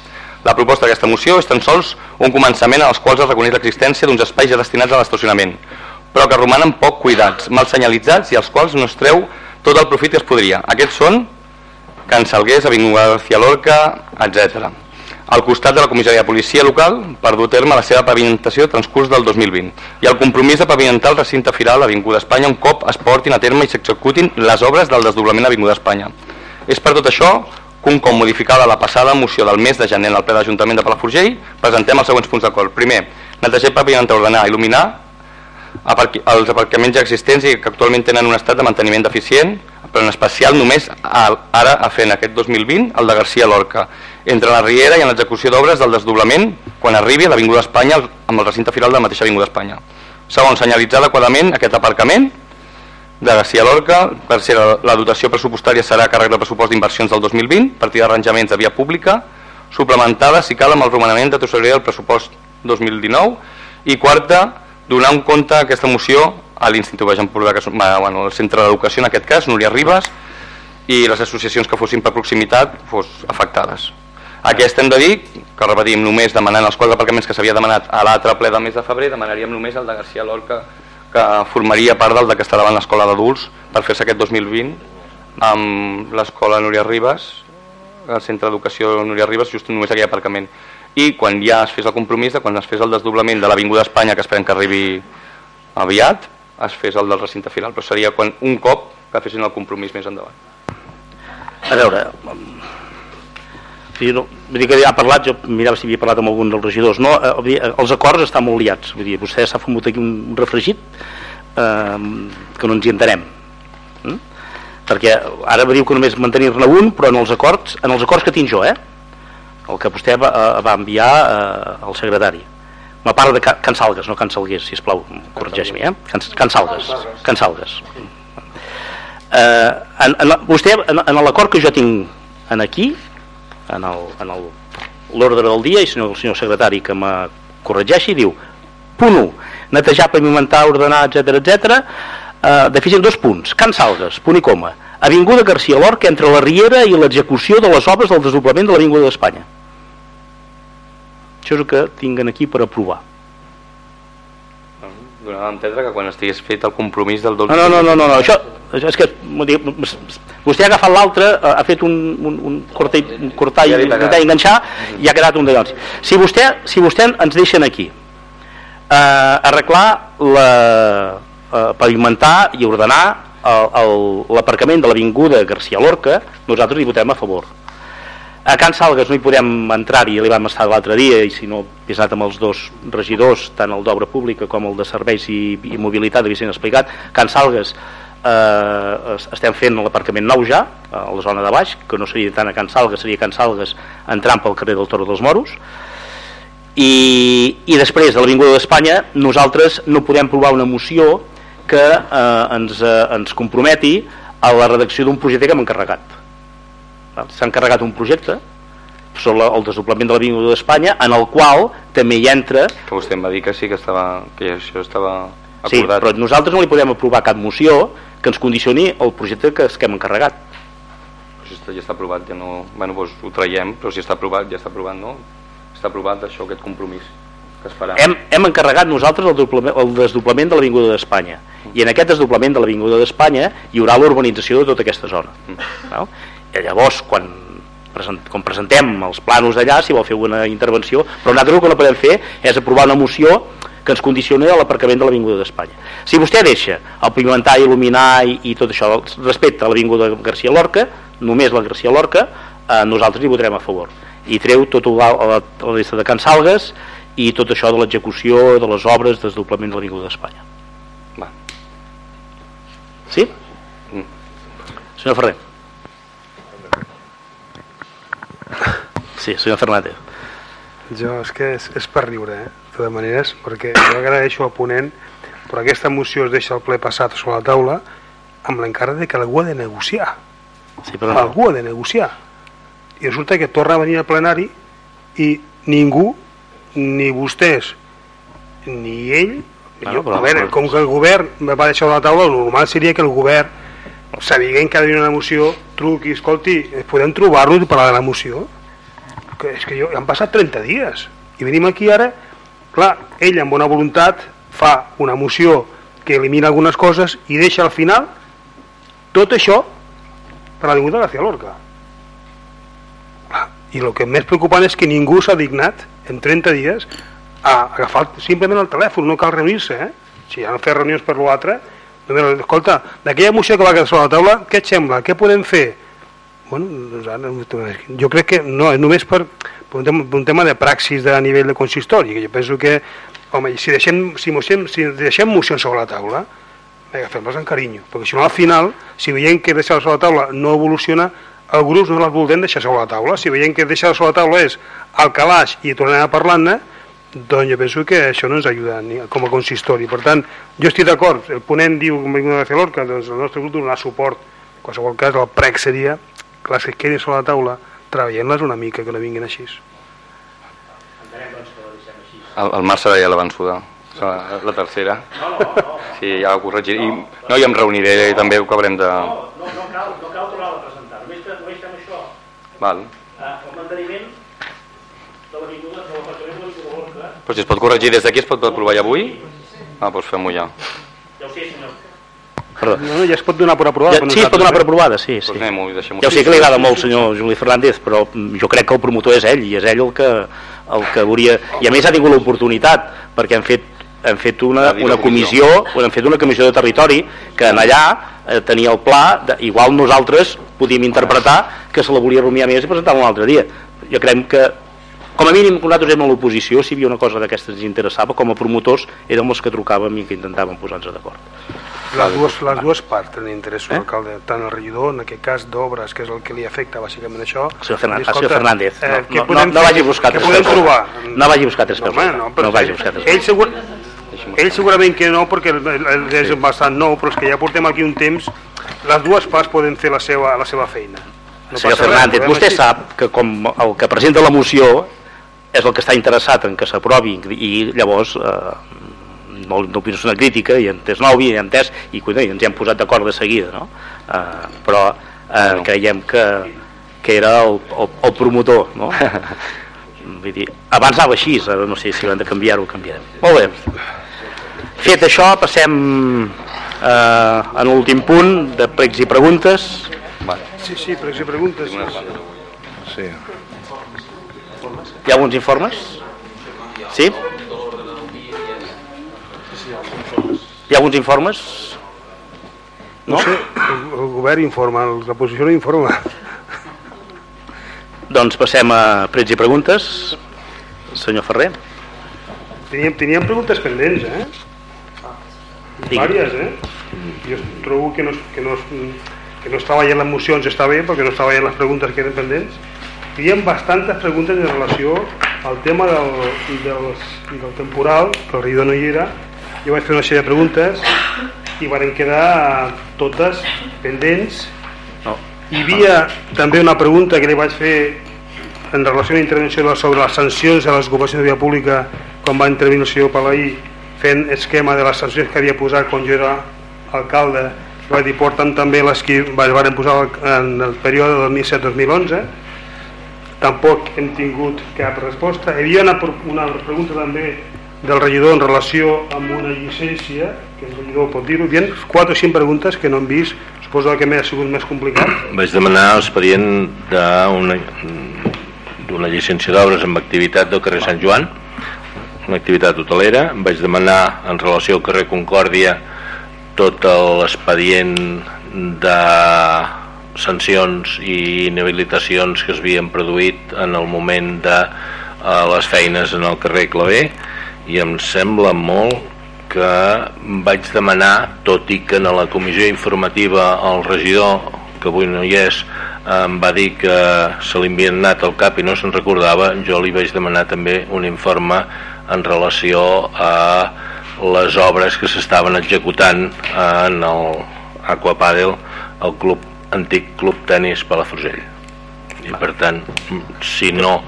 La proposta d'aquesta moció és tan sols un començament als quals es reconeix l'existència d'uns espais ja destinats a l'estacionament, però que romanen poc cuidats, mal senyalitzats i als quals no es treu tot el profit que es podria. Aquests són Can Salgués, Avinguda García Lorca, etc. Al costat de la comissaria de policia local per dur terme la seva pavimentació transcurs del 2020 i el compromís de pavimentar el recinte firal Avinguda Espanya un cop es portin a terme i s'executin les obres del desdoblament Avinguda Espanya. És per tot això un com modificada la passada moció del mes de gener al ple d'Ajuntament de Palafrugell, presentem els següents punts d'acord. Primer, netejar pavimentar, ordenar, il·luminar els aparcaments ja existents i que actualment tenen un estat de manteniment deficient, però en especial només ara a fer en aquest 2020 el de Garcia Lorca, entre la Riera i en l'execució d'obres del desdoblament quan arribi a l'Avinguda Espanya amb el recinte final de la mateixa Avinguda Espanya. Segon, senyalitzar adequadament aquest aparcament de García Lorca. Tercera, la dotació pressupostària serà a càrrec del pressupost d'inversions del 2020, partida d'arranjaments de via pública, suplementada, si cal, amb el romanament de tesoreria del pressupost 2019. I quarta, donar un compte a aquesta moció a l'Institut Baix Empordà, que és, bueno, el centre d'educació en aquest cas, Núria Ribas, i les associacions que fossin per proximitat fos afectades. Aquí estem de dir que repetim només demanant els quatre aparcaments que s'havia demanat a l'altre ple del mes de febrer, demanaríem només el de García Lorca que formaria part del de que està davant l'escola d'adults per fer-se aquest 2020 amb l'escola Núria Ribas el centre d'educació Núria Ribas just només aquell aparcament. I quan ja es fes el compromís de quan es fes el desdoblament de l'Avinguda Espanya que esperem que arribi aviat es fes el del recinte final. Però seria quan un cop que fessin el compromís més endavant. A veure Sí, no, vull dir que ja ha parlat, jo mirava si havia parlat amb algun dels regidors, no, eh, dir, els acords estan molt liats, vull dir, vostè s'ha fumut aquí un refregit eh, que no ens hi entenem. Mm? Perquè ara diu que només mantenir-ne un, però en els acords, en els acords que tinc jo, eh, el que vostè va, eh, va enviar eh, al secretari, me parla de Can Salgues, no Can Salgués, sisplau, corregeix-m'hi, eh? Can, Can Salgues, Can Salgues. Eh, en, en, vostè, en, en l'acord que jo tinc en aquí, en l'ordre del dia i el senyor secretari que me corregeixi diu punt 1, netejar, pavimentar, ordenar, etc etc. Eh, deficient dos punts, Can Salgues, punt i coma Avinguda García Lorca entre la Riera i l'execució de les obres del desdoblament de l'Avinguda d'Espanya això és el que tinguen aquí per aprovar donava a entendre que quan estigués fet el compromís del... No, no, no, no, no, no. això és que vostè ha agafat l'altre, ha fet un, un, un cortar, un cortar i, i enganxar i ha quedat un d'allò. Si vostè, si vostè ens deixen aquí eh, arreglar la, eh, pavimentar i ordenar l'aparcament de l'Avinguda García Lorca, nosaltres hi votem a favor a Can Salgues no hi podem entrar-hi, li vam estar l'altre dia i si no he anat amb els dos regidors, tant el d'obra pública com el de serveis i, i mobilitat, havien explicat, Can Salgues eh, estem fent l'aparcament nou ja, a la zona de baix, que no seria tant a Can Salgues, seria Can Salgues entrant pel carrer del Toro dels Moros, i, i després de l'Avinguda d'Espanya nosaltres no podem provar una moció que eh, ens, eh, ens comprometi a la redacció d'un projecte que hem encarregat s'ha encarregat un projecte sobre el desdoblament de l'Avinguda d'Espanya en el qual també hi entra que vostè em va dir que sí que, estava, que això estava acordat sí, però nosaltres no li podem aprovar cap moció que ens condicioni el projecte que, que hem encarregat però si ja està aprovat ja no, bueno, doncs ho traiem però si està aprovat ja està aprovat no? està aprovat això, aquest compromís que es farà. Hem, hem encarregat nosaltres el, desdoblament, el desdoblament de l'Avinguda d'Espanya mm. i en aquest desdoblament de l'Avinguda d'Espanya hi haurà l'urbanització de tota aquesta zona mm. no? I llavors quan quan presentem els planos d'allà si vol fer una intervenció però nosaltres el que no podem fer és aprovar una moció que ens condicioni a l'aparcament de l'Avinguda d'Espanya. Si vostè deixa el pavimentar, il·luminar i, i tot això respecte a l'Avinguda García Lorca només la García Lorca eh, nosaltres hi votarem a favor. I treu tota la, la, la llista de Can Salgues i tot això de l'execució de les obres de desdoblament de l'Avinguda d'Espanya. Sí? Mm. Senyor Ferrer Sí, senyor Fernández. Jo, és que és, és per riure, eh? de totes maneres, perquè jo agraeixo al ponent, però aquesta moció es deixa el ple passat sobre la taula amb l'encara de que algú ha de negociar. Sí, però no. Algú ha de negociar. I resulta que torna a venir al plenari i ningú, ni vostès, ni ell, bueno, però, a veure, però... com que el govern va deixar la taula, el normal seria que el govern sabent que ha de venir una moció, truqui, escolti, podem trobar-nos i parlar de la moció? que és que jo, han passat 30 dies i venim aquí ara clar, ell amb bona voluntat fa una moció que elimina algunes coses i deixa al final tot això per l'Avinguda García Lorca i el que més preocupant és que ningú s'ha dignat en 30 dies a agafar simplement el telèfon, no cal reunir-se eh? si han fet reunions per l'altre escolta, d'aquella moció que va quedar sobre la taula què et sembla, què podem fer? Bueno, doncs jo crec que no, és només per, per, un, tema, per un tema de praxis de nivell de consistori, que jo penso que home, si deixem, si moixem, si deixem mocions sobre la taula agafem-les en carinyo, perquè si no al final si veiem que deixar sobre la taula no evoluciona el grup no les voldrem deixar sobre la taula. Si veiem que deixar sobre la taula és al calaix i tornem a parlar-ne doncs jo penso que això no ens ajuda ni com a consistori. Per tant, jo estic d'acord, el ponent diu, com va fer l'Orca, doncs el nostre grup donarà suport. En qualsevol cas, el prec seria que les que es quedin sobre la taula, treballem-les una mica, que no vinguin així. El, el Marc serà ja la vençuda. La, la tercera. No, no, no. Sí, ja ho corregiré. I, no, i em reuniré i també ho acabarem de... No, no, cal, no cal tornar a presentar, només, només fem això. Val. Eh, el manteniment de l'avinguda de l'aparcament de l'Orca, Però si es pot corregir des d'aquí, es pot aprovar ja avui? Ah, doncs fem-ho ja. ja ho sé, senyor. Perdó. No, ja es pot donar per aprovada. Ja, sí, es pot donar per nosaltres, aprovada, sí. sí. I deixem-ho. Ja ho sé que li agrada molt el senyor Juli Fernández, però jo crec que el promotor és ell, i és ell el que, el que hauria... I a més ha tingut l'oportunitat, perquè han fet, han fet una, una comissió, han fet una comissió de territori, que en allà eh, tenia el pla, de, igual nosaltres podíem interpretar que se la volia rumiar més i presentar-la un altre dia. Jo crec que com a mínim nosaltres érem a l'oposició si hi havia una cosa d'aquestes que ens interessava com a promotors érem els que trucàvem i que intentàvem posar-nos d'acord Les dues, les dues parts tenen interès eh? alcalde, tant el regidor, en aquest cas d'obres, que és el que li afecta bàsicament això. senyor, Fernández, senyor Fernández eh, no, no, no, vagi a buscar tres podem peus trobar? no vagi a buscar tres No, peus no, no, no vagi a buscar tres ell, peus segur, ell segurament que no, perquè el- el- és bastant nou, però és que ja portem aquí un temps, les dues parts poden fer la seva, la seva feina. No senyor res, Fernández, podem vostè així. sap que com el que presenta la moció és el que està interessat en que s'aprovi i llavors eh, no, no opino una crítica i en test nou i en test i, cuida, i ens hi hem posat d'acord de seguida no? eh, però eh, creiem que, que era el, el, el promotor no? Vull dir, abans anava així ara no sé si l'hem de canviar-ho ho canviarem. Molt bé. Fet això passem eh, en l'últim punt de pregs i preguntes. Sí, sí, però si preguntes... Sí. Hi ha alguns informes? Sí? Hi ha alguns informes? No, no sé, el, govern informa, la posició no informa. Doncs passem a prets i preguntes. Senyor Ferrer. Teníem, teníem preguntes pendents, eh? Digui. Vàries, eh? Jo trobo que no, que no, que no estava veient les mocions, està bé, perquè no estava veient les preguntes que eren pendents. Teníem bastantes preguntes en relació al tema del, dels, del temporal, que el regidor no hi era. Jo vaig fer una sèrie de preguntes i varen quedar totes pendents. No. Hi havia també una pregunta que li vaig fer en relació a la intervenció sobre les sancions a les ocupacions de via pública quan va intervenir el senyor Palaí fent esquema de les sancions que havia posat quan jo era alcalde vaig dir porten també les que es van posar en el període 2007-2011 tampoc hem tingut cap resposta. Hi havia una, una pregunta també del regidor en relació amb una llicència que el regidor pot dir-ho. Hi havia 4 o 5 preguntes que no hem vist. Suposo que m'ha sigut més complicat. Vaig demanar l'expedient d'una d'una llicència d'obres amb activitat del carrer Sant Joan, una activitat hotelera. Vaig demanar en relació al carrer Concòrdia tot l'expedient de sancions i inhabilitacions que es havien produït en el moment de eh, les feines en el carrer Clavé i em sembla molt que vaig demanar, tot i que en la comissió informativa el regidor, que avui no hi és, em va dir que se li havien anat al cap i no se'n recordava, jo li vaig demanar també un informe en relació a les obres que s'estaven executant en el Aquapadel, el club, antic club tenis Palafrugell. I per tant, si no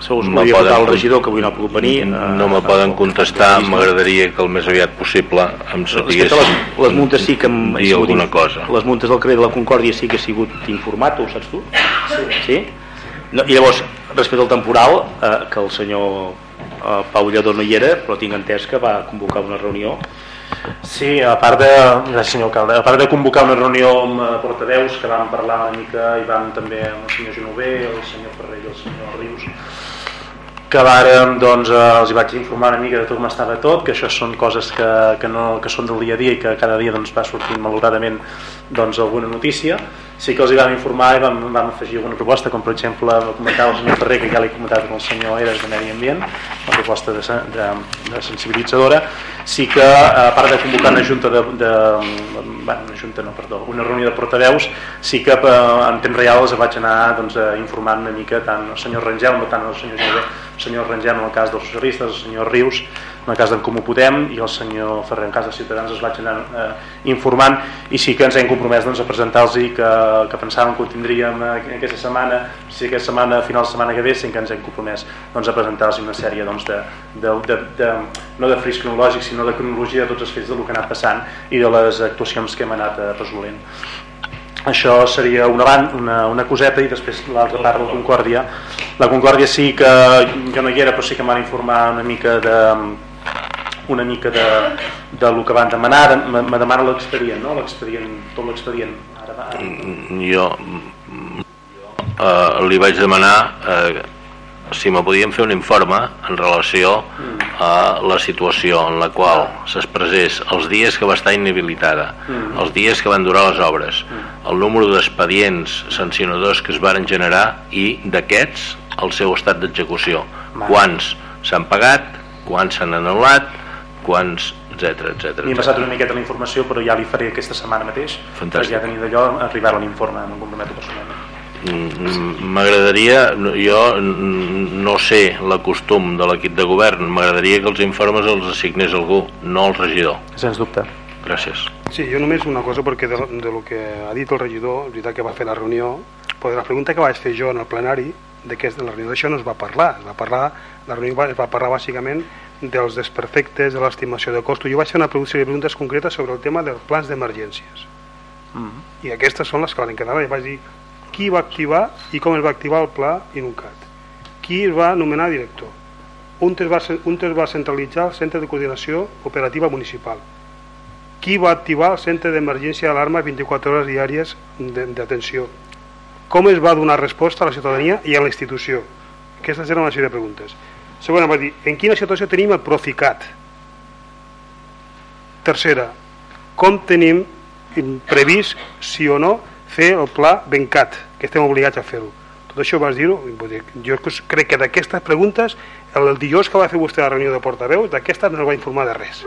Segur que me podria poden el regidor que avui no ha pogut venir. no me poden contestar, m'agradaria que el més aviat possible em sapigués les, les multes sí que hem dir sigut alguna cosa. Les multes del carrer de la Concòrdia sí que he sigut informat, ho saps tu? Sí. sí? No, I llavors, respecte al temporal, eh, que el senyor eh, Pau Lledó no hi era, però tinc entès que va convocar una reunió Sí, a part de, gràcies senyor alcalde, a part de convocar una reunió amb eh, portaveus que vam parlar una mica i vam també amb el senyor Genover, el senyor Ferrer i el senyor Rius, que vàrem, doncs, eh, els hi vaig informar una mica de com estava tot, que això són coses que, que, no, que són del dia a dia i que cada dia doncs, va sortint malauradament doncs, alguna notícia. Sí que els hi vam informar i vam, vam afegir alguna proposta com per exemple comentava el senyor Ferrer que ja l'he comentat amb el senyor Eres de Medi Ambient una proposta de, de, de sensibilitzadora. Sí que a part de convocar una junta de, de bueno, una junta no, perdó, una reunió de portaveus sí que eh, en temps real els vaig anar doncs, informant una mica tant el senyor Rangel, no tant el senyor el senyor Rangel en el cas dels socialistes, el senyor Rius en el cas d'en Comú Podem i el senyor Ferrer en cas de Ciutadans es vaig anar eh, informant i sí que ens hem compromès doncs, a presentar-los que, que pensàvem que ho tindríem aquesta setmana si aquesta setmana, final de setmana que ve sí que ens hem compromès doncs, a presentar-los una sèrie doncs, de, de, de, de, no de fris cronològics sinó de cronologia de tots els fets del que ha anat passant i de les actuacions que hem anat eh, resolent. Això seria una, una, una coseta i després l'altra part, la Concòrdia. La Concòrdia sí que jo no hi era però sí que m'han informar una mica de una mica de, de lo que van demanar me demana l'expedient no? l'expedient, tot l'expedient ara, ara. Mm, jo, eh, li vaig demanar eh, si me podien fer un informe en relació a la situació en la qual s'expressés els dies que va estar inhabilitada, Mm. els dies que van durar les obres, el número d'expedients sancionadors que es varen generar i d'aquests el seu estat d'execució. Quants s'han pagat, quants s'han anul·lat, quants, etc etc. M'he passat una miqueta la informació però ja li faré aquesta setmana mateix Fantàstic. perquè ja tenia d'allò arribar a l'informe me'n comprometo personalment Mm, M'agradaria, no- jo mm, no sé l'acostum de l'equip de govern, m'agradaria que els informes els assignés algú, no el regidor. Sens dubte. Gràcies. Sí, jo només una cosa, perquè de, de lo que ha dit el regidor, és veritat que va fer la reunió, però de la pregunta que vaig fer jo en el plenari, de que de la reunió d'això no es va parlar, es va parlar, la reunió va- es va parlar bàsicament dels desperfectes, de l'estimació de costos. Jo vaig fer una sèrie de preguntes concretes sobre el tema dels plans d'emergències. I aquestes són les que van encarregar. I vaig dir qui va activar i com es va activar el pla INUCAT. Qui es va nomenar director. On es va, on es va centralitzar el centre de coordinació operativa municipal. Qui va activar el centre d'emergència d'alarma 24 hores diàries d'atenció. Com es va donar resposta a la ciutadania i a la institució. Aquestes eren una sèrie de preguntes. Segona, va dir, en quina situació tenim el Proficat? Tercera, com tenim previst, sí o no, fer el pla Bencat, que estem obligats a fer-ho. Tot això vas dir-ho, jo crec que d'aquestes preguntes, el, el dijous que va fer vostè la reunió de portaveus, d'aquestes no va informar de res.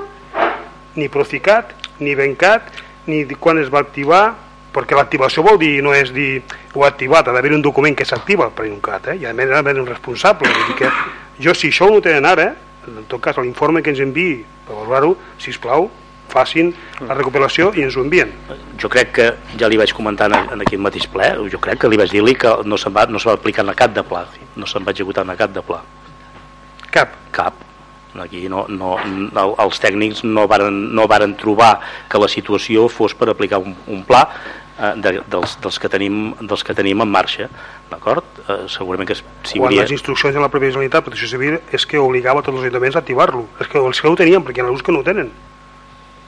Ni Proficat, ni Bencat, ni quan es va activar, perquè l'activació vol dir, no és dir ho ha activat, ha d'haver un document que s'activa el Preuncat, eh? i a més ha d'haver un responsable. Vull dir que jo, si això ho tenen ara, en tot cas l'informe que ens enviï per valorar-ho, sisplau, facin la recuperació i ens ho envien. jo crec que ja li vaig comentar en, en aquell mateix ple, jo crec que li vaig dir-li que no se'n va, no se va aplicar en cap de pla, no se'n va executar en cap de pla. Cap? Cap. Aquí no, no, no, els tècnics no varen, no varen trobar que la situació fos per aplicar un, un pla eh, de, dels, dels, que tenim, dels que tenim en marxa, d'acord? Eh, segurament que si Quan hauria... les instruccions de la pròpia Generalitat Protecció Civil és que obligava tots els ajuntaments a activar-lo. És que els que ho tenien, perquè hi ha alguns que no ho tenen.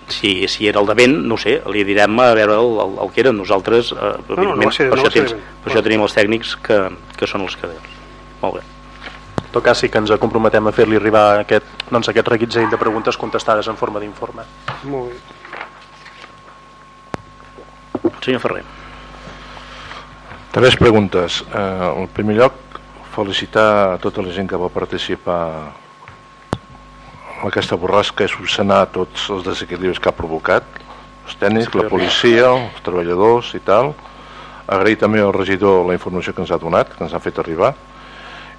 si, si era el de vent, no sé, li direm a veure el, el, el que era. Nosaltres, eh, no, no va ser- per, no això tens, per això tenim els tècnics que, que són els que veus. Molt bé. En tot cas sí que ens comprometem a fer-li arribar aquest, doncs, aquest reguitzell de preguntes contestades en forma d'informe. Molt bé. Senyor Ferrer. Tres preguntes. Eh, en primer lloc, felicitar a tota la gent que va participar en aquesta borrasca i subsanar tots els desequilibris que ha provocat, els tècnics, la policia, els treballadors i tal. Agrair també al regidor la informació que ens ha donat, que ens ha fet arribar.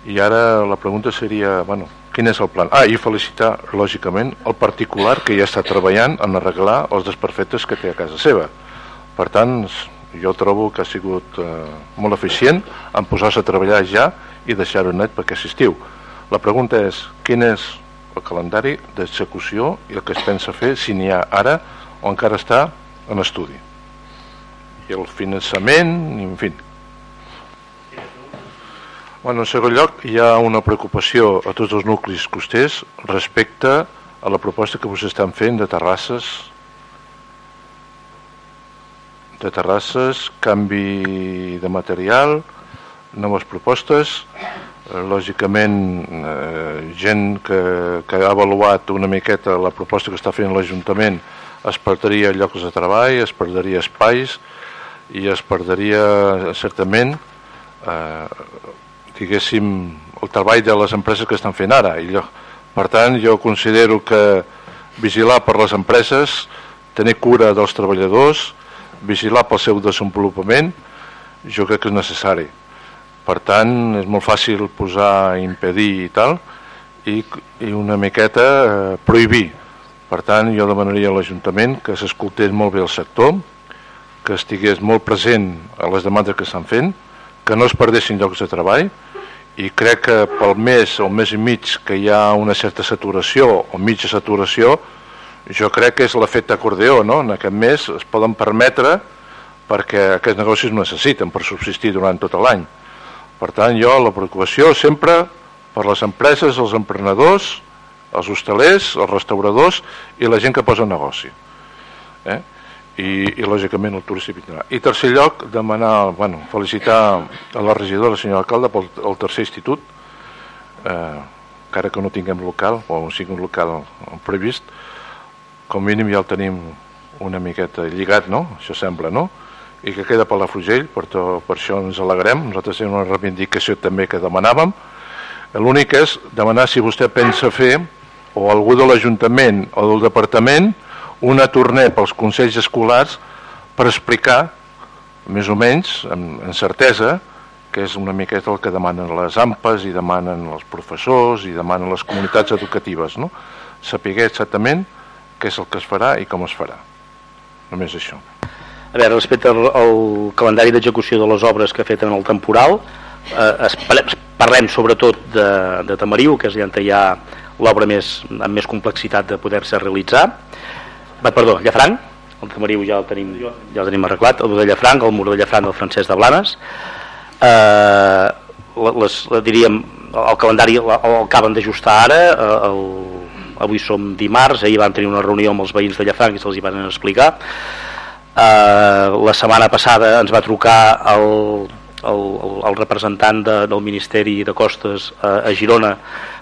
I ara la pregunta seria, bueno, quin és el plan? Ah, i felicitar, lògicament, el particular que ja està treballant en arreglar els desperfectes que té a casa seva. Per tant, jo trobo que ha sigut eh, molt eficient en posar-se a treballar ja i deixar-ho net per aquest estiu. La pregunta és, quin és el calendari d'execució i el que es pensa fer, si n'hi ha ara o encara està en estudi? I el finançament, i en fi. Bueno, en segon lloc, hi ha una preocupació a tots els nuclis costers respecte a la proposta que vostès estan fent de terrasses de terrasses, canvi de material, noves propostes, eh, lògicament eh, gent que, que ha avaluat una miqueta la proposta que està fent l'Ajuntament es perdria llocs de treball, es perdria espais i es perdria certament eh, diguéssim el treball de les empreses que estan fent ara. I jo, per tant jo considero que vigilar per les empreses tenir cura dels treballadors vigilar pel seu desenvolupament jo crec que és necessari. Per tant és molt fàcil posar impedir i tal i, i una miqueta eh, prohibir. Per tant jo demanaria a l'Ajuntament que s'escoltés molt bé el sector que estigués molt present a les demandes que estan fent que no es perdessin llocs de treball i crec que pel mes o mes i mig que hi ha una certa saturació o mitja saturació jo crec que és l'efecte acordeó no? en aquest mes es poden permetre perquè aquests negocis necessiten per subsistir durant tot l'any per tant jo la preocupació sempre per les empreses, els emprenedors els hostalers, els restauradors i la gent que posa negoci eh? i, i lògicament el turisme vindrà. I tercer lloc, demanar, bueno, felicitar a la regidora, la senyora alcalde, pel el tercer institut, eh, encara que no tinguem local, o sigui un local previst, com mínim ja el tenim una miqueta lligat, no? Això sembla, no? I que queda per la Frugell, per, to, per això ens alegrem. Nosaltres tenim una reivindicació també que demanàvem. L'únic és demanar si vostè pensa fer, o algú de l'Ajuntament o del Departament, una torner pels consells escolars per explicar, més o menys, amb, amb certesa, que és una miqueta el que demanen les AMPAs i demanen els professors i demanen les comunitats educatives, no? Saber exactament què és el que es farà i com es farà. Només això. A veure, respecte al, al calendari d'execució de les obres que ha fet en el temporal, eh, es, parlem sobretot de, de Tamariu, que és on hi ha l'obra més, amb més complexitat de poder-se realitzar, va, perdó, Llafranc, el Tamariu ja el tenim, ja el tenim arreglat, el de Llafranc, el mur de Llafranc del Francesc de Blanes, eh, les, les, diríem, el calendari el, el acaben d'ajustar ara, eh, el, avui som dimarts, ahir van tenir una reunió amb els veïns de Llafranc i se'ls hi van explicar, eh, la setmana passada ens va trucar el, el, el representant de, del Ministeri de Costes a, a Girona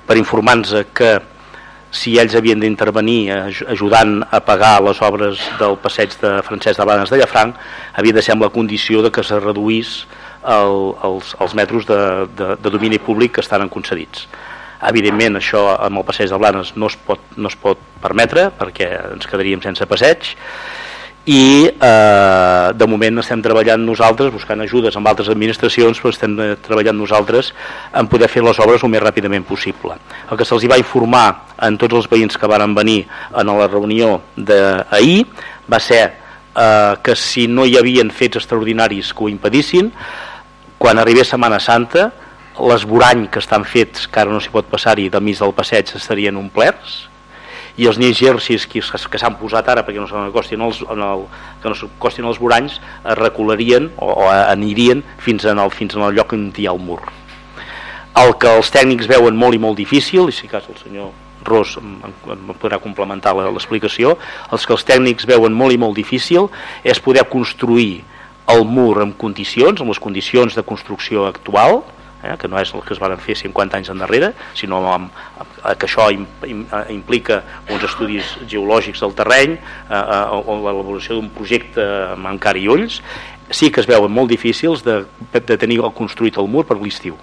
per informar-nos que si ells havien d'intervenir ajudant a pagar les obres del passeig de Francesc de Blanes de Llafranc havia de ser amb la condició de que se reduís el, els, els metres de, de, de domini públic que estan concedits evidentment això amb el passeig de Blanes no es pot, no es pot permetre perquè ens quedaríem sense passeig. I eh, de moment estem treballant nosaltres buscant ajudes amb altres administracions però estem eh, treballant nosaltres en poder fer les obres el més ràpidament possible. El que se'ls va informar en tots els veïns que varen venir en la reunió d'ahir va ser eh, que si no hi havien fets extraordinaris que ho impedissin quan arribés Setmana Santa l'esborany que estan fets que ara no s'hi pot passar-hi de mig del passeig estarien omplerts i els exercicis que, que s'han posat ara perquè no s'acostin els, en el, que no s'acostin els boranys es recularien o, o anirien fins en, el, fins en el lloc on hi ha el mur. El que els tècnics veuen molt i molt difícil i si cas el senyor Ros em, em podrà complementar l'explicació els que els tècnics veuen molt i molt difícil és poder construir el mur en condicions, amb les condicions de construcció actual eh, que no és el que es van fer 50 anys endarrere, sinó amb, amb, que això im, im, implica uns estudis geològics del terreny eh, eh, o l'elaboració d'un projecte amb encara i ulls, sí que es veuen molt difícils de, de tenir construït el mur per l'estiu.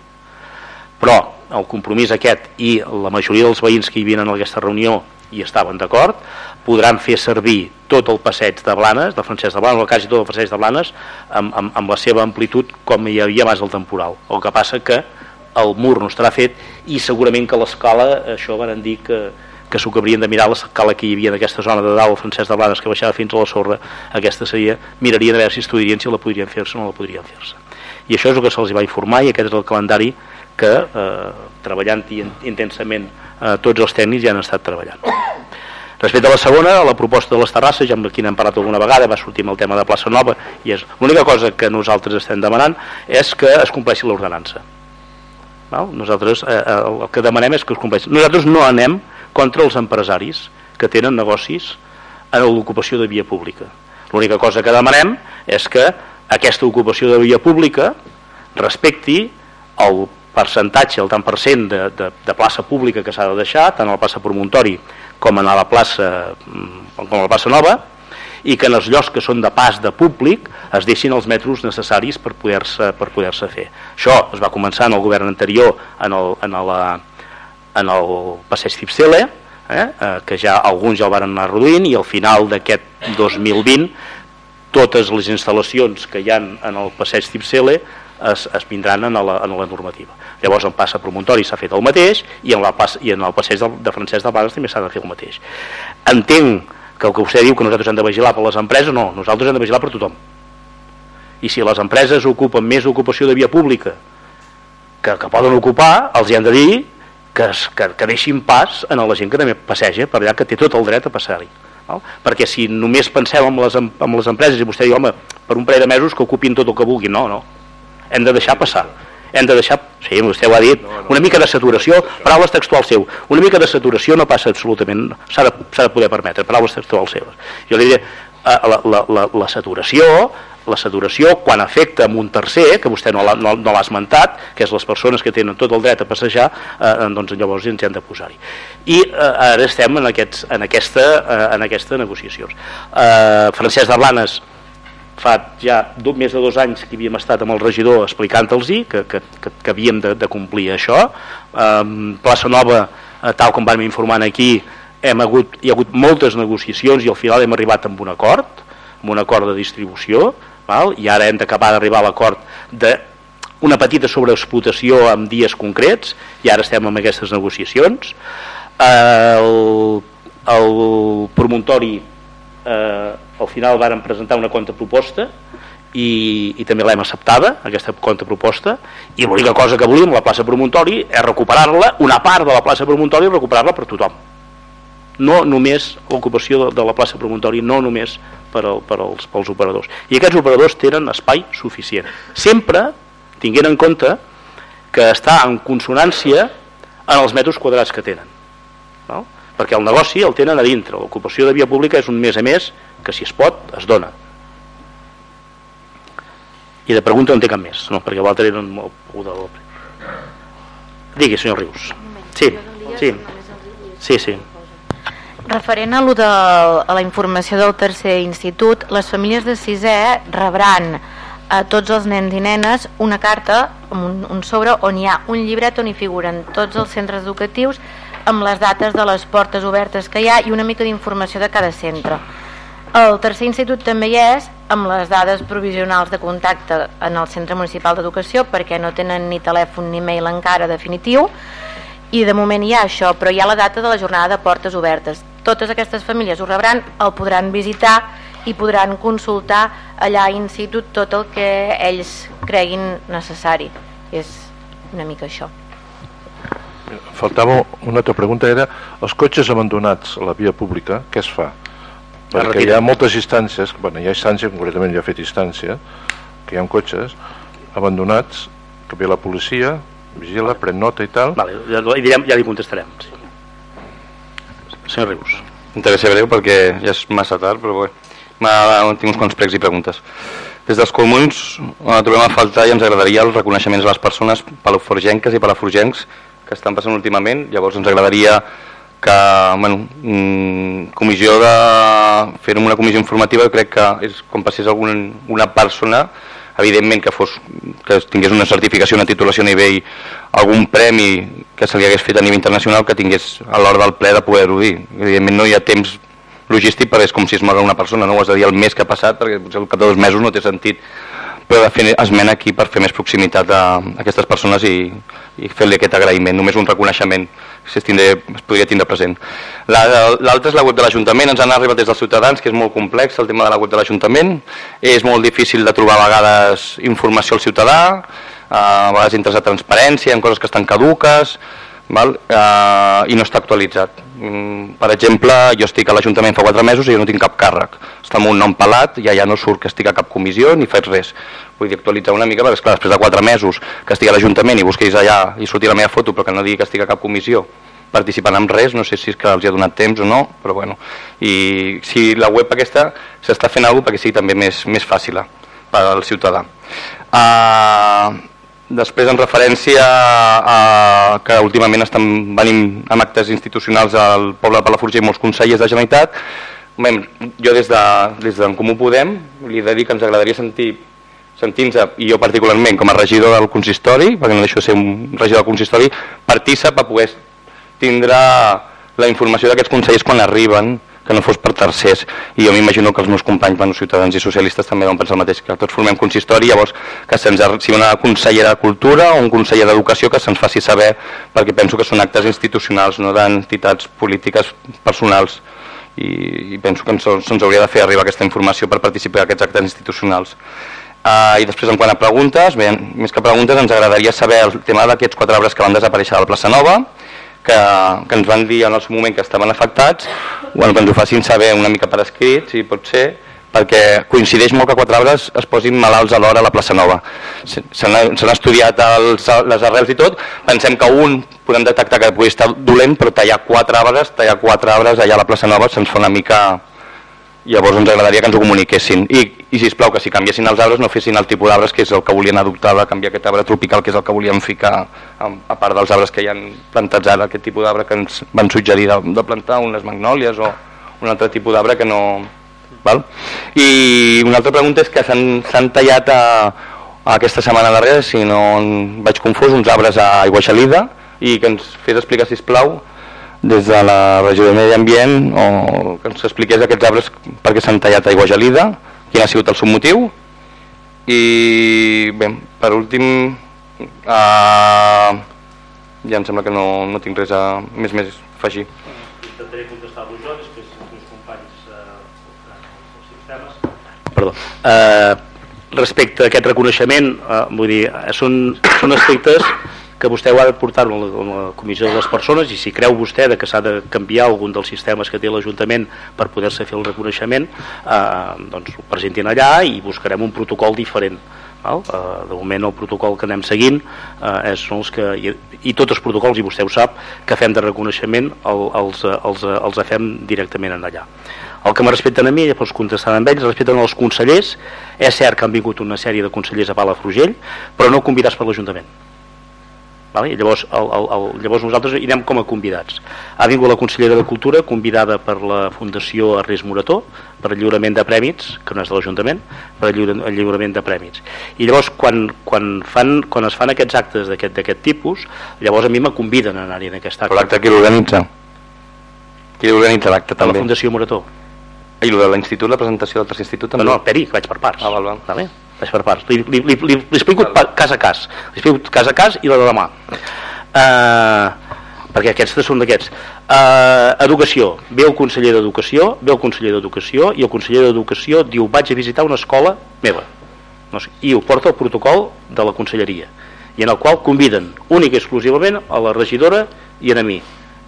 Però el compromís aquest i la majoria dels veïns que hi havien en aquesta reunió hi estaven d'acord, podran fer servir tot el passeig de Blanes, de Francesc de Blanes, o quasi tot el passeig de Blanes, amb, amb, amb la seva amplitud com hi havia abans del temporal. El que passa que el mur no estarà fet i segurament que l'escala, això van dir que, que s'ho que haurien de mirar l'escala que hi havia en aquesta zona de dalt, el Francesc de Blanes, que baixava fins a la sorra, aquesta seria, mirarien a veure si estudien si la podrien fer-se o no la podrien fer-se. I això és el que se'ls va informar i aquest és el calendari que, eh, treballant-hi intensament eh, tots els tècnics ja han estat treballant. Respecte a la segona, a la proposta de les terrasses, ja amb qui n'hem parlat alguna vegada, va sortir amb el tema de plaça Nova, i és l'única cosa que nosaltres estem demanant és que es compleixi l'ordenança. Nosaltres eh, eh, el que demanem és que es compleixi. Nosaltres no anem contra els empresaris que tenen negocis en l'ocupació de via pública. L'única cosa que demanem és que aquesta ocupació de via pública respecti el percentatge, el tant per cent de, de, de plaça pública que s'ha de deixar, tant a la plaça promontori com a la plaça, mm, com a la plaça Nova, i que en els llocs que són de pas de públic es deixin els metres necessaris per poder-se per poder fer. Això es va començar en el govern anterior en el, en la, en el passeig Cipsele, eh, eh, que ja alguns ja el van anar reduint i al final d'aquest 2020 totes les instal·lacions que hi ha en el passeig Cipsele es, es vindran en la, en la normativa. Llavors en passa promontori s'ha fet el mateix i en, la, i en el passeig de, de Francesc de Blanes també s'ha de fer el mateix. Entenc que el que vostè diu que nosaltres hem de vigilar per les empreses, no, nosaltres hem de vigilar per tothom. I si les empreses ocupen més ocupació de via pública que, que poden ocupar, els hi han de dir que, que, que deixin pas a la gent que també passeja per allà, que té tot el dret a passar-hi. Perquè si només penseu en les, en les empreses i vostè diu, home, per un parell de mesos que ocupin tot el que vulguin, no, no. Hem de deixar passar hem de deixar, sí, vostè ho ha dit, una mica de saturació, paraules textuals seu, una mica de saturació no passa absolutament, s'ha de, de poder permetre, paraules textuals seves. Jo li diré, eh, la, la, la, la saturació, la saturació quan afecta a un tercer, que vostè no l'ha no, no esmentat, que és les persones que tenen tot el dret a passejar, eh, doncs llavors ens hem de posar-hi. I eh, ara estem en, aquests, en, aquesta, eh, en aquesta negociacions. Eh, Francesc de Blanes, fa ja dos, més de dos anys que havíem estat amb el regidor explicant-los que, que, que, que havíem de, de complir això um, Plaça Nova eh, tal com vam informar aquí hem hagut, hi ha hagut moltes negociacions i al final hem arribat amb un acord amb un acord de distribució val? i ara hem d'acabar d'arribar a l'acord de una petita sobreexplotació en dies concrets i ara estem amb aquestes negociacions el, el promontori eh, al final varen presentar una contraproposta i, i també l'hem acceptada, aquesta contraproposta, i l'única cosa que volíem la plaça Promontori és recuperar-la, una part de la plaça Promontori recuperar-la per tothom. No només l'ocupació de, de la plaça Promontori, no només per, al, per als, pels operadors. I aquests operadors tenen espai suficient. Sempre tinguent en compte que està en consonància en els metres quadrats que tenen. No? Perquè el negoci el tenen a dintre, l'ocupació de via pública és un més a més que si es pot es dona. I de pregunta no té cap més no, perquè l'altre era molt de digui senyor Rius. Sí, sí, sí, sí. Referent a, de, a la informació del tercer institut, les famílies de sisè rebran a tots els nens i nenes una carta un, un sobre on hi ha un llibret on hi figuren tots els centres educatius amb les dates de les portes obertes que hi ha i una mica d'informació de cada centre. El tercer institut també hi és amb les dades provisionals de contacte en el Centre Municipal d'Educació perquè no tenen ni telèfon ni mail encara definitiu i de moment hi ha això, però hi ha la data de la jornada de portes obertes. Totes aquestes famílies ho rebran, el podran visitar i podran consultar allà a institut tot el que ells creguin necessari. És una mica això faltava una altra pregunta era els cotxes abandonats a la via pública què es fa? perquè hi ha moltes instàncies bueno, hi ha instàncies, concretament ja ha fet instància que hi ha cotxes abandonats que ve la policia vigila, pren nota i tal. Vale, ja, direm, ja li contestarem sí. senyor Rius interessa breu perquè ja és massa tard però bé, tinc uns quants pregs i preguntes. Des dels comuns eh, trobem a faltar i ens agradaria els reconeixements a les persones palaforgenques i palaforgencs que estan passant últimament, llavors ens agradaria que, bueno, mm, comissió de... fer una comissió informativa crec que és com passés algun, una persona evidentment que, fos, que tingués una certificació, una titulació a nivell, algun premi que se li hagués fet a nivell internacional que tingués a l'hora del ple de poder-ho dir. Evidentment no hi ha temps logístic perquè és com si es moga una persona, no ho has de dir el mes que ha passat perquè potser al cap de dos mesos no té sentit però de fer esmena aquí per fer més proximitat a, aquestes persones i, i fer-li aquest agraïment, només un reconeixement si es, tindré, es podria tindre present. L'altre la, és la web de l'Ajuntament, ens han arribat des dels ciutadans, que és molt complex el tema de la web de l'Ajuntament, és molt difícil de trobar a vegades informació al ciutadà, a vegades entres a transparència, en coses que estan caduques, val? Uh, i no està actualitzat. Mm, per exemple, jo estic a l'Ajuntament fa 4 mesos i jo no tinc cap càrrec. Està amb un nom pelat i ja no surt que estic a cap comissió ni faig res. Vull dir, actualitzar una mica, perquè esclar, després de 4 mesos que estic a l'Ajuntament i busquis allà i surti la meva foto però que no digui que estic a cap comissió participant en res, no sé si és que els ha donat temps o no, però bueno. I si la web aquesta s'està fent alguna perquè sigui també més, més fàcil per al ciutadà. Uh, Després, en referència a, a que últimament estan venint amb actes institucionals al poble de Palafrugell molts consellers de Generalitat, Bé, jo des de, des d'en Comú Podem li he de dir que ens agradaria sentir sentint i jo particularment com a regidor del consistori, perquè no deixo de ser un regidor del consistori, partícip a poder tindre la informació d'aquests consellers quan arriben, que no fos per tercers. I jo m'imagino que els meus companys, bueno, ciutadans i socialistes també van pensar el mateix, que tots formem consistori, llavors que se'ns si una consellera de Cultura o un conseller d'Educació que se'ns faci saber, perquè penso que són actes institucionals, no d'entitats polítiques personals i, i penso que se'ns ens hauria de fer arribar aquesta informació per participar en aquests actes institucionals. Uh, I després, en quant a preguntes, bé, més que preguntes, ens agradaria saber el tema d'aquests quatre arbres que van desaparèixer a la plaça Nova, que, que ens van dir en el seu moment que estaven afectats, bueno, que ens ho facin saber una mica per escrit, si pot ser, perquè coincideix molt que quatre arbres es posin malalts alhora a la plaça Nova. S'han estudiat els, les arrels i tot, pensem que un podem detectar que pugui estar dolent, però tallar quatre arbres, tallar quatre arbres allà a la plaça Nova se'ns fa una mica... Llavors ens agradaria que ens ho comuniquessin. I, i si plau que si canviessin els arbres no fessin el tipus d'arbres que és el que volien adoptar de canviar aquest arbre tropical, que és el que volien ficar a, a part dels arbres que hi han plantats ara, aquest tipus d'arbre que ens van suggerir de, de plantar unes magnòlies o un altre tipus d'arbre que no, Val? I una altra pregunta és que s'han tallat a, a aquesta setmana darrere, si no vaig confós, uns arbres a Aigua Xalida i que ens fes explicar, si plau des de la regió de Medi Ambient o que ens expliqués aquests arbres perquè s'han tallat a Aigua Gelida, quin ha sigut el seu motiu? I bé, per últim uh, ja em sembla que no, no tinc res a, més més afegir. Intentaré contestar-vos jo després perdó, eh, respecte a aquest reconeixement, eh, vull dir, són, són aspectes que vostè ho ha de portar a la, a la comissió de les persones i si creu vostè de que s'ha de canviar algun dels sistemes que té l'Ajuntament per poder-se fer el reconeixement, eh, doncs ho presentin allà i buscarem un protocol diferent. Val? Uh, de moment el protocol que anem seguint uh, és, són els que, i, i tots els protocols, i vostè ho sap, que fem de reconeixement el, els, els, els fem directament en allà. El que me respecten a mi, llavors contestant amb ells, respecten els consellers, és cert que han vingut una sèrie de consellers a Palafrugell, però no convidats per l'Ajuntament. Vale? Llavors, el, el, el, llavors nosaltres irem com a convidats. Ha vingut la consellera de Cultura, convidada per la Fundació Arrés Morató, per el lliurament de prèmits, que no és de l'Ajuntament, per el, lliurament de prèmits. I llavors, quan, quan, fan, quan es fan aquests actes d'aquest tipus, llavors a mi me conviden a anar-hi en aquest acte. Però l'acte qui l'organitza? Qui l'organitza l'acte també? La Fundació Morató. I el de l'institut, la presentació del tercer institut també? No, no, Peri, que vaig per parts. Ah, val, val. Vale? Vaig per parts. Li, li, li, li, li explico cas a cas. Li explico cas a cas i la de demà. Uh, perquè aquests són d'aquests. Uh, educació. Ve el conseller d'Educació, ve el conseller d'Educació i el conseller d'Educació diu vaig a visitar una escola meva. No sé, I ho porta el protocol de la conselleria i en el qual conviden únic i exclusivament a la regidora i a mi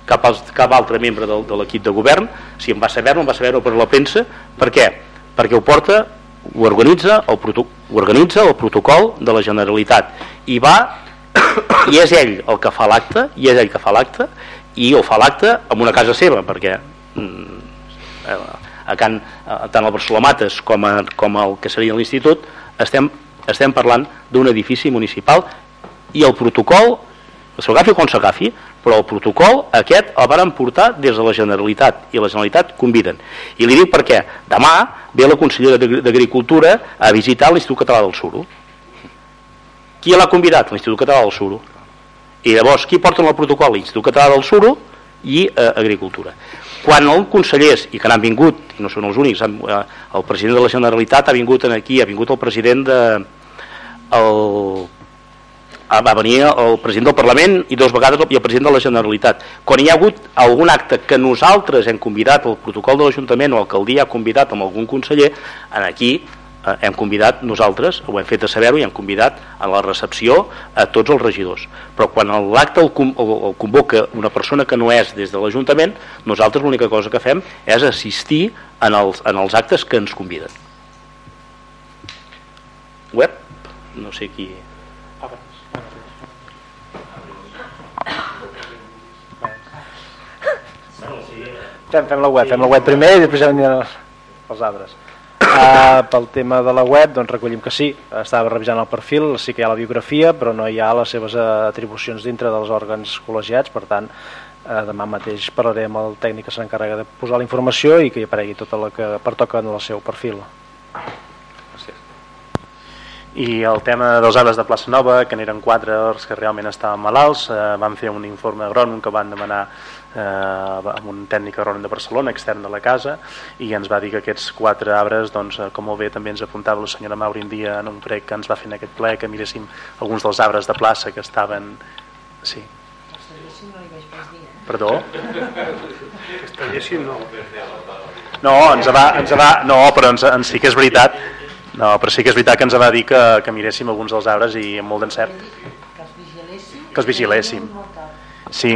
cap, als, cap altre membre del, de l'equip de govern si em va saber-ho, em va saber-ho per la premsa per què? perquè ho porta ho organitza el, ho organitza el protocol de la Generalitat. I va i és ell el que fa l'acte i és ell que fa l'acte i ho fa l'acte amb una casa seva perquè mm, eh, a Can, tant al Barcelamates com, a, com el que seria l'institut estem, estem parlant d'un edifici municipal i el protocol s'agafi quan s'agafi però el protocol aquest el van portar des de la Generalitat i la Generalitat conviden. I li dic perquè demà ve la consellera d'Agricultura a visitar l'Institut Català del Suro. Qui l'ha convidat? l'Institut Català del Suro. I llavors qui porta el protocol? l'Institut Català del Suro i eh, Agricultura. Quan els consellers, i que n'han vingut i no són els únics, han, eh, el president de la Generalitat ha vingut aquí, ha vingut el president de el va venir el president del Parlament i dos vegades i el president de la Generalitat. Quan hi ha hagut algun acte que nosaltres hem convidat, el protocol de l'Ajuntament o l'alcaldia ha convidat amb algun conseller, en aquí eh, hem convidat nosaltres, ho hem fet a saber-ho i hem convidat a la recepció a tots els regidors. Però quan l'acte el, el, el convoca una persona que no és des de l'Ajuntament, nosaltres l'única cosa que fem és assistir en els, en els actes que ens conviden. Web? No sé qui... Fem, fem la web, fem la web primer i després ja vindran els, els arbres. Uh, pel tema de la web, doncs recollim que sí, estava revisant el perfil, sí que hi ha la biografia, però no hi ha les seves atribucions dintre dels òrgans col·legiats, per tant, uh, demà mateix parlaré amb el tècnic que s'encarrega de posar la informació i que hi aparegui tota la que pertoca en el seu perfil. I el tema dels arbres de Plaça Nova, que n'eren quatre els que realment estaven malalts, eh, van fer un informe agrònom que van demanar eh, amb un tècnic agrònom de Barcelona, extern de la casa, i ens va dir que aquests quatre arbres, doncs, eh, com molt bé també ens apuntava la senyora Mauri un dia en un prec que ens va fer en aquest ple, que miréssim alguns dels arbres de plaça que estaven... Sí. Perdó? Castelléssim no. No, ens va, ens va, no, però ens, ens sí que és veritat no, però sí que és veritat que ens va dir que, que miréssim alguns dels arbres i amb molt d'encert. Que els vigiléssim. Sí.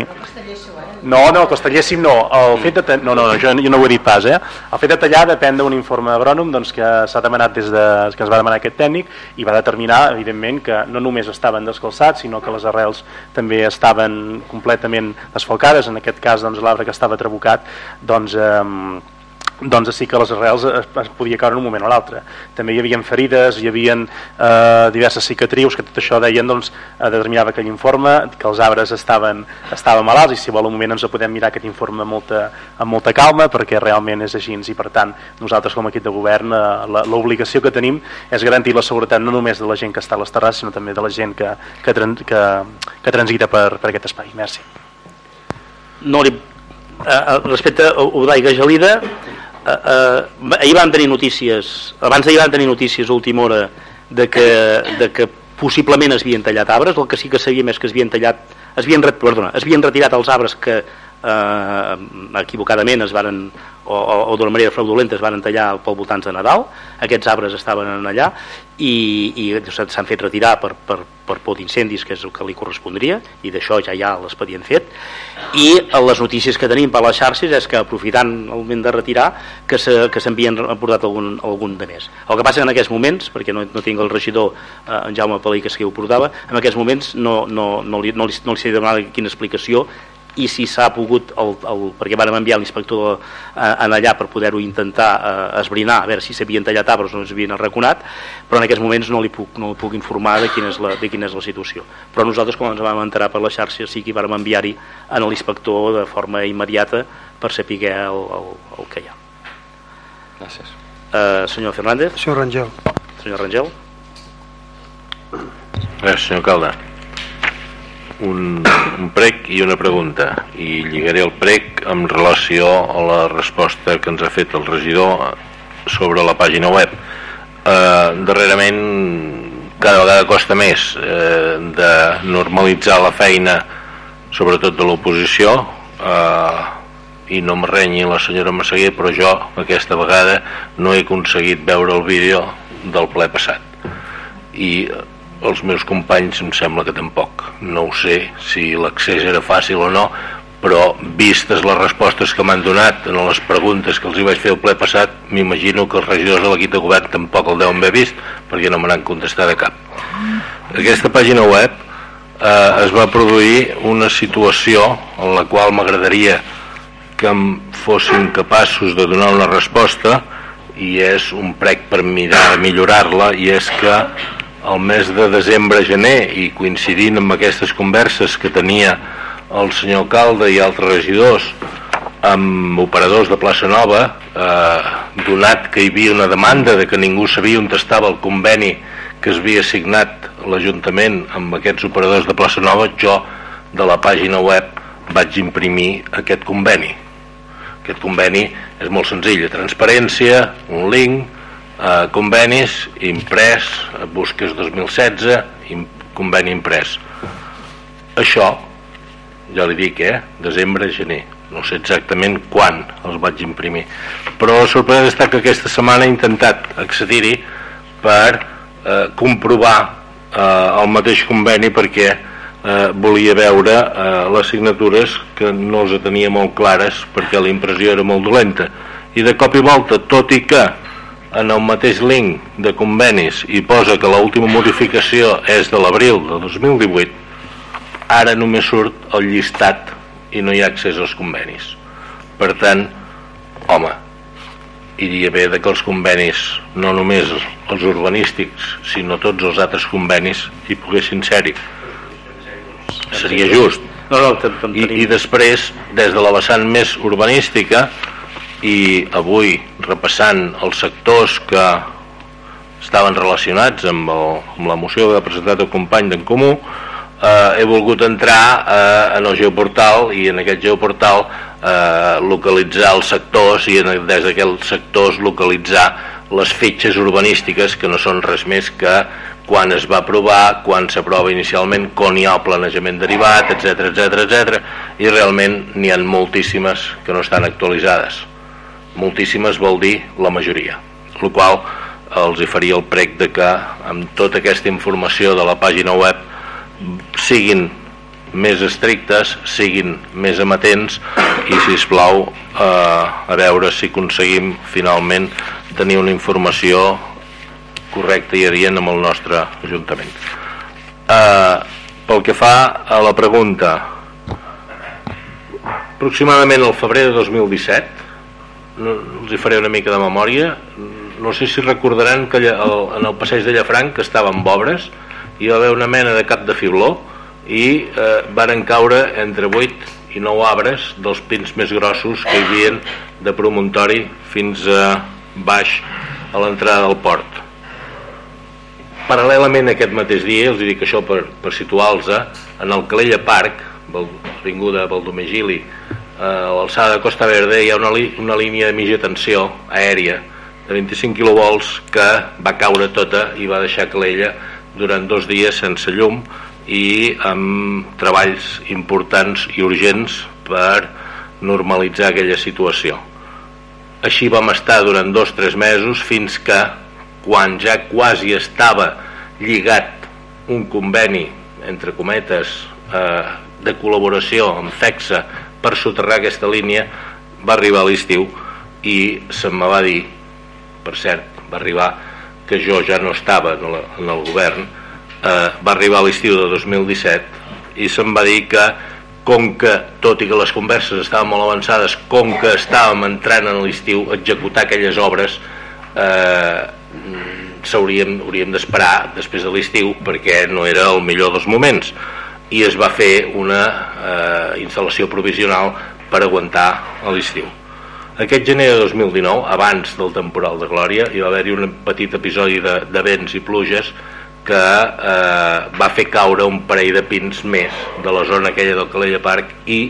No, no, que els talléssim no. El fet de no, no, jo, jo no ho he dit pas, eh? El fet de tallar depèn d'un informe agrònom doncs, que s'ha demanat des de, que ens va demanar aquest tècnic i va determinar, evidentment, que no només estaven descalçats, sinó que les arrels també estaven completament desfalcades, en aquest cas doncs, l'arbre que estava trabucat, doncs, eh, doncs sí que les arrels es, es podia caure en un moment o l'altre. També hi havia ferides, hi havia eh, diverses cicatrius, que tot això deien, doncs, eh, determinava aquell informe, que els arbres estaven, estaven malalts i si vol un moment ens podem mirar aquest informe amb molta, amb molta calma perquè realment és així i per tant nosaltres com a equip de govern eh, l'obligació que tenim és garantir la seguretat no només de la gent que està a les terrasses sinó també de la gent que, que, que, que transita per, per aquest espai. Merci. No li, eh, respecte a Udaiga Gelida eh, eh, ahir van tenir notícies abans d'ahir van tenir notícies a última hora de que, de que possiblement es havien tallat arbres, el que sí que sabíem és que es havien tallat, es havien, perdona, es havien retirat els arbres que eh, equivocadament es varen o, o, o d'una manera fraudulenta es van tallar pel voltants de Nadal aquests arbres estaven allà i, i s'han fet retirar per, per, per por d'incendis que és el que li correspondria i d'això ja hi ha l'expedient fet. I les notícies que tenim per les xarxes és que aprofitant el moment de retirar que s'havien portat algun, algun de més. El que passa en aquests moments perquè no, no tinc el regidor eh, en Jaume Palí que ho portava en aquests moments no, no, no, li, no, li, no li sé demanar quina explicació i si s'ha pogut, el, el, perquè vam enviar l'inspector eh, en allà per poder-ho intentar eh, esbrinar, a veure si s'havien tallat arbres o no s'havien arraconat, però en aquests moments no li puc, no li puc informar de quina, és la, de quina és la situació. Però nosaltres, quan ens vam enterar per la xarxa, sí que vam enviar-hi a l'inspector de forma immediata per saber el, el, el que hi ha. Gràcies. Eh, senyor Fernández. Senyor Rangel. Senyor Rangel. Gràcies, senyor Calda un, un prec i una pregunta i lligaré el prec en relació a la resposta que ens ha fet el regidor sobre la pàgina web. Eh, darrerament cada vegada costa més eh, de normalitzar la feina sobretot de l'oposició. Eh, i no em renyi la senyora Massaguer però jo aquesta vegada no he aconseguit veure el vídeo del ple passat. I els meus companys em sembla que tampoc. No ho sé si l'accés era fàcil o no però vistes les respostes que m'han donat en les preguntes que els hi vaig fer el ple passat m'imagino que els regidors de l'equip de govern tampoc el deuen haver vist perquè no me n'han contestat de cap. Aquesta pàgina web eh, es va produir una situació en la qual m'agradaria que em fossin capaços de donar una resposta i és un prec per mirar millorar-la i és que el mes de desembre-gener i coincidint amb aquestes converses que tenia el senyor alcalde i altres regidors amb operadors de Plaça Nova eh, donat que hi havia una demanda de que ningú sabia on estava el conveni que es havia signat l'Ajuntament amb aquests operadors de Plaça Nova jo de la pàgina web vaig imprimir aquest conveni. Aquest conveni és molt senzill, transparència, un link eh, convenis imprès busques 2016 im, conveni imprès. Això ja li dic eh desembre, gener. No sé exactament quan els vaig imprimir. Però la sorpresa està que aquesta setmana he intentat accedir-hi per eh, comprovar eh, el mateix conveni perquè eh, volia veure eh, les signatures que no les tenia molt clares perquè la impressió era molt dolenta. I de cop i volta, tot i que en el mateix link de convenis i posa que l'última modificació és de l'abril de 2018 ara només surt el llistat i no hi ha accés als convenis per tant, home iria bé de que els convenis, no només els urbanístics, sinó tots els altres convenis, hi poguessin ser-hi. Seria just. No, no, I, I després, des de la vessant més urbanística, i avui repassant els sectors que estaven relacionats amb, el, amb la moció que ha presentat el company d'en Comú, eh, he volgut entrar eh, en el geoportal i en aquest geoportal eh, localitzar els sectors i en, des d'aquests sectors localitzar les fitxes urbanístiques que no són res més que quan es va aprovar, quan s'aprova inicialment, quan hi ha el planejament derivat, etc etc etc i realment n'hi ha moltíssimes que no estan actualitzades. Moltíssimes vol dir la majoria, el qual els hi faria el prec de que amb tota aquesta informació de la pàgina web siguin més estrictes, siguin més amatents i si us plau eh, a veure si aconseguim finalment tenir una informació correcta i adient amb el nostre Ajuntament. Eh, pel que fa a la pregunta, aproximadament al febrer de 2017, no, els hi faré una mica de memòria, no sé si recordaran que el, en el passeig de Llafranc que estava amb obres hi va haver una mena de cap de fibló i eh, varen caure entre 8 i 9 arbres dels pins més grossos que hi havia de promontori fins a baix a l'entrada del port. Paral·lelament aquest mateix dia us dic això per, per situar-los en el Calella Park avinguda Baldomer Gili a l'alçada de Costa Verde hi ha una, una línia de mitja tensió aèria de 25 kilovolts que va caure tota i va deixar Calella durant dos dies sense llum i amb treballs importants i urgents per normalitzar aquella situació. Així vam estar durant dos o tres mesos fins que quan ja quasi estava lligat un conveni entre cometes eh, de col·laboració amb FEXA per soterrar aquesta línia va arribar a l'estiu i se'm va dir per cert, va arribar que jo ja no estava en el, en el govern, eh, va arribar a l'estiu de 2017 i se'm va dir que com que, tot i que les converses estaven molt avançades, com que estàvem entrant en l'estiu a executar aquelles obres, eh, s'hauríem hauríem d'esperar després de l'estiu perquè no era el millor dels moments i es va fer una eh, instal·lació provisional per aguantar l'estiu. Aquest gener de 2019, abans del temporal de Glòria, hi va haver-hi un petit episodi de, de vents i pluges que eh, va fer caure un parell de pins més de la zona aquella del Calella Park i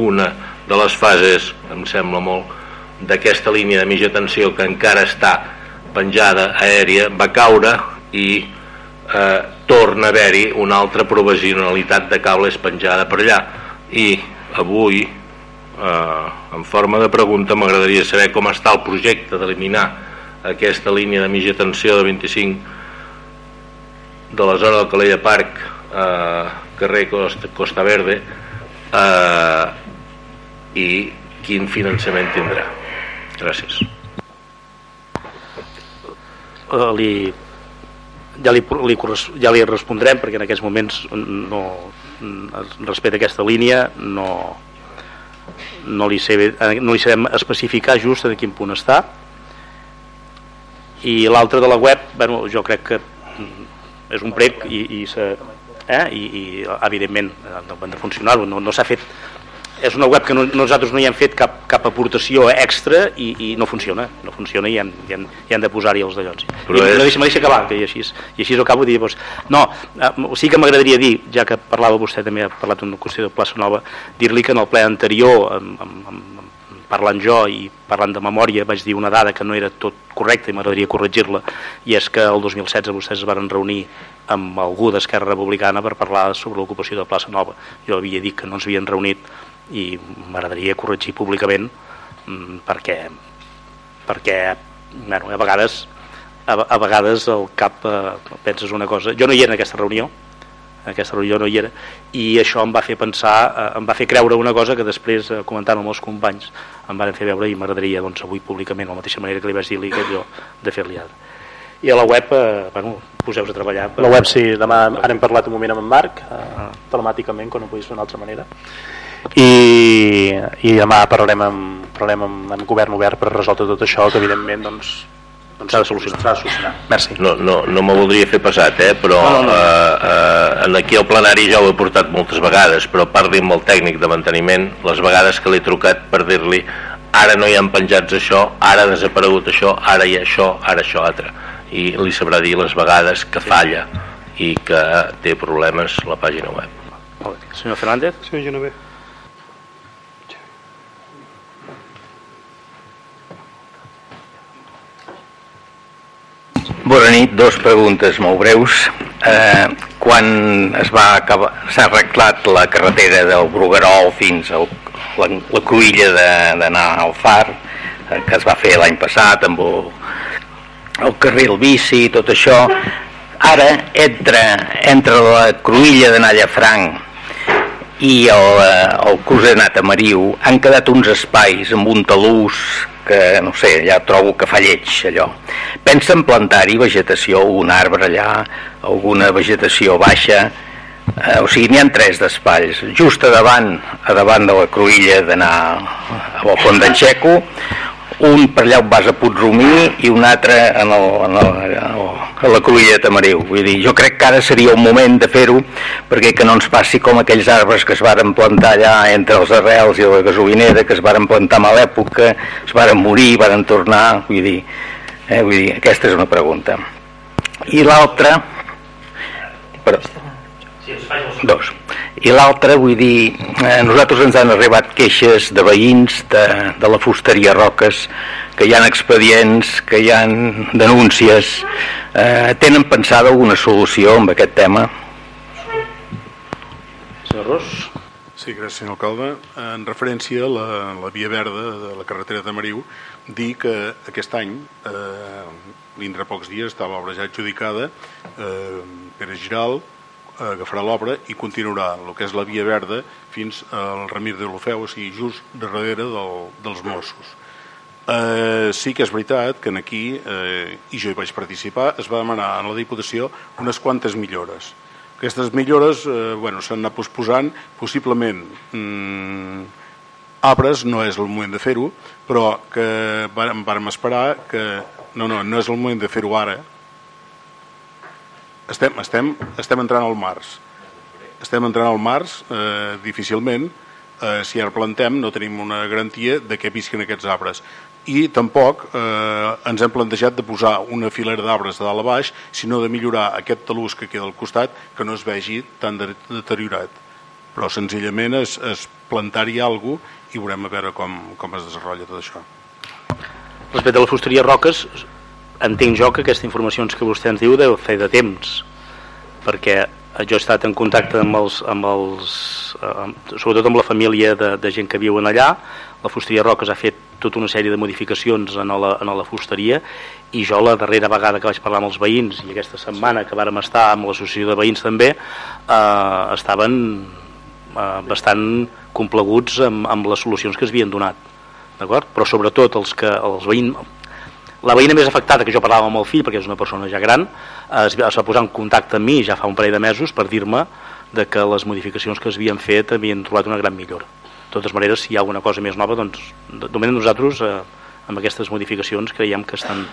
una de les fases, em sembla molt, d'aquesta línia de mitja tensió que encara està penjada aèria va caure i eh, torna a haver-hi una altra provisionalitat de cables penjada per allà. I avui eh, en forma de pregunta m'agradaria saber com està el projecte d'eliminar aquesta línia de mitja tensió de 25 de la zona del Calella Park eh, carrer Costa, Costa Verde eh, i quin finançament tindrà. Gràcies. Eh, li, ja, li, li, ja li respondrem perquè en aquests moments no, respecte a aquesta línia no, no li, sé, no li sabem especificar just en quin punt està i l'altre de la web bueno, jo crec que és un prec i, i, se, eh? I, i evidentment funcionar no, no s'ha fet és una web que no, nosaltres no hi hem fet cap, cap aportació extra i, i no funciona no funciona i hem, i hem, i hem de posar-hi els dallons però I, és... deixa, deixa acabar que i així, i així ho acabo de dir doncs, no, eh, sí que m'agradaria dir ja que parlava vostè també ha parlat d'una qüestió de plaça nova dir-li que en el ple anterior amb, amb, amb, parlant jo i parlant de memòria vaig dir una dada que no era tot correcta i m'agradaria corregir-la i és que el 2016 vostès es van reunir amb algú d'Esquerra Republicana per parlar sobre l'ocupació de plaça nova. Jo havia dit que no ens havien reunit i m'agradaria corregir públicament mm, perquè perquè bueno, a vegades a, a vegades el cap eh, penses una cosa. Jo no hi era en aquesta reunió en aquesta reunió no hi era i això em va fer pensar eh, em va fer creure una cosa que després eh, comentant amb els companys em van fer veure i m'agradaria doncs, avui públicament de la mateixa manera que li vaig dir-li jo de fer-li ara. I a la web, eh, bueno, poseu a treballar per... la web sí, demà ara hem parlat un moment amb en Marc eh, telemàticament, com no podia ser d'una altra manera i, i demà parlarem amb, parlarem amb, amb govern obert per resoldre tot això que evidentment doncs, doncs s'ha de solucionar. S'ha de solucionar. Merci. No, no, no me voldria fer passat, eh? però No, no, no. Eh, eh, en aquí al plenari ja ho he portat moltes vegades, però parli amb el tècnic de manteniment les vegades que l'he trucat per dir-li ara no hi han penjats això, ara ha desaparegut això, ara hi ha això, ara això altre. I li sabrà dir les vegades que falla i que té problemes la pàgina web. Senyor Fernández? Senyor Genover. Bona nit, dos preguntes molt breus. Eh, quan es va acabar, s'ha arreglat la carretera del Bruguerol fins a la, la cruïlla d'anar al far, eh, que es va fer l'any passat amb el, el carril bici i tot això, ara entre, entre la cruïlla d'anar a Llafranc i el, eh, el Cruzenat a Mariu han quedat uns espais amb un talús que, no sé, ja trobo que fa lleig allò. Pensen plantar-hi vegetació, un arbre allà, alguna vegetació baixa, eh, o sigui, n'hi ha tres d'espais, just a davant, a davant de la cruïlla d'anar al pont d'en Xeco, un per allà on vas a Puigromí i un altre en el, en el, en el, a la cruïlla de Tamariu. Vull dir, jo crec que ara seria un moment de fer-ho perquè que no ens passi com aquells arbres que es varen plantar allà entre els arrels i la gasolinera, que es varen plantar a mala època, es varen morir, varen tornar, vull dir, eh, vull dir aquesta és una pregunta. I l'altra... Però, dos. I l'altre, vull dir, eh, nosaltres ens han arribat queixes de veïns de, de la fusteria Roques, que hi han expedients, que hi han denúncies. Eh, tenen pensada alguna solució amb aquest tema? Senyor Ros? Sí, gràcies, senyor alcalde. En referència a la, la via verda de la carretera de Mariu, dir que aquest any, eh, dintre pocs dies, està l'obra ja adjudicada, eh, Pere Giral agafarà l'obra i continuarà el que és la via verda fins al Ramir de l'Ofeu, o sigui, just darrere del, dels Mossos. Eh, sí que és veritat que en aquí, eh, i jo hi vaig participar, es va demanar a la Diputació unes quantes millores. Aquestes millores eh, bueno, s'han anat posposant, possiblement mm, arbres no és el moment de fer-ho, però que vàrem esperar que no, no, no és el moment de fer-ho ara. Estem, estem, estem entrant al març. Estem entrant al març, eh, difícilment, eh, si ara plantem no tenim una garantia de que visquen aquests arbres i tampoc eh, ens hem plantejat de posar una filera d'arbres de dalt a baix, sinó de millorar aquest talús que queda al costat que no es vegi tan de- deteriorat. Però senzillament és, és plantar-hi alguna cosa i veurem a veure com, com es desenvolupa tot això. Respecte a la fusteria Roques, entenc jo que aquesta informació que vostè ens diu deu fer de temps, perquè jo he estat en contacte amb els, amb els amb, sobretot amb la família de, de gent que viuen allà, la fusteria Roques ha fet tota una sèrie de modificacions en la, en la fusteria i jo la darrera vegada que vaig parlar amb els veïns i aquesta setmana que vàrem estar amb l'associació de veïns també eh, estaven eh, bastant compleguts amb, amb les solucions que es havien donat d'acord? Però sobretot els que els veïns la veïna més afectada, que jo parlava amb el fill perquè és una persona ja gran, eh, es, va- es va posar en contacte amb mi ja fa un parell de mesos per dir-me de que les modificacions que es havien fet havien trobat una gran millora. De totes maneres, si hi ha alguna cosa més nova, doncs, de, moment nosaltres, eh, amb aquestes modificacions, creiem que estan,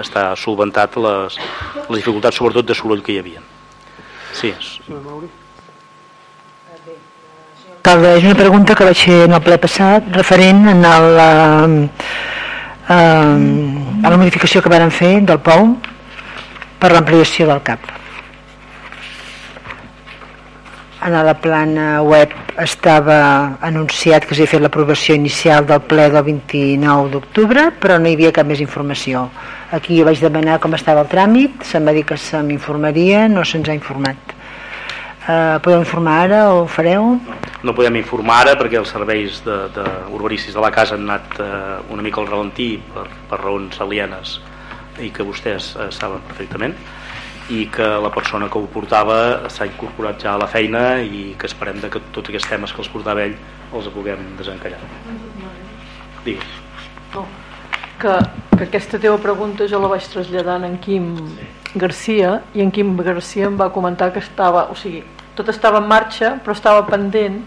està solventat les, les dificultats, sobretot de soroll que hi havia. Sí, és- Alcalde, és una pregunta que vaig fer en el ple passat referent en el, eh, a la modificació que varen fer del POU per l'ampliació del CAP. En la plana web estava anunciat que s'havia fet l'aprovació inicial del ple del 29 d'octubre, però no hi havia cap més informació. Aquí jo vaig demanar com estava el tràmit, se'm va dir que se m'informaria, no se'ns ha informat. Uh, podeu informar ara o ho fareu? no podem informar ara perquè els serveis de, de urbanístics de la casa han anat eh, una mica al ralentí per, per raons alienes i que vostès eh, saben perfectament i que la persona que ho portava s'ha incorporat ja a la feina i que esperem de que tots aquests temes que els portava ell els puguem desencallar. Digues. que, que aquesta teva pregunta jo la vaig traslladar en Quim Garcia i en Quim Garcia em va comentar que estava, o sigui, tot estava en marxa però estava pendent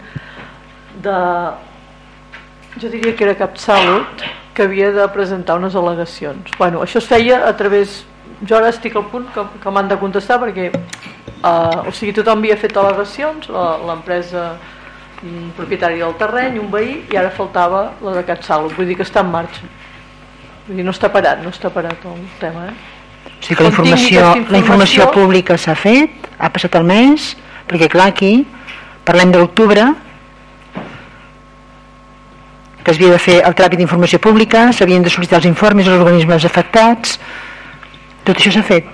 de jo diria que era CapSalut que havia de presentar unes al·legacions. Bueno, això es feia a través jo ara estic al punt que, que m'han de contestar perquè eh, o sigui, tothom havia fet al·legacions l'empresa propietària del terreny, un veí i ara faltava la de CatSalut, vull dir que està en marxa. Vull dir, no està parat no està parat el tema eh? o sigui que la informació, informació... la informació. pública s'ha fet, ha passat el mes perquè clar aquí parlem de l'octubre que es havia de fer el tràmit d'informació pública, s'havien de sol·licitar els informes als organismes afectats, tot això s'ha fet?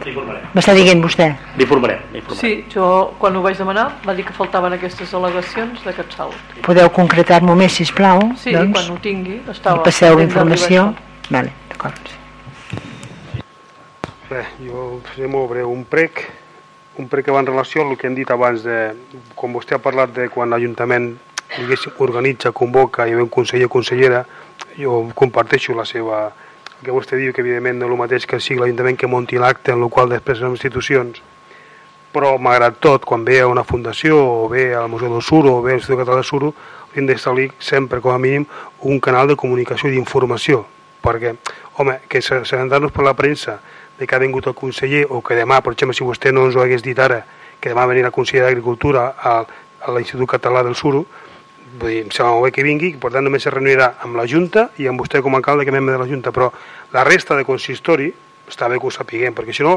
M'està dient vostè? L'informarem. Sí, jo quan ho vaig demanar va dir que faltaven aquestes al·legacions de CatSalut. Podeu concretar-m'ho més, sisplau? Sí, doncs, quan ho tingui. Estava passeu la informació. Vale, d'acord. Bé, jo faré molt breu. Un prec, un que va en relació al que hem dit abans de, com vostè ha parlat de quan l'Ajuntament organitza, convoca i ve un conseller o consellera, jo comparteixo la seva, el que vostè diu que evidentment no és el mateix que sigui l'Ajuntament que monti l'acte en el qual després les institucions però malgrat tot, quan ve a una fundació o ve al Museu del Suro o ve a l'Institut Català del Suro, hem d'establir sempre com a mínim un canal de comunicació i d'informació perquè, home, que s'assabentar-nos per la premsa de que ha vingut el conseller o que demà, per exemple, si vostè no ens ho hagués dit ara que demà venir la conseller d'Agricultura a, a l'Institut Català del Suro vull dir, em sembla bé que vingui, per tant només se reunirà amb la Junta i amb vostè com a alcalde que membre de la Junta, però la resta de consistori està bé que ho sapiguem, perquè si no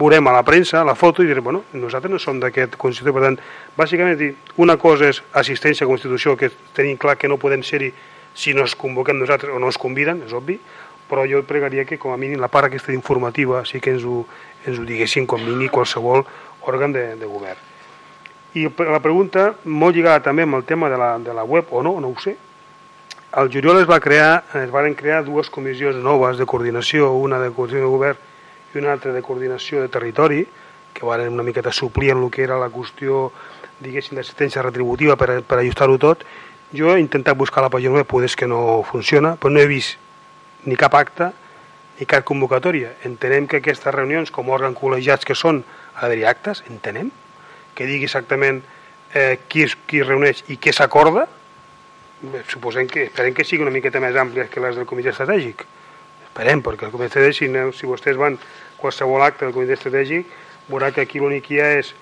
veurem a la premsa la foto i direm, bueno, nosaltres no som d'aquest consistori, per tant, bàsicament dir, una cosa és assistència a Constitució, que tenim clar que no podem ser-hi si no es convoquem nosaltres o no es conviden, és obvi, però jo pregaria que com a mínim la part aquesta informativa sí que ens ho, ens ho diguessin com vingui qualsevol òrgan de, de govern. I la pregunta, molt lligada també amb el tema de la, de la web, o no, no ho sé, al juliol es va crear, es van crear dues comissions noves de coordinació, una de coordinació de govern i una altra de coordinació de territori, que van una miqueta suplir en el que era la qüestió, diguéssim, d'assistència retributiva per, per ajustar-ho tot. Jo he intentat buscar la pàgina web, potser que no funciona, però no he vist ni cap acte ni cap convocatòria. Entenem que aquestes reunions, com a òrgan col·legiats que són, ha d'haver actes, entenem, que digui exactament eh, qui, es, qui es reuneix i què s'acorda, suposem que, esperem que sigui una miqueta més àmplia que les del comitè estratègic. Esperem, perquè el comitè estratègic, si, vostès van qualsevol acte del comitè estratègic, veurà que aquí l'únic que hi ha és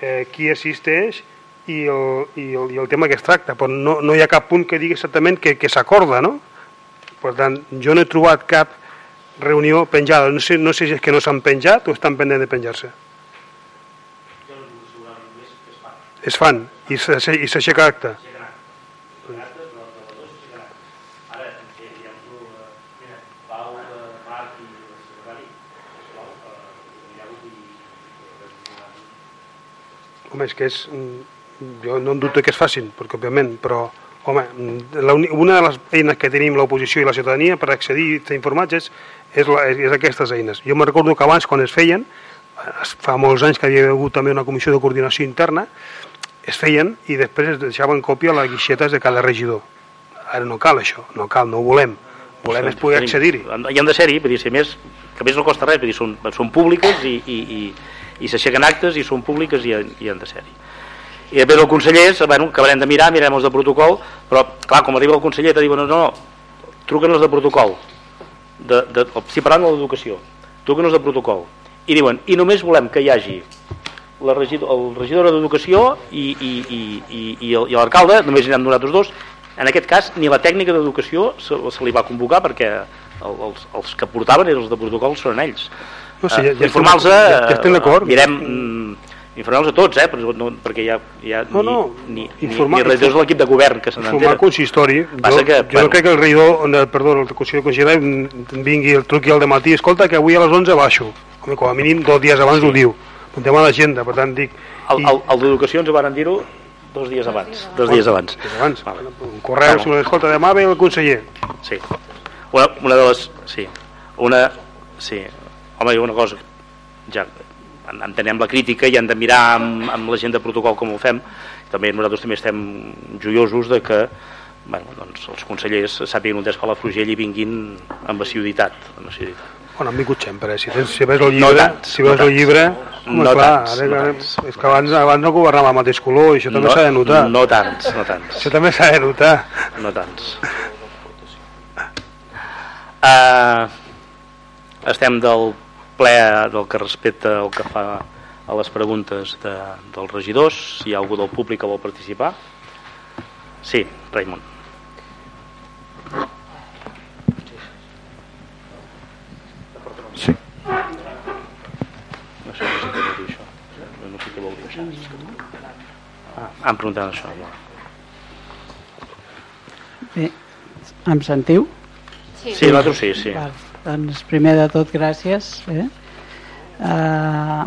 eh, qui assisteix i el, i, el, i el tema que es tracta, però no, no hi ha cap punt que digui exactament que, que s'acorda, no? Per tant, jo no he trobat cap reunió penjada, no sé, no sé si és que no s'han penjat o estan pendents de penjar-se. es fan i s'aixeca acte. Home, és que és... Jo no em dubto que es facin, perquè òbviament, però, home, una de les eines que tenim l'oposició i la ciutadania per accedir a estar informats és, és, la, és aquestes eines. Jo me recordo que abans, quan es feien, fa molts anys que havia hagut també una comissió de coordinació interna, es feien i després es deixaven còpia a les guixetes de cada regidor. Ara no cal això, no cal, no ho volem. Volem és poder accedir-hi. Hi han de ser-hi, vull dir, si més, que més no costa res, vull dir, són, són públiques i, i, i, i s'aixequen actes i són públiques i, i han de ser-hi. I després el conseller, bueno, acabarem de mirar, mirem els de protocol, però clar, com arriba el conseller te diuen no, no, truquen els de protocol, de, de, si parlant de l'educació, truquen els de protocol, i diuen, i només volem que hi hagi la regidor, el regidor d'Educació i, i, i, i, i l'alcalde, només hi han nosaltres dos, en aquest cas ni la tècnica d'educació se, se li va convocar perquè el, els, els que portaven eren els de protocol són ells. No, sí, ja, ja informa'ls. Ja, ja estem d'acord. Mirem, mm, informa'ls a tots, eh, però, no, perquè hi ha, hi ha no, no. ni, ni, informar, ni, ni regidors de l'equip de govern que se n'entenen. Informar consistori. Jo, que, jo bueno. no crec que el regidor, perdó, el conseller consellera vingui el truqui al matí, escolta que avui a les 11 baixo. Home, com a mínim dos dies abans sí. ho diu un tema d'agenda, per tant dic... El, el, el d'educació ens ho van dir-ho dos dies abans. Dos dies abans. Dos dies abans. Vale. Un correu, si escolta, demà ve el conseller. Sí. Una, una de les... Sí. Una... Sí. Home, una cosa... Ja entenem la crítica i hem de mirar amb, amb la gent de protocol com ho fem. També nosaltres també estem joiosos de que bueno, doncs, els consellers sàpiguen on és Palafrugell i vinguin amb assiduïtat. Amb assiduïtat Bueno, han vingut sempre, si, tens, si veus el llibre, No tants, si veus no el llibre, home, No clar, tants, ara, no tants. és que abans, abans no governava el mateix color, i això també No- s'ha de notar. no tants, no tants. Això també s'ha de notar. No tants. Uh, estem del ple del que respecta el que fa a les preguntes de, dels regidors. Si hi ha algú del públic que vol participar. Sí, Raimon. Sí. No sé si què vol dir això. No, sé què vol dir això. Ah, em preguntaven això. Bé, em sentiu? Sí. Sí, nosaltres sí, sí. Val, doncs primer de tot, gràcies. Eh? Uh,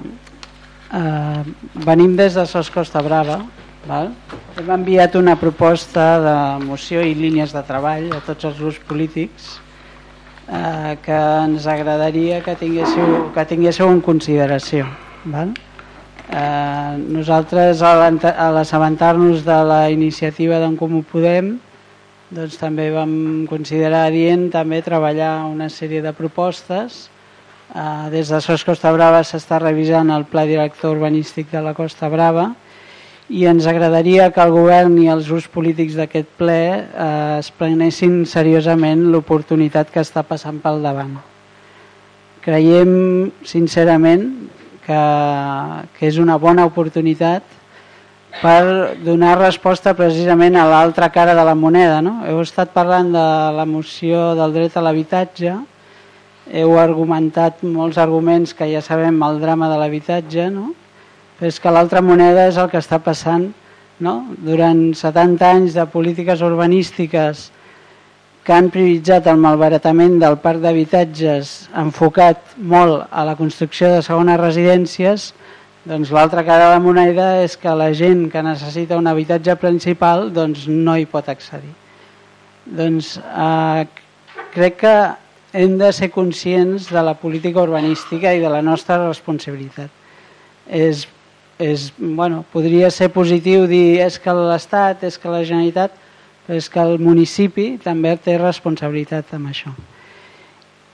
uh, venim des de Sos Costa Brava. Val? Hem enviat una proposta de moció i línies de treball a tots els grups polítics eh, que ens agradaria que tinguéssiu, que tinguéssiu en consideració. Val? Eh, nosaltres, a l'assabentar-nos de la iniciativa d'en Comú Podem, doncs també vam considerar adient també treballar una sèrie de propostes. Eh, des de SOS Costa Brava s'està revisant el pla director urbanístic de la Costa Brava i ens agradaria que el govern i els grups polítics d'aquest ple eh, es prenessin seriosament l'oportunitat que està passant pel davant. Creiem sincerament que, que és una bona oportunitat per donar resposta precisament a l'altra cara de la moneda. No? Heu estat parlant de la moció del dret a l'habitatge, heu argumentat molts arguments que ja sabem el drama de l'habitatge, no? però és que l'altra moneda és el que està passant no? durant 70 anys de polítiques urbanístiques que han prioritzat el malbaratament del parc d'habitatges enfocat molt a la construcció de segones residències, doncs l'altra cara de la moneda és que la gent que necessita un habitatge principal doncs no hi pot accedir. Doncs eh, crec que hem de ser conscients de la política urbanística i de la nostra responsabilitat. És, és, bueno, podria ser positiu dir és que l'Estat, és que la Generalitat, però és que el municipi també té responsabilitat amb això.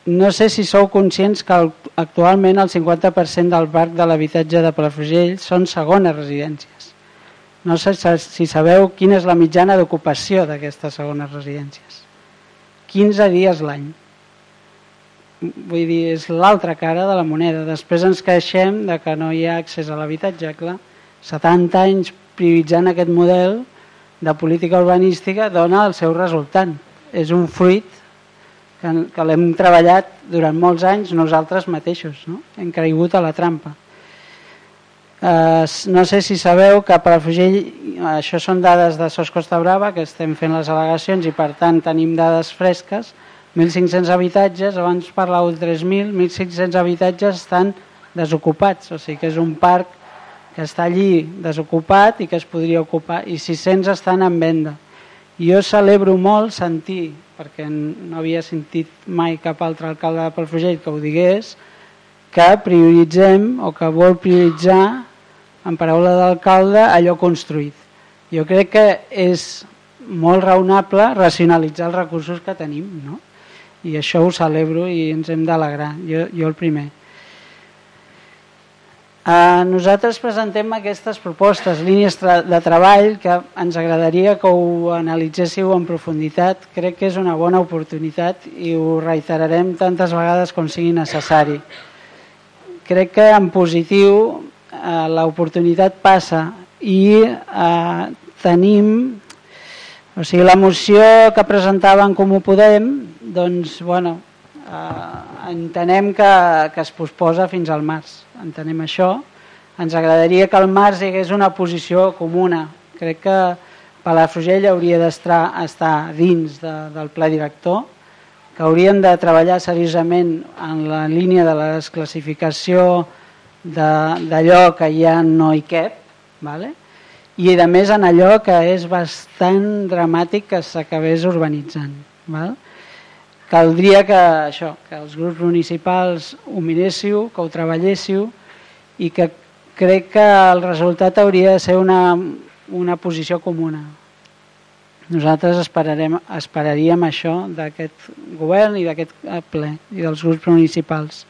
No sé si sou conscients que actualment el 50% del parc de l'habitatge de Palafrugell són segones residències. No sé si sabeu quina és la mitjana d'ocupació d'aquestes segones residències. 15 dies l'any. Vull dir, és l'altra cara de la moneda. Després ens queixem de que no hi ha accés a l'habitatge, clar. 70 anys prioritzant aquest model de política urbanística dona el seu resultant. És un fruit que, que l'hem treballat durant molts anys nosaltres mateixos. No? Hem caigut a la trampa. Eh, no sé si sabeu que a Palafrugell, això són dades de SOS Costa Brava, que estem fent les al·legacions i per tant tenim dades fresques, 1.500 habitatges, abans parlàveu de 3.000, 1.500 habitatges estan desocupats, o sigui que és un parc que està allí desocupat i que es podria ocupar, i 600 estan en venda. Jo celebro molt sentir, perquè no havia sentit mai cap altre alcalde de Palafrugell que ho digués, que prioritzem o que vol prioritzar, en paraula d'alcalde, allò construït. Jo crec que és molt raonable racionalitzar els recursos que tenim, no? i això ho celebro i ens hem d'alegrar, jo, jo el primer. Uh, nosaltres presentem aquestes propostes, línies de treball que ens agradaria que ho analitzéssiu en profunditat. Crec que és una bona oportunitat i ho reiterarem tantes vegades com sigui necessari. Crec que en positiu uh, l'oportunitat passa i uh, tenim o sigui, la moció que presentava en Comú Podem, doncs, bueno, eh, entenem que, que es posposa fins al març. Entenem això. Ens agradaria que al març hi hagués una posició comuna. Crec que Palafrugell hauria d'estar estar dins de, del pla director, que haurien de treballar seriosament en la línia de la desclassificació d'allò de, que ja no hi cap, ¿vale? i a més en allò que és bastant dramàtic que s'acabés urbanitzant. Val? Caldria que, això, que els grups municipals ho miréssiu, que ho treballéssiu i que crec que el resultat hauria de ser una, una posició comuna. Nosaltres esperarem, esperaríem això d'aquest govern i d'aquest ple i dels grups municipals.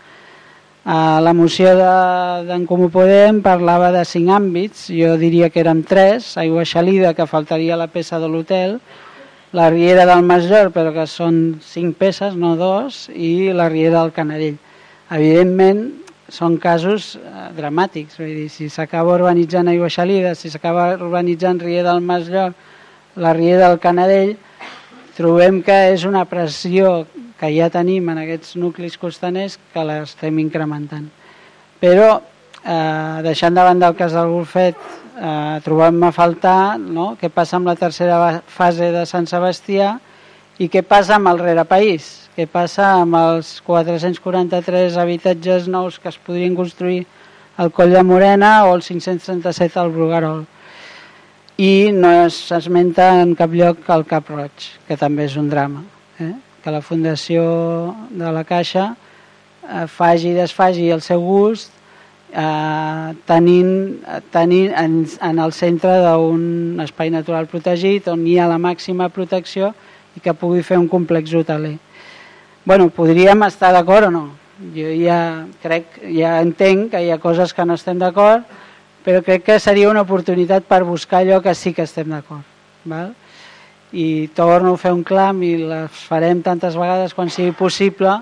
La moció d'en de, Comú Podem parlava de cinc àmbits, jo diria que eren tres, aigua xalida, que faltaria la peça de l'hotel, la Riera del Masjor, però que són cinc peces, no dos, i la Riera del Canadell. Evidentment, són casos eh, dramàtics, vull dir, si s'acaba urbanitzant aigua xalida, si s'acaba urbanitzant Riera del Masjor, la Riera del Canadell, trobem que és una pressió que ja tenim en aquests nuclis costaners que l'estem incrementant. Però, eh, deixant de banda el cas del Golfet, eh, trobem a faltar no? què passa amb la tercera fase de Sant Sebastià i què passa amb el rerepaís, què passa amb els 443 habitatges nous que es podrien construir al Coll de Morena o els 537 al Brugarol. I no s'esmenta en cap lloc el Cap Roig, que també és un drama. Eh? que la Fundació de la Caixa eh, faci i desfagi el seu gust eh, tenint, tenint en, en el centre d'un espai natural protegit on hi ha la màxima protecció i que pugui fer un complex hoteler. bueno, podríem estar d'acord o no? Jo ja crec, ja entenc que hi ha coses que no estem d'acord, però crec que seria una oportunitat per buscar allò que sí que estem d'acord. I torno a fer un clam i les farem tantes vegades quan sigui possible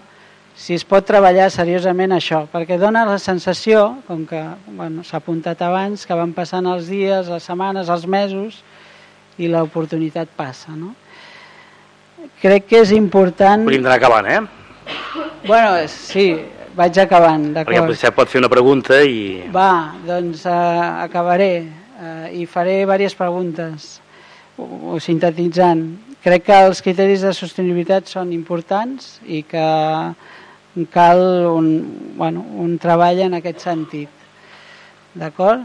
si es pot treballar seriosament això, perquè dona la sensació, com que bueno, s'ha apuntat abans, que van passant els dies, les setmanes, els mesos i l'oportunitat passa. No? Crec que és important... Podríem anar acabant, eh? Bueno, sí, vaig acabant, d'acord. Perquè potser pot fer una pregunta i... Va, doncs uh, acabaré uh, i faré diverses preguntes o sintetitzant, crec que els criteris de sostenibilitat són importants i que cal un, bueno, un treball en aquest sentit. D'acord?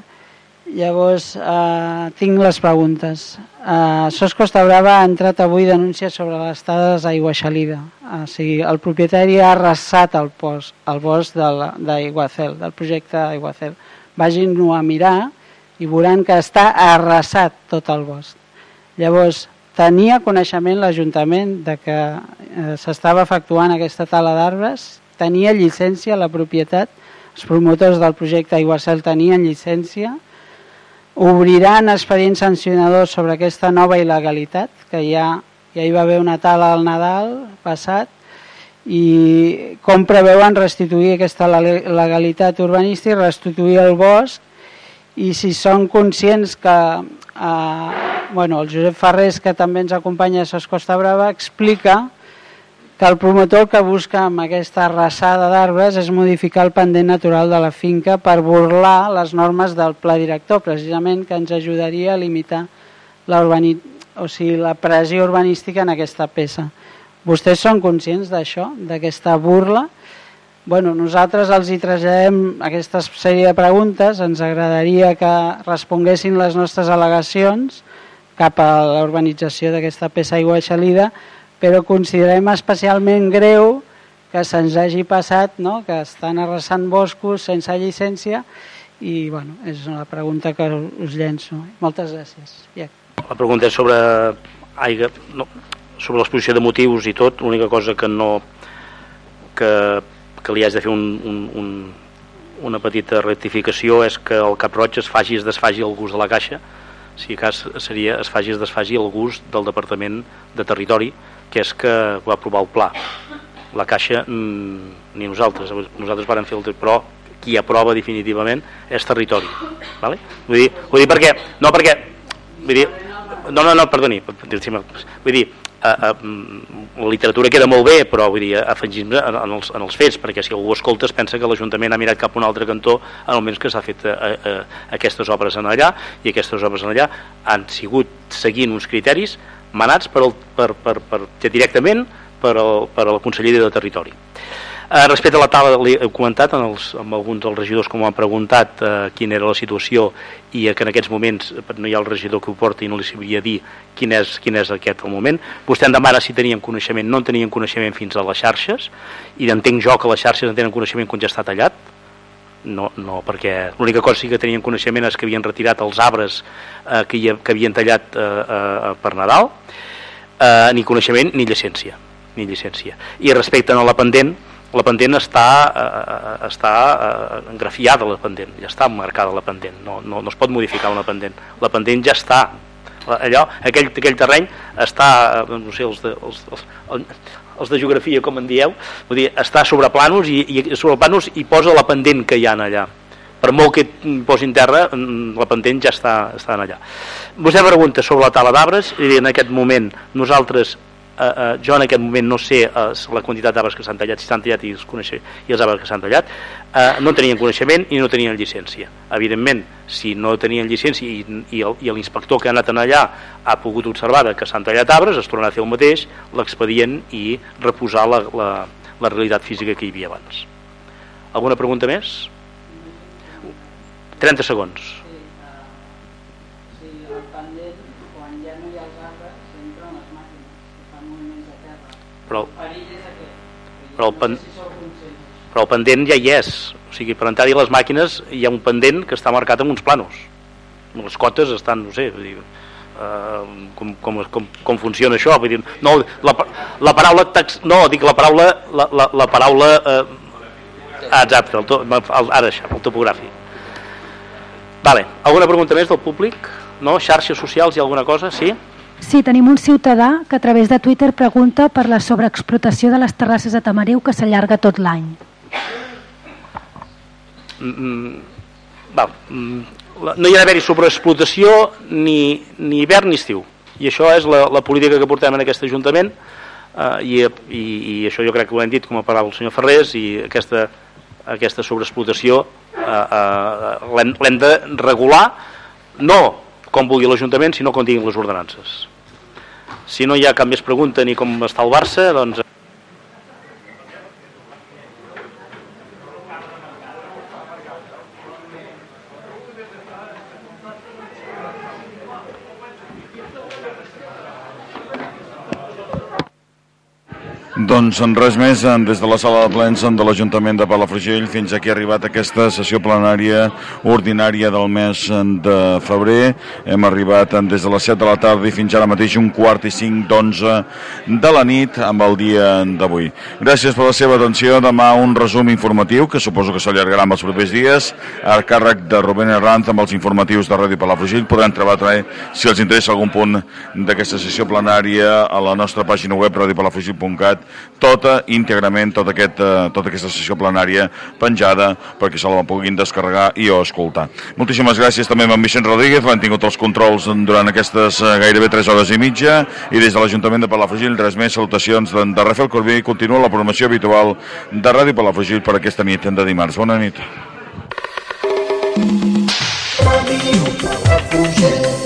Llavors, eh, tinc les preguntes. Eh, Sos Costa Brava ha entrat avui denúncia sobre l'estada d'aigua xalida. O sigui, el propietari ha arrasat el, post, el bosc d'Aiguacel, del projecte d'Aiguacel. Vagin-ho a mirar i veuran que està arrasat tot el bosc. Llavors, tenia coneixement l'Ajuntament de que eh, s'estava efectuant aquesta tala d'arbres, tenia llicència la propietat, els promotors del projecte Aiguacel tenien llicència, obriran expedients sancionadors sobre aquesta nova il·legalitat, que ja, ja hi va haver una tala al Nadal passat, i com preveuen restituir aquesta legalitat urbanística i restituir el bosc i si són conscients que eh, bueno, el Josep Ferrés, que també ens acompanya a Sos Costa Brava, explica que el promotor que busca amb aquesta arrasada d'arbres és modificar el pendent natural de la finca per burlar les normes del pla director, precisament que ens ajudaria a limitar la, o sigui, la pressió urbanística en aquesta peça. Vostès són conscients d'això, d'aquesta burla? Bueno, nosaltres els hi traslladem aquesta sèrie de preguntes, ens agradaria que responguessin les nostres al·legacions cap a la urbanització d'aquesta peça aigua xalida, però considerem especialment greu que se'ns hagi passat, no? que estan arrasant boscos sense llicència i bueno, és una pregunta que us llenço. Moltes gràcies. Ja. La pregunta és sobre aigua, no, sobre l'exposició de motius i tot, l'única cosa que no que, que li haig de fer un, un, un, una petita rectificació és que el Cap Roig es faci es desfaci el gust de la caixa si cas seria es faci es desfaci el gust del Departament de Territori que és que va aprovar el pla la Caixa mmm, ni nosaltres nosaltres vàrem fer el però qui aprova definitivament és territori vale? vull, dir, vull dir perquè no perquè vull dir, no, no, no, perdoni vull dir, a, a, la literatura queda molt bé però vull dir, afegim en, en, els, en els fets perquè si algú escolta es pensa que l'Ajuntament ha mirat cap a un altre cantó en el moment que s'ha fet a, a, a, aquestes obres en allà i aquestes obres en allà han sigut seguint uns criteris manats per, el, per, per, per, directament per, el, per la Conselleria de Territori Eh, respecte a la tala, li he comentat en els, amb alguns dels regidors com han preguntat eh, quina era la situació i que en aquests moments eh, no hi ha el regidor que ho porta i no li sabria dir quin és, quin és aquest el moment. Vostè em demana si tenien coneixement, no en tenien coneixement fins a les xarxes i entenc jo que les xarxes en tenen coneixement quan ja està tallat, no, no perquè l'única cosa que tenien coneixement és que havien retirat els arbres eh, que, hi, que havien tallat eh, eh, per Nadal. Eh, ni coneixement ni llicència ni llicència. I respecte a la pendent la pendent està, eh, està eh, engrafiada la pendent, ja està marcada la pendent. No, no, no es pot modificar una pendent. La pendent ja està. Allò, aquell, aquell terreny està, eh, no sé, els els, els, els de geografia, com en dieu, vull dir, està sobre plànols i, i sobre plànols i posa la pendent que hi ha allà. Per molt que posin terra, mm, la pendent ja està, està allà. Vostè pregunta sobre la tala d'arbres, i en aquest moment nosaltres eh, eh, jo en aquest moment no sé eh, la quantitat d'arbres que s'han tallat, si s'han tallat i els, coneixer, i els arbres que s'han tallat, eh, no tenien coneixement i no tenien llicència. Evidentment, si no tenien llicència i, i, i l'inspector que ha anat allà ha pogut observar que s'han tallat arbres, es tornarà a fer el mateix, l'expedient i reposar la, la, la realitat física que hi havia abans. Alguna pregunta més? 30 segons. Però, però, el, pen, però el pendent ja hi és o sigui, per entrar-hi les màquines hi ha un pendent que està marcat amb uns planos les cotes estan, no sé vull dir, uh, com, com, com, com funciona això vull dir, no, la, la paraula tax, no, dic la paraula la, la, la paraula uh, ah, exacte, el, to, el, ara això, el topogràfic vale, alguna pregunta més del públic? no? xarxes socials i alguna cosa? sí? Sí, tenim un ciutadà que a través de Twitter pregunta per la sobreexplotació de les terrasses de Tamariu que s'allarga tot l'any. Mm, mm, mm, no hi ha d'haver-hi sobreexplotació ni, ni hivern ni estiu i això és la, la política que portem en aquest Ajuntament eh, i, i, i això jo crec que ho hem dit com a parlat el senyor Ferrés i aquesta, aquesta sobreexplotació eh, eh, l'hem de regular no com vulgui l'Ajuntament sinó com diguin les ordenances si no hi ha cap més pregunta ni com està el Barça, doncs Doncs en res més, des de la sala de plens de l'Ajuntament de Palafrugell fins aquí ha arribat aquesta sessió plenària ordinària del mes de febrer. Hem arribat des de les 7 de la tarda i fins ara mateix un quart i cinc d'onze de la nit amb el dia d'avui. Gràcies per la seva atenció. Demà un resum informatiu que suposo que s'allargarà amb els propers dies a càrrec de Rubén Herranz amb els informatius de Ràdio Palafrugell. Podran trobar si els interessa algun punt d'aquesta sessió plenària a la nostra pàgina web radiopalafrugell.cat tota íntegrament tota, aquest, eh, tota aquesta sessió plenària penjada perquè se la puguin descarregar i o escoltar. Moltíssimes gràcies també a en Vicent Rodríguez, l'han tingut els controls durant aquestes eh, gairebé 3 hores i mitja i des de l'Ajuntament de Palafrugell res més salutacions de, de Rafael Corbí i continua la programació habitual de Ràdio Palafrugell per aquesta nit de dimarts. Bona nit. Ràdio Palafrugell